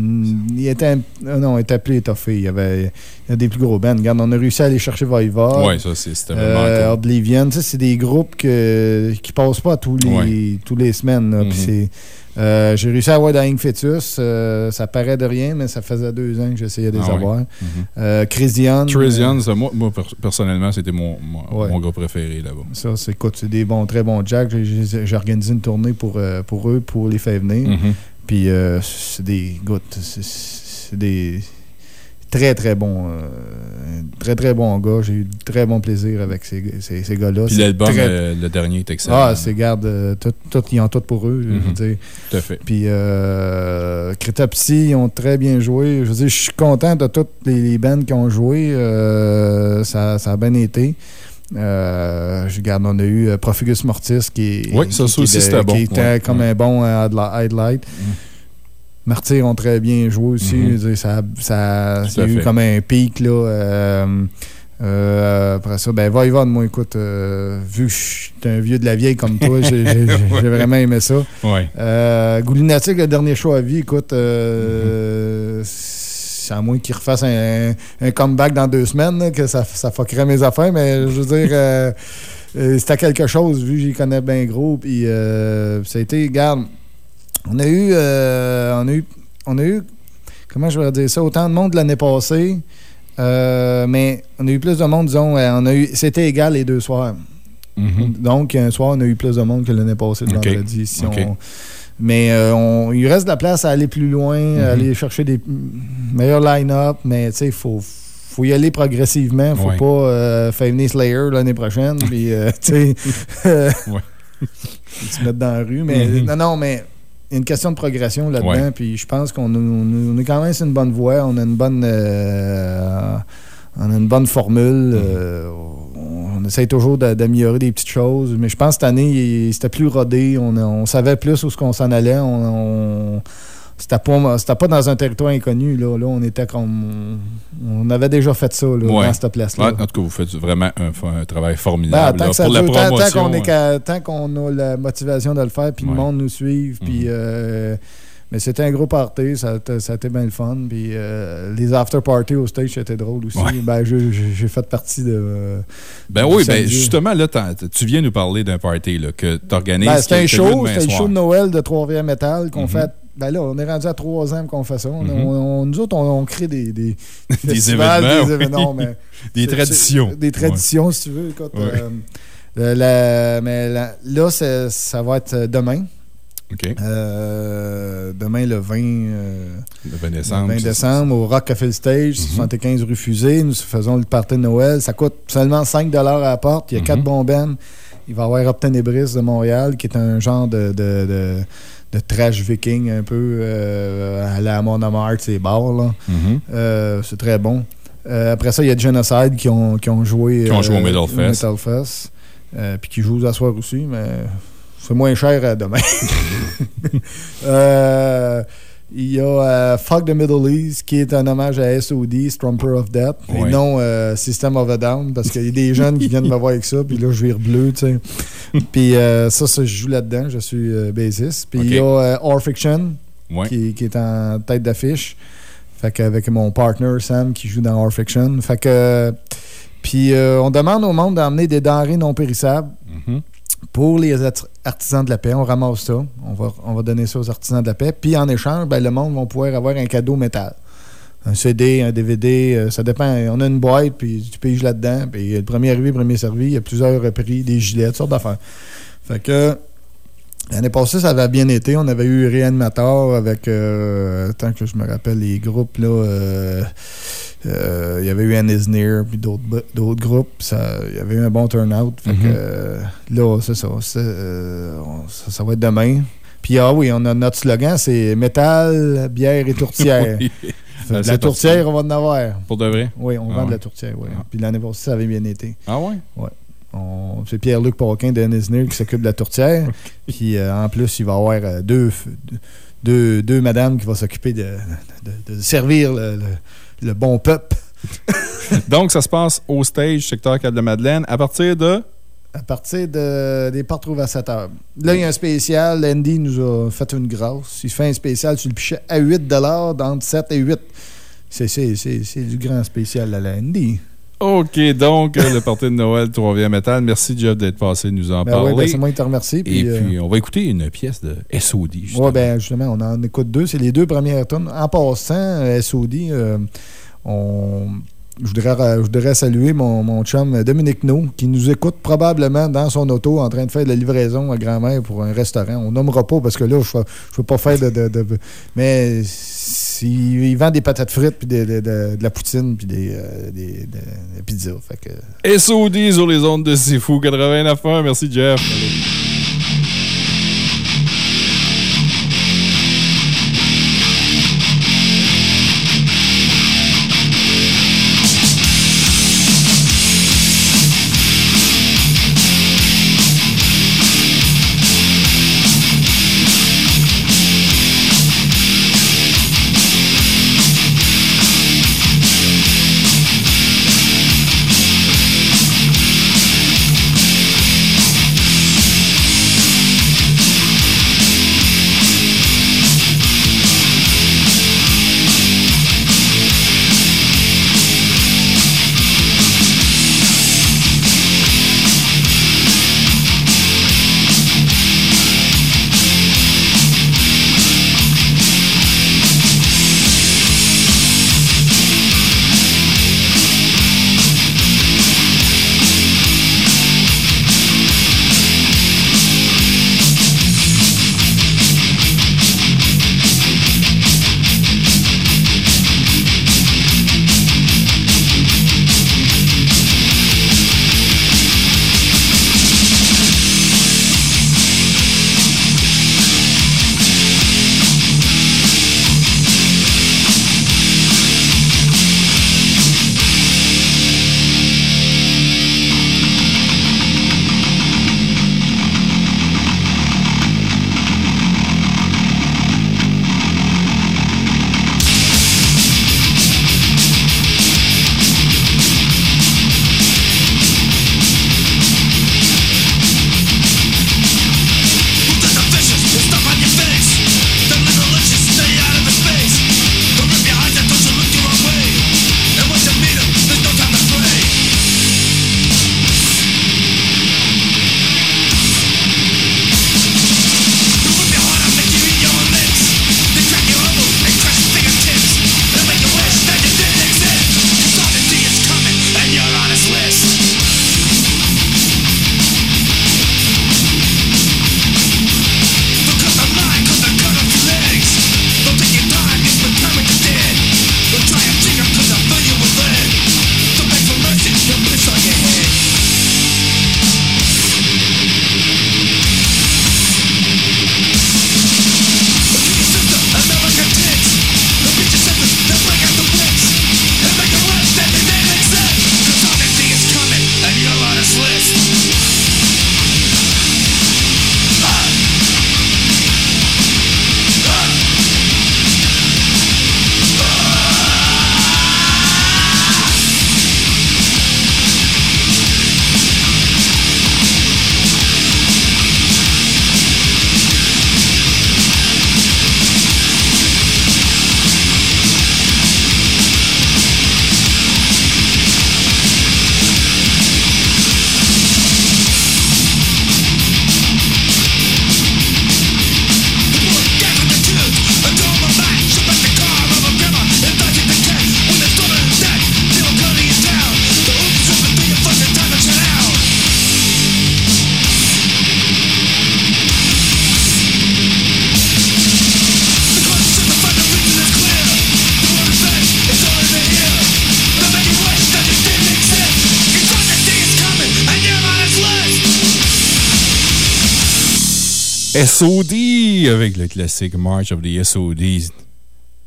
il était un- euh, non, il était plus étoffé. Il y avait il y a des plus gros bands. Regarde, on a réussi à aller chercher Voivod. Ouais, ça, c'est- c'était vraiment euh, cool. Oblivion. C'est des groupes que, qui passent pas tous les, Ouais. tous les semaines. là. Mhm. Euh, j'ai réussi à avoir Dying Fetus. euh, ça paraît de rien, mais ça faisait deux ans que j'essayais de les Ah avoir. Mhm. Euh, Crisian. Crisian, ça, moi, moi, per- personnellement, c'était mon, mon, Ouais. mon gars préféré là-bas. Ça, c'est écoute, c'est des bons, très bons jacks. J'ai- organisé une tournée pour, euh, pour eux, pour les faire venir. Mhm. Puis, euh, c'est des. c'est des. Très, très bon. euh, très, très bon gars. J'ai eu très bon plaisir avec ces, ces, ces gars-là. Puis l'album, très- euh, le dernier est excellent. Ah, c'est, garde, euh, tout, tout- ils ont tout pour eux. je veux Mhm. dire. Tout à fait. Puis, euh, Critopsy, ils ont très bien joué. Je veux dire, je suis content de toutes les, les bands qui ont joué. Ça, ça a bien été. Euh, je regarde, on a eu Profigus Mortis qui, est- Oui, ça, qui- ça aussi, bon. était Ouais, comme ouais. un bon euh, headli- Martyrs ont très bien joué aussi. Mhm. Ça, ça, il y a eu fait. comme un pic. Là, euh, euh, après ça, ben Voivode, moi, écoute, euh, vu que je suis un vieux de la vieille comme toi, j'ai vraiment aimé ça. Ouais. Goulinatic, le dernier show à vie, écoute, euh, c'est à moins qu'il refasse un, un comeback dans deux semaines, là, que ça, ça fuckerait mes affaires, mais je veux dire, euh, euh, c'était quelque chose, vu que j'y connais bien gros. Puis euh, ça a été, regarde, on a eu, euh, on a eu, on a eu, comment je vais dire ça, autant de monde l'année passée, euh, mais on a eu plus de monde, disons, euh, on a eu, c'était égal les deux soirs. Donc, un soir, on a eu plus de monde que l'année passée, le OK. vendredi. si OK. on- mais euh, on- il reste de la place à aller plus loin, à aller chercher des meilleurs line-up, mais tu sais, il faut, faut y aller progressivement. Il faut Ouais. pas euh, faire venir Slayer l'année prochaine, puis euh, tu sais, se mettre dans la rue. Mais Mhm. non, non, mais y a une question de progression là-dedans, Ouais. puis je pense qu'on on, est quand même sur une bonne voie, on a une bonne. euh, on a une bonne formule. euh, on, on essaye toujours d'a- d'améliorer des petites choses. Mais je pense que cette année, c'était plus rodé. On, on savait plus où ce qu'on s'en allait. On- c'était pas, c'était pas dans un territoire inconnu. Là, là on était comme. On avait déjà fait ça là, Ouais. dans cette place-là. Ouais, en tout cas, vous faites vraiment un, un travail Ben, formidable tant là, que ça pour la dure, tant- promotion. tant qu'on hein. tant qu'on a la motivation de le faire, puis le monde nous suive, puis Mhm. euh, mais c'était un gros party, ça, a été- ça a été bien le fun, puis euh, les after parties au stage c'était drôle aussi. Ouais. Ben, j'ai fait partie de. euh, Ben oui, ben justement, là, tu viens nous parler d'un party là, que tu organises. Ben, c'était un show, c'était le show de Noël de Trois-Rivières Metal qu'on Mhm. fait. Ben là, on est rendu à trois ans qu'on fait ça. On- Mhm. on- on- nous autres, on, crée des, des, événements, Des, oui. événements, mais Des c'est- traditions. Des traditions, si tu veux. Écoute, Ouais. euh, le- la- mais la- là, ça va être demain. OK. Euh, demain, le 20, euh, Le 20 décembre, le 20 c'est- décembre, au Rock Café Stage, 75 rue Fusée. Nous faisons le party de Noël. Ça coûte seulement 5 à la porte. Il y a quatre bons bands. Il va y avoir Opten Ebris de Montréal, qui est un genre de, de, de, de trash viking un peu euh, à la Mon Amarth, ces bars. là. Mhm. Euh, c'est très bon. Euh, après ça, il y a Genocide qui ont, qui ont joué, Qui ont joué au Metal Fest. Metal Fest. Puis qui jouent à soir aussi, mais c'est moins cher demain. Il y a euh, Fuck the Middle East, qui est un hommage à SOD, Strumper of Death, et non euh, System of a Down, parce qu'il y a des jeunes qui viennent me voir avec ça, puis là, je vire bleu, tu sais. puis euh, ça, ça, je joue là-dedans, je suis euh, bassiste. Puis il y a Or Fiction, Ouais. qui, qui est en tête d'affiche. Fait qu'avec mon partner Sam qui joue dans Or Fiction. Fait que. Puis on demande au monde d'emmener des denrées non périssables Mhm. Pour les art- artisans de la paix. On ramasse ça. On va, on va donner ça aux artisans de la paix. Puis en échange, ben, le monde va pouvoir avoir un cadeau métal. Un CD, un DVD, euh, ça dépend. On a une boîte, puis tu piges là-dedans. Puis le premier arrivé, premier servi. Il y a plusieurs prix, des gilets, toutes sortes d'affaires. Fait que. L'année passée, ça avait bien été. On avait eu Reanimator avec, euh, tant que je me rappelle, les groupes, là. euh, euh, il y avait eu Anne Is Near, puis d'autres groupes. Ça, il y avait eu un bon turnout. Fait que, Mhm. euh, là, c'est ça, ça. ça va être demain. Puis, ah oui, on a notre slogan, c'est métal, bière et tourtière. Oui. Fait de Assez la tourtière, on va en avoir. Pour de vrai? Oui, on Ah vend de la tourtière, oui. Puis l'année passée, ça avait bien été. Ah ouais? Ouais. C'est Pierre-Luc Paquin de Nisner qui s'occupe de la tourtière. Puis euh, en plus, il va y avoir euh, deux, deux, deux madames qui vont s'occuper de, de- de servir le, le- le bon peuple. Donc, ça se passe au stage, secteur 4 de Madeleine, à partir de? À partir de, des portes à 7 heures. Là, il y a un spécial. Andy nous a fait une grâce. Il fait un spécial sur le pichet à 8 d'entre 7 et 8. C'est- C'est c'est- c'est du grand spécial à la Andy. OK, donc, euh, le party de Noël Trois-Rivières Metal. Merci, Jeff, d'être passé nous en Ben parler. ouais, ben c'est moi qui te remercie. Et puis, euh, on va écouter une pièce de SOD. justement. Oui, ben justement, on en écoute deux. C'est les deux premières tonnes. En passant, euh, SOD, euh, on, je, voudrais, ra- je voudrais saluer mon, mon chum Dominique No, qui nous écoute probablement dans son auto en train de faire de la livraison à grand-mère pour un restaurant. On nommera pas parce que là, je ne peux pas faire de. de- de- mais il, vend des patates frites, puis de, la poutine, puis des, euh, des, des- pizzas. Fait que... SOD sur les ondes de Fou 89.1. Merci, Jeff. SOD avec le classique March of the SOD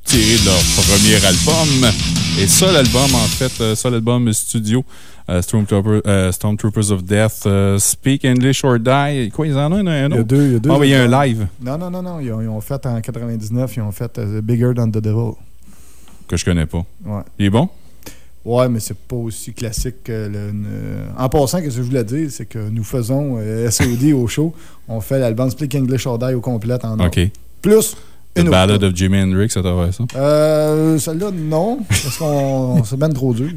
tiré de leur premier album. Et ça, l'album, en fait, euh, ça, l'album studio, euh, euh, Stormtroopers of Death, Speak English or Die. Quoi, ils en ont un, un Il y a deux. Il y a, deux Ah, oui, il y a un live Non, non, non, non. Ils ont, ils ont fait en 99, ils ont fait Bigger Than the Devil. que je connais pas. Ouais. Il est bon? Ouais, mais c'est pas aussi classique que le. ne- En passant, ce que je voulais dire, c'est que nous faisons euh, SOD au show. On fait l'album Speak English or Die au complet en or. OK. Plus The une Ballad autre. of Jimi Hendrix, ça travers ça? Euh, Celle-là, non. Parce qu'on c'est bien trop dur.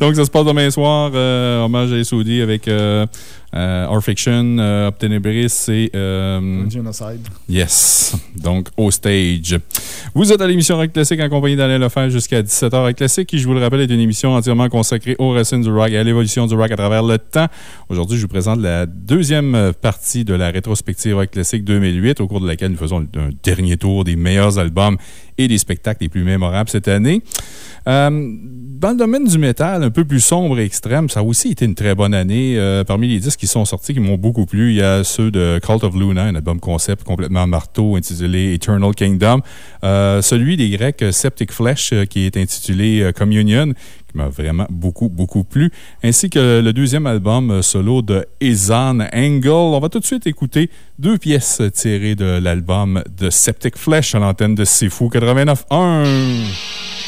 Donc, ça se passe demain soir, euh, hommage à SOD avec euh, Our Fiction, euh, Obtenebris et. euh, Genocide. Yes. Donc, au stage. Vous êtes à l'émission Rock Classique en compagnie d'Alain Lefebvre jusqu'à 17h. Rock Classique, qui, je vous le rappelle, est une émission entièrement consacrée aux racines du rock et à l'évolution du rock à travers le temps. Aujourd'hui, je vous présente la deuxième partie de la rétrospective Rock Classique 2008, au cours de laquelle nous faisons un dernier tour des meilleurs albums et des spectacles les plus mémorables cette année. Euh, dans le domaine du métal, un peu plus sombre et extrême, ça a aussi été une très bonne année. Euh, parmi les disques qui sont sortis, qui m'ont beaucoup plu, il y a ceux de Cult of Luna, un album concept complètement marteau intitulé Eternal Kingdom. Euh, celui des Grecs Septic Flesh, qui est intitulé Communion, m'a vraiment beaucoup, beaucoup plu, ainsi que le deuxième album euh, solo de Ezan Angle. On va tout de suite écouter deux pièces tirées de l'album de Septic Flesh à l'antenne de C'est Fou 89.1.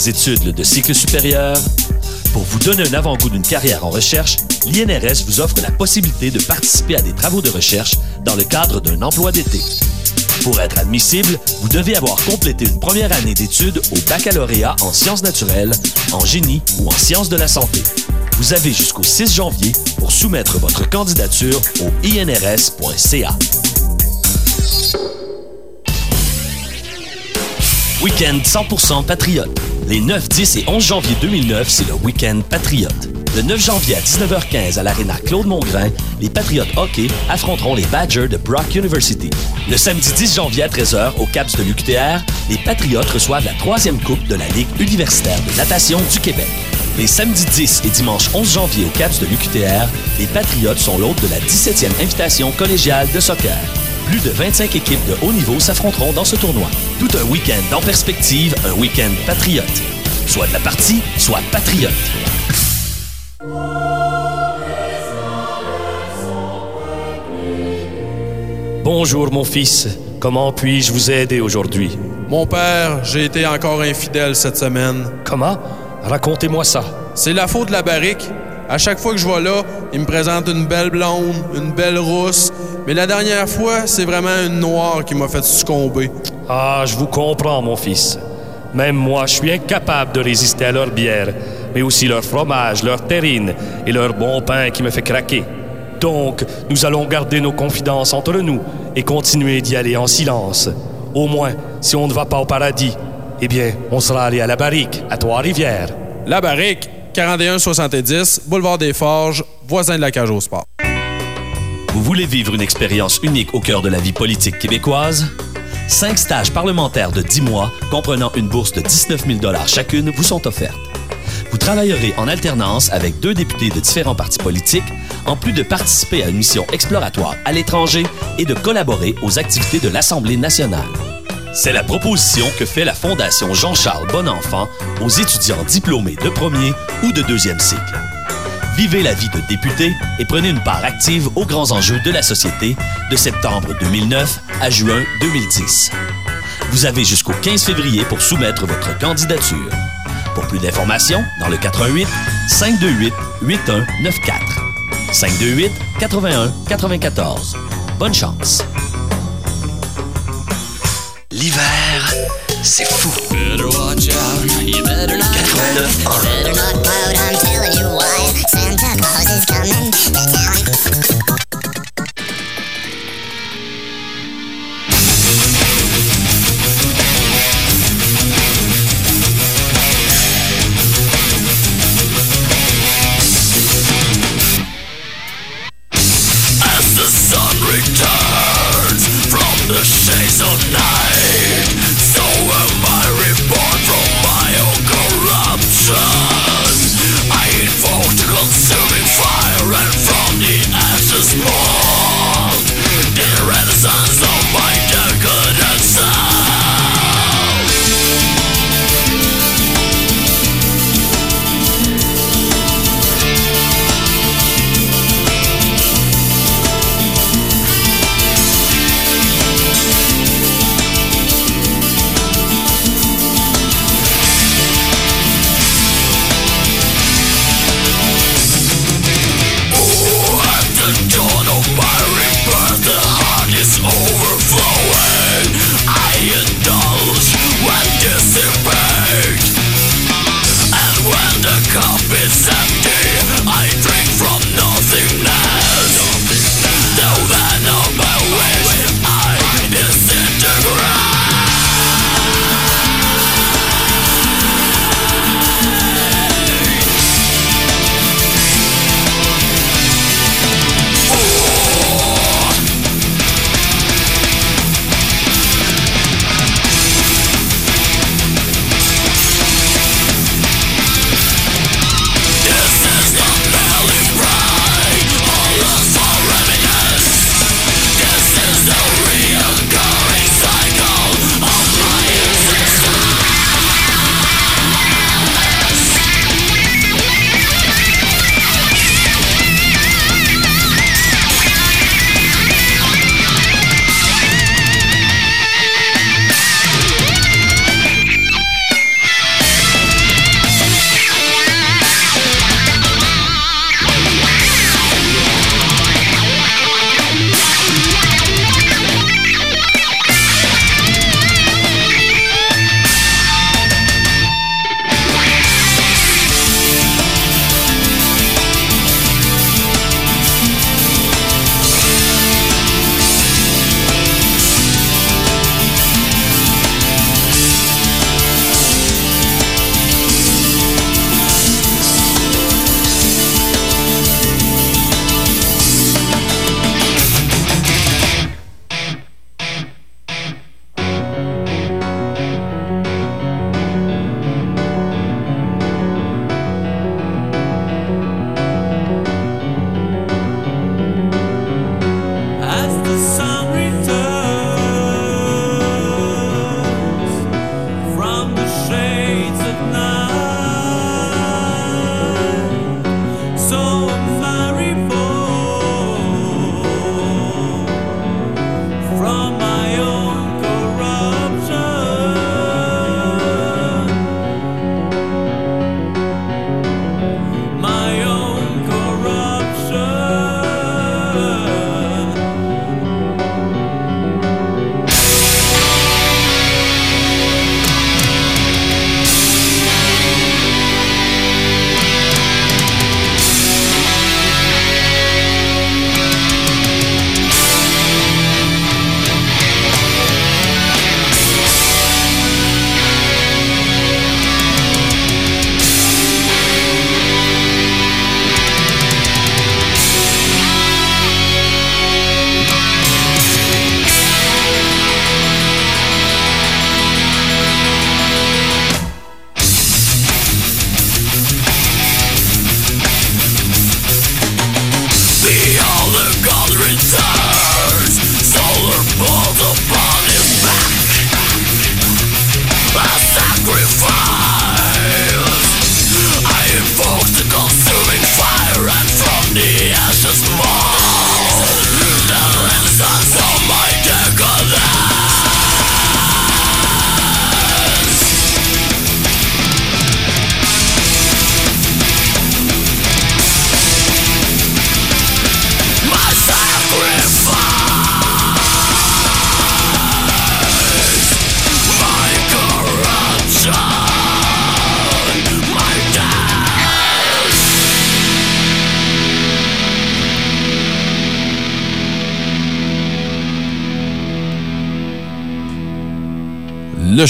des études de cycle supérieur? Pour vous donner un avant-goût d'une carrière en recherche, l'INRS vous offre la possibilité de participer à des travaux de recherche dans le cadre d'un emploi d'été. Pour être admissible, vous devez avoir complété une première année d'études au baccalauréat en sciences naturelles, en génie ou en sciences de la santé. Vous avez jusqu'au 6 janvier pour soumettre votre candidature au inrs.ca. Week-end 100% patriote. Les 9, 10 et 11 janvier 2009, c'est le Week-end patriote. Le 9 janvier à 19h15 à l'Arena Claude Mongrain, les Patriotes hockey affronteront les Badgers de Brock University. Le samedi 10 janvier à 13h au CAPS de l'UQTR, les Patriotes reçoivent la troisième coupe de la Ligue universitaire de natation du Québec. Les samedis 10 et dimanche 11 janvier au CAPS de l'UQTR, les Patriotes sont l'hôte de la 17e invitation collégiale de soccer. Plus de 25 équipes de haut niveau s'affronteront dans ce tournoi. Tout un week-end en perspective, un week-end patriote. Soit de la partie, soit patriote. Bonjour mon fils, comment puis-je vous aider aujourd'hui? Mon père, j'ai été encore infidèle cette semaine. Comment? Racontez-moi ça. C'est la faute de la barrique. À chaque fois que je vais là, il me présente une belle blonde, une belle rousse. Mais la dernière fois, c'est vraiment une noire qui m'a fait succomber. Ah, je vous comprends mon fils. Même moi, je suis incapable de résister à leur bière, mais aussi leur fromage, leur terrine et leur bon pain qui me fait craquer. Donc, nous allons garder nos confidences entre nous et continuer d'y aller en silence. Au moins, si on ne va pas au paradis, eh bien, on sera allé à la barrique, à Trois-Rivières. La barrique, 4170, boulevard des Forges, voisin de la cage au sport. Vous voulez vivre une expérience unique au cœur de la vie politique québécoise? Cinq stages parlementaires de 10 mois, comprenant une bourse de 19 000 chacune, vous sont offertes. Vous travaillerez en alternance avec deux députés de différents partis politiques, en plus de participer à une mission exploratoire à l'étranger et de collaborer aux activités de l'Assemblée nationale. C'est la proposition que fait la Fondation Jean-Charles Bonenfant aux étudiants diplômés de premier ou de deuxième cycle. Vivez la vie de député et prenez une part active aux grands enjeux de la société de septembre 2009 à juin 2010. Vous avez jusqu'au 15 février pour soumettre votre candidature. Pour plus d'informations, dans le 88 528 8194. 528 81 94. Bonne chance. L'hiver, c'est fou. 89 1. Moses coming to town.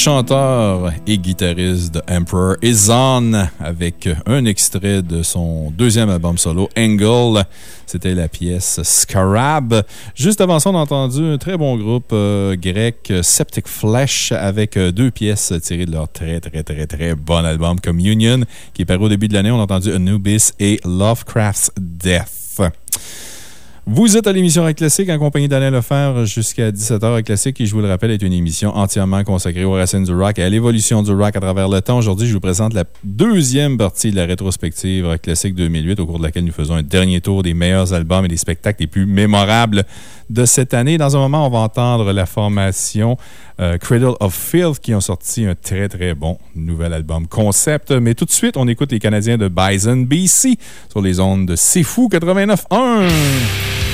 Chanteur et guitariste de Emperor is On avec un extrait de son deuxième album solo, Angle. C'était la pièce Scarab. Juste avant ça, on a entendu un très bon groupe euh, grec, Septic Flesh, avec euh, deux pièces tirées de leur très, très, très, très bon album Communion, qui est paru au début de l'année. On a entendu Anubis et Lovecraft's Death. Vous êtes à l'émission Rock Classique en compagnie d'Alain Lefebvre jusqu'à 17h. Rock Classique, qui, je vous le rappelle, est une émission entièrement consacrée aux racines du rock et à l'évolution du rock à travers le temps. Aujourd'hui, je vous présente la deuxième partie de la rétrospective Rock Classique 2008, au cours de laquelle nous faisons un dernier tour des meilleurs albums et des spectacles les plus mémorables de cette année. Dans un moment, on va entendre la formation euh, Cradle of Filth qui ont sorti un très très bon nouvel album concept. Mais tout de suite, on écoute les Canadiens de Bison BC sur les ondes de C'est Fou 89.1.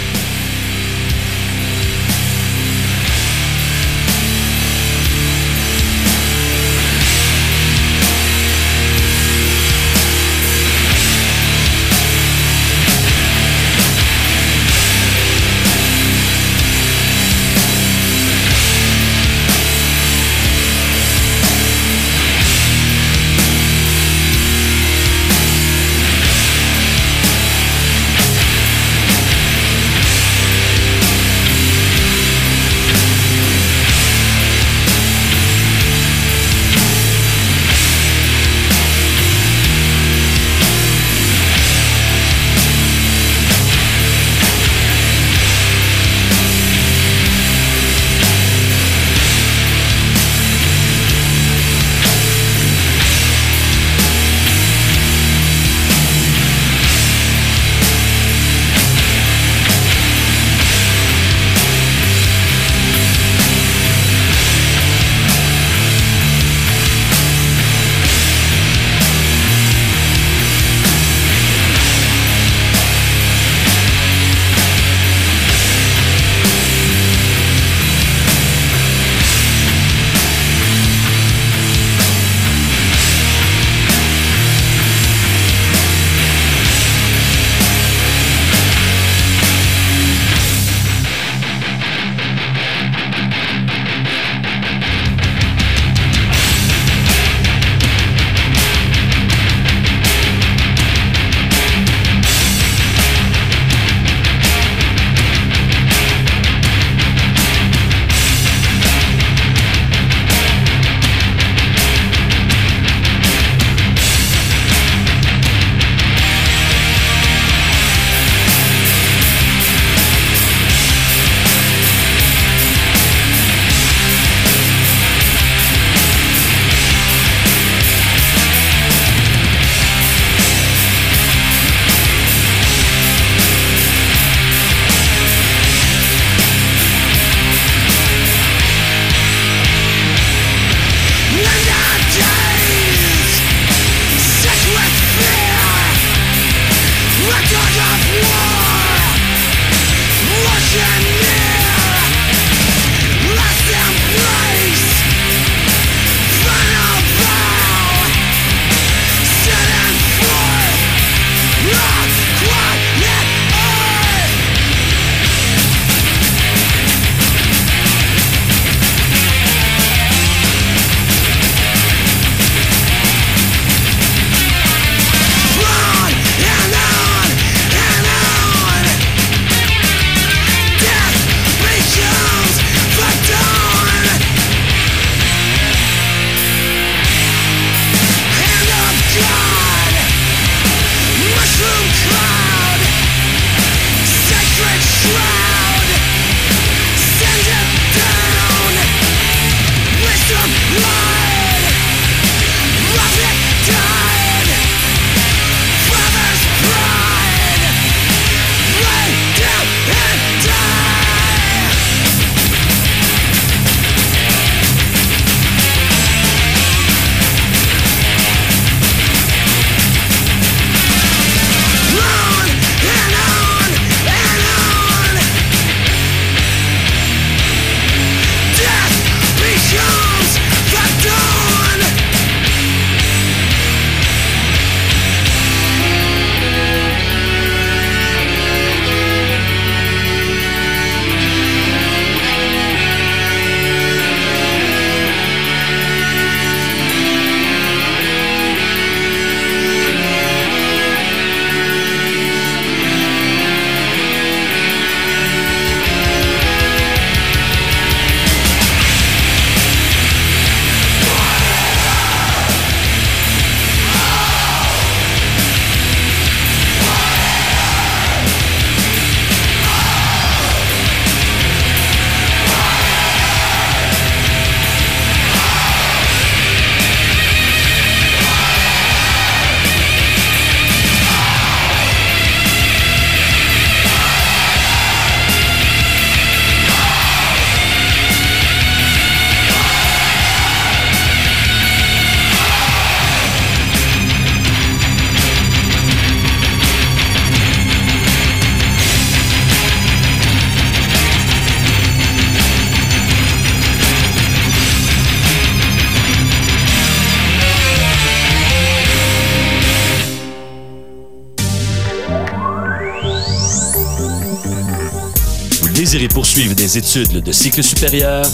des études de cycle supérieur?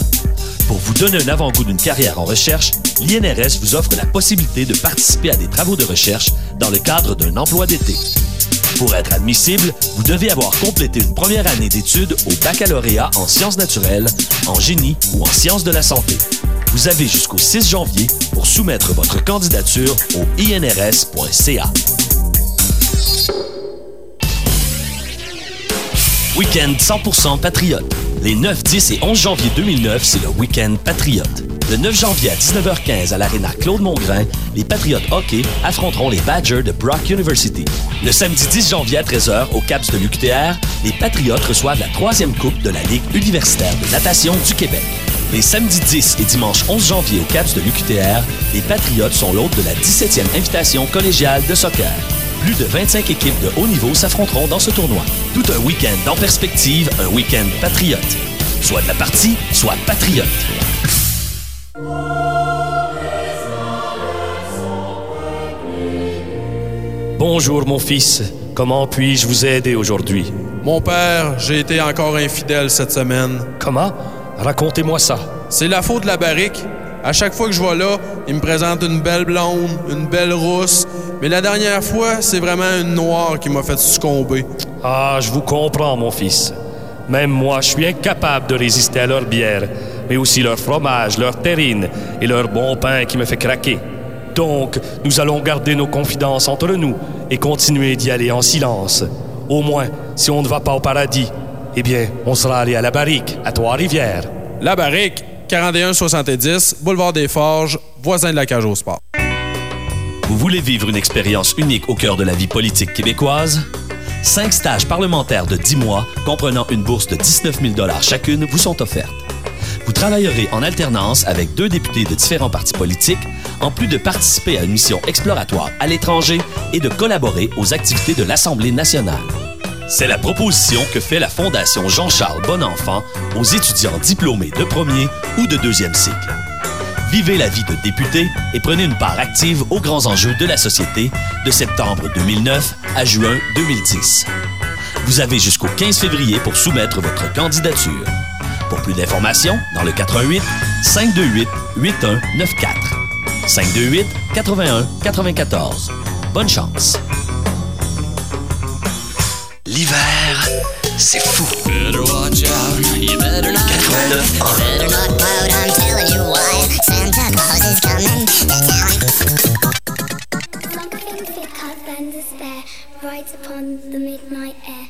Pour vous donner un avant-goût d'une carrière en recherche, l'INRS vous offre la possibilité de participer à des travaux de recherche dans le cadre d'un emploi d'été. Pour être admissible, vous devez avoir complété une première année d'études au baccalauréat en sciences naturelles, en génie ou en sciences de la santé. Vous avez jusqu'au 6 janvier pour soumettre votre candidature au inrs.ca. Week-end 100% patriote. Les 9, 10 et 11 janvier 2009, c'est le Week-end patriote. Le 9 janvier à 19h15 à l'Arena Claude-Mongrain, les Patriotes hockey affronteront les Badgers de Brock University. Le samedi 10 janvier à 13h au CAPS de l'UQTR, les Patriotes reçoivent la troisième coupe de la Ligue universitaire de natation du Québec. Les samedis 10 et dimanche 11 janvier au CAPS de l'UQTR, les Patriotes sont l'hôte de la 17e invitation collégiale de soccer. Plus de 25 équipes de haut niveau s'affronteront dans ce tournoi. Tout un week-end en perspective, un week-end patriote. Soit de la partie, soit patriote. Bonjour mon fils, comment puis-je vous aider aujourd'hui? Mon père, j'ai été encore infidèle cette semaine. Comment? Racontez-moi ça. C'est la faute de la barrique. À chaque fois que je vais là, il me présente une belle blonde, une belle rousse. Mais la dernière fois, c'est vraiment une noire qui m'a fait succomber. Ah, je vous comprends mon fils. Même moi, je suis incapable de résister à leur bière, mais aussi leur fromage, leur terrine et leur bon pain qui me fait craquer. Donc, nous allons garder nos confidences entre nous et continuer d'y aller en silence. Au moins, si on ne va pas au paradis, eh bien, on sera allé à la barrique, à Trois-Rivières. La barrique, 4170, boulevard des Forges, voisin de la cage au sport. Vous voulez vivre une expérience unique au cœur de la vie politique québécoise? Cinq stages parlementaires de 10 mois, comprenant une bourse de 19 000 chacune, vous sont offertes. Vous travaillerez en alternance avec deux députés de différents partis politiques, en plus de participer à une mission exploratoire à l'étranger et de collaborer aux activités de l'Assemblée nationale. C'est la proposition que fait la Fondation Jean-Charles Bonenfant aux étudiants diplômés de premier ou de deuxième cycle. Vivez la vie de député et prenez une part active aux grands enjeux de la société de septembre 2009 à juin 2010. Vous avez jusqu'au 15 février pour soumettre votre candidature. Pour plus d'informations, dans le 88 528 8194. 528 81 94. Bonne chance. L'hiver, c'est fou. is coming to town. Like a finger, cut benders despair. right upon the midnight air.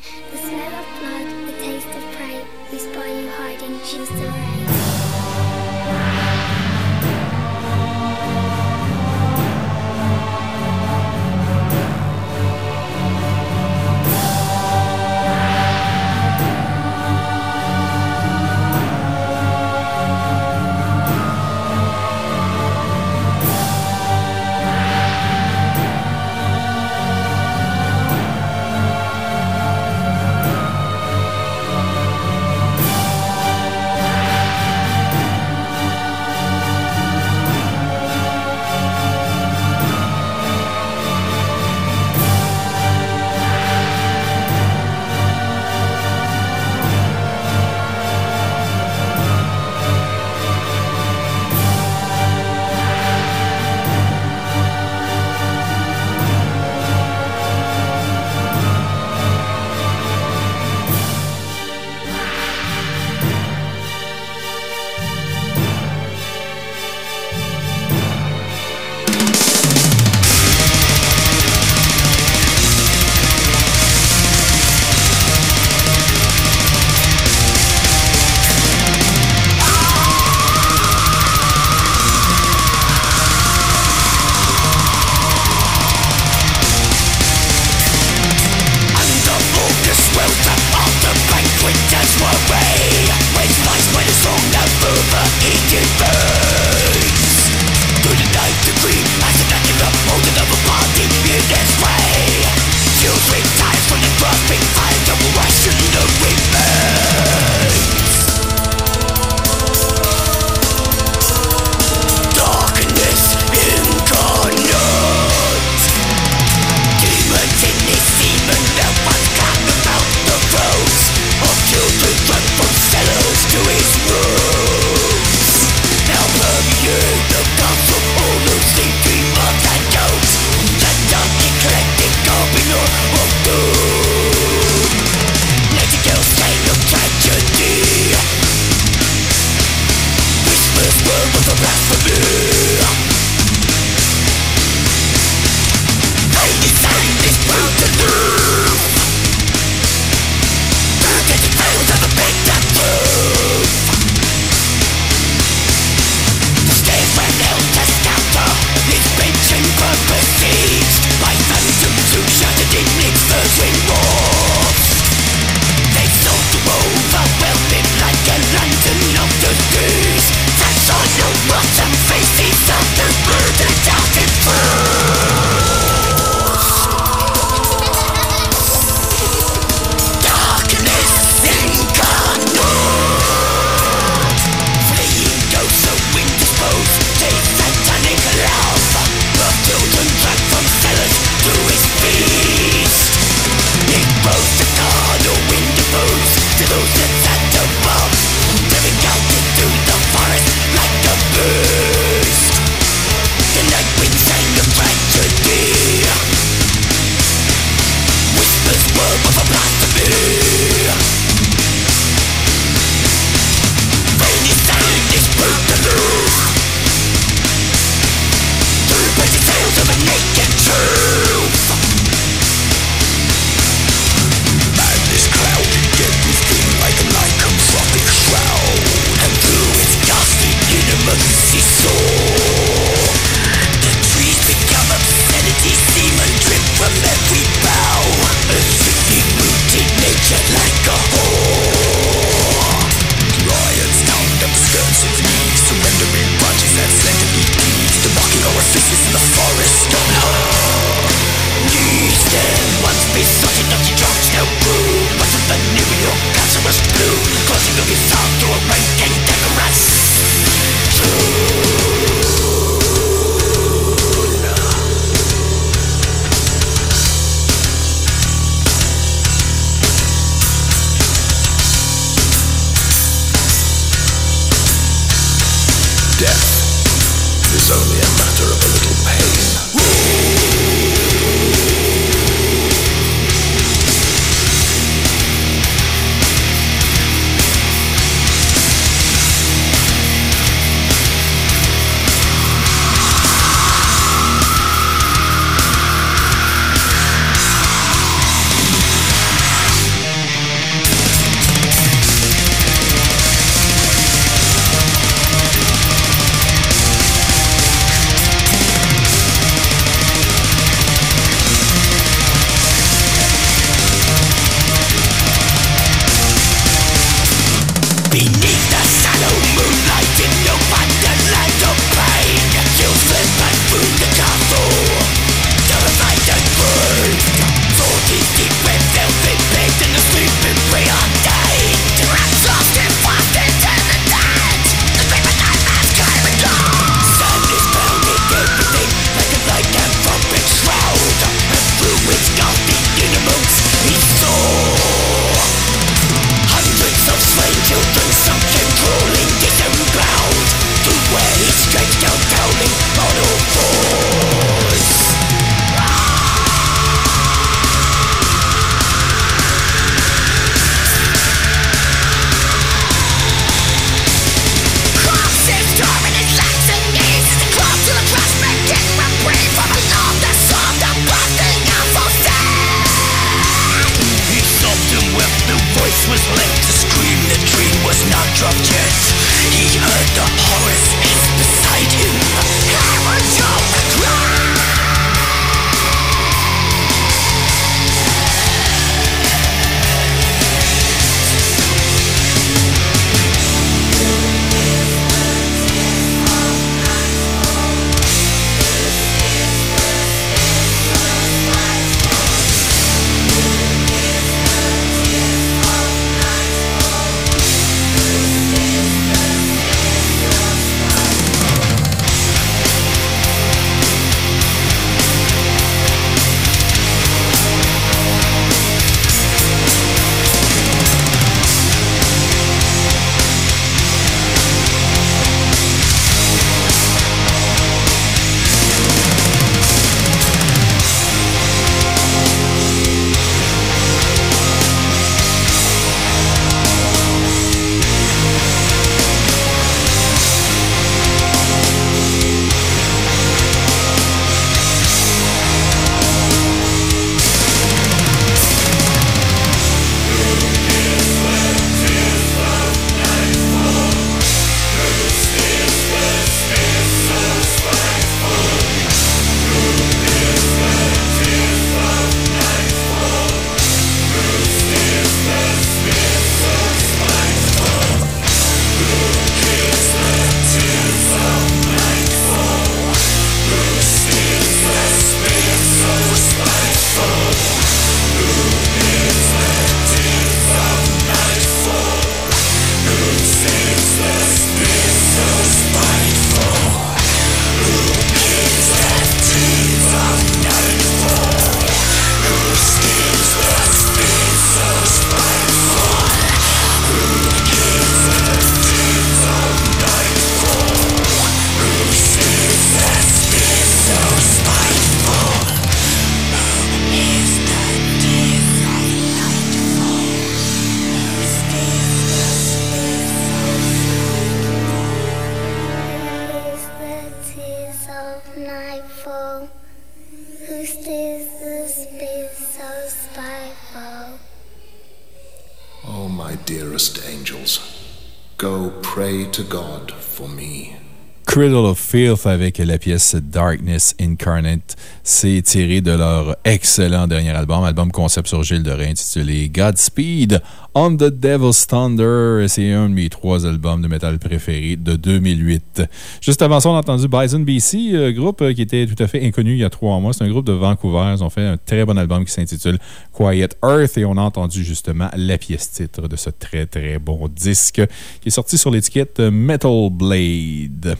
Cradle of Filth avec la pièce Darkness Incarnate. C'est tiré de leur excellent dernier album, album concept sur Gilles de Rhin intitulé Godspeed on the Devil's Thunder. C'est un de mes trois albums de métal préférés de 2008. Juste avant ça, on a entendu Bison BC, euh, groupe euh, qui était tout à fait inconnu il y a trois mois. C'est un groupe de Vancouver. Ils ont fait un très bon album qui s'intitule Quiet Earth et on a entendu justement la pièce titre de ce très très bon disque qui est sorti sur l'étiquette Metal Blade.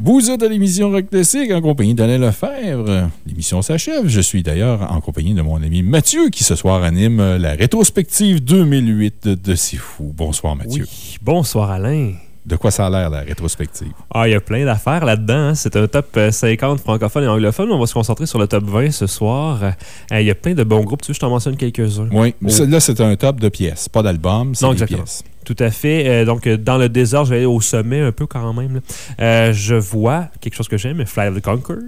Vous êtes à l'émission Rock Classic en compagnie d'Alain Lefebvre. L'émission s'achève. Je suis d'ailleurs en compagnie de mon ami Mathieu qui ce soir anime la rétrospective 2008 de C'est Fou. Bonsoir Mathieu. Bonsoir Alain. De quoi ça a l'air la rétrospective? Ah, il y a plein d'affaires là-dedans. hein. C'est un top euh, 50 francophone et anglophone. On va se concentrer sur le top 20 ce soir. Euh, Il y a plein de bons groupes. Tu veux, je t'en mentionne quelques-uns? Oui, Oh. là c'est un top de pièces, pas d'album, c'est Non, des exactement. pièces. Tout à fait. Euh, donc, euh, dans le désordre, je vais aller au sommet un peu quand même. Euh, je vois quelque chose que j'aime, Fly of the Conquerors.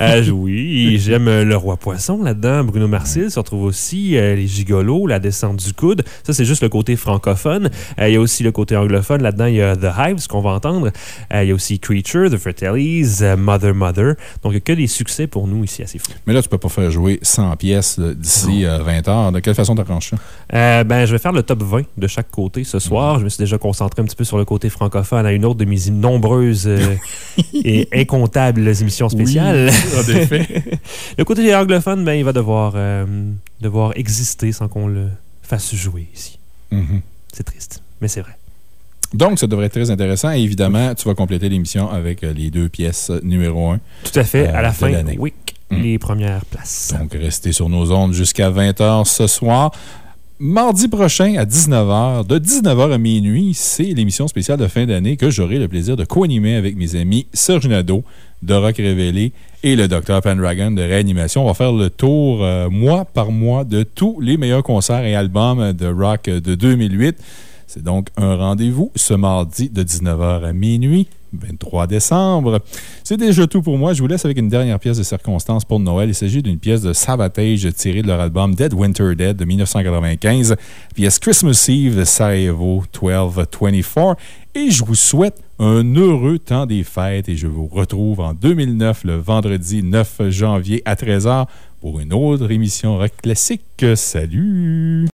Euh, oui, j'aime Le Roi Poisson là-dedans. Bruno Marcil se retrouve aussi. les Gigolos, La descente du coude. Ça, c'est juste le côté francophone. Il y a aussi le côté anglophone. Là-dedans, il y a The Hive, ce qu'on va entendre. Il y a aussi Creature, The Fratellis, Mother Mother. Donc, il n'y a que des succès pour nous ici, assez fou. Mais là, tu peux pas faire jouer 100 pièces d'ici euh, 20 heures. De quelle façon t'arranges ça? Ben, je vais faire le top 20 de chaque côté ce soir. Je me suis déjà concentré un petit peu sur le côté francophone à une autre de mes nombreuses euh, et incomptables émissions spéciales. Oui, en effet. le côté anglophone, ben, il va devoir, euh, devoir exister sans qu'on le fasse jouer ici. Mhm. C'est triste, mais c'est vrai. Donc, ça devrait être très intéressant. Et évidemment, tu vas compléter l'émission avec euh, les deux pièces numéro 1. Tout à fait. à la fin, oui, les premières places. Donc, restez sur nos ondes jusqu'à 20h ce soir. Mardi prochain à 19h, de 19h à minuit, c'est l'émission spéciale de fin d'année que j'aurai le plaisir de co-animer avec mes amis Serge Nadeau de Rock Révélé et le Dr. Pendragon de Réanimation. On va faire le tour euh, mois par mois de tous les meilleurs concerts et albums de rock de 2008. C'est donc un rendez-vous ce mardi de 19h à minuit, 23 décembre. C'est déjà tout pour moi. Je vous laisse avec une dernière pièce de circonstance pour Noël. Il s'agit d'une pièce de Sabotage tirée de leur album Dead Winter Dead de 1995, pièce Christmas Eve de Sarajevo 1224. Et je vous souhaite un heureux temps des fêtes et je vous retrouve en 2009, le vendredi 9 janvier à 13h pour une autre émission rock classique. Salut!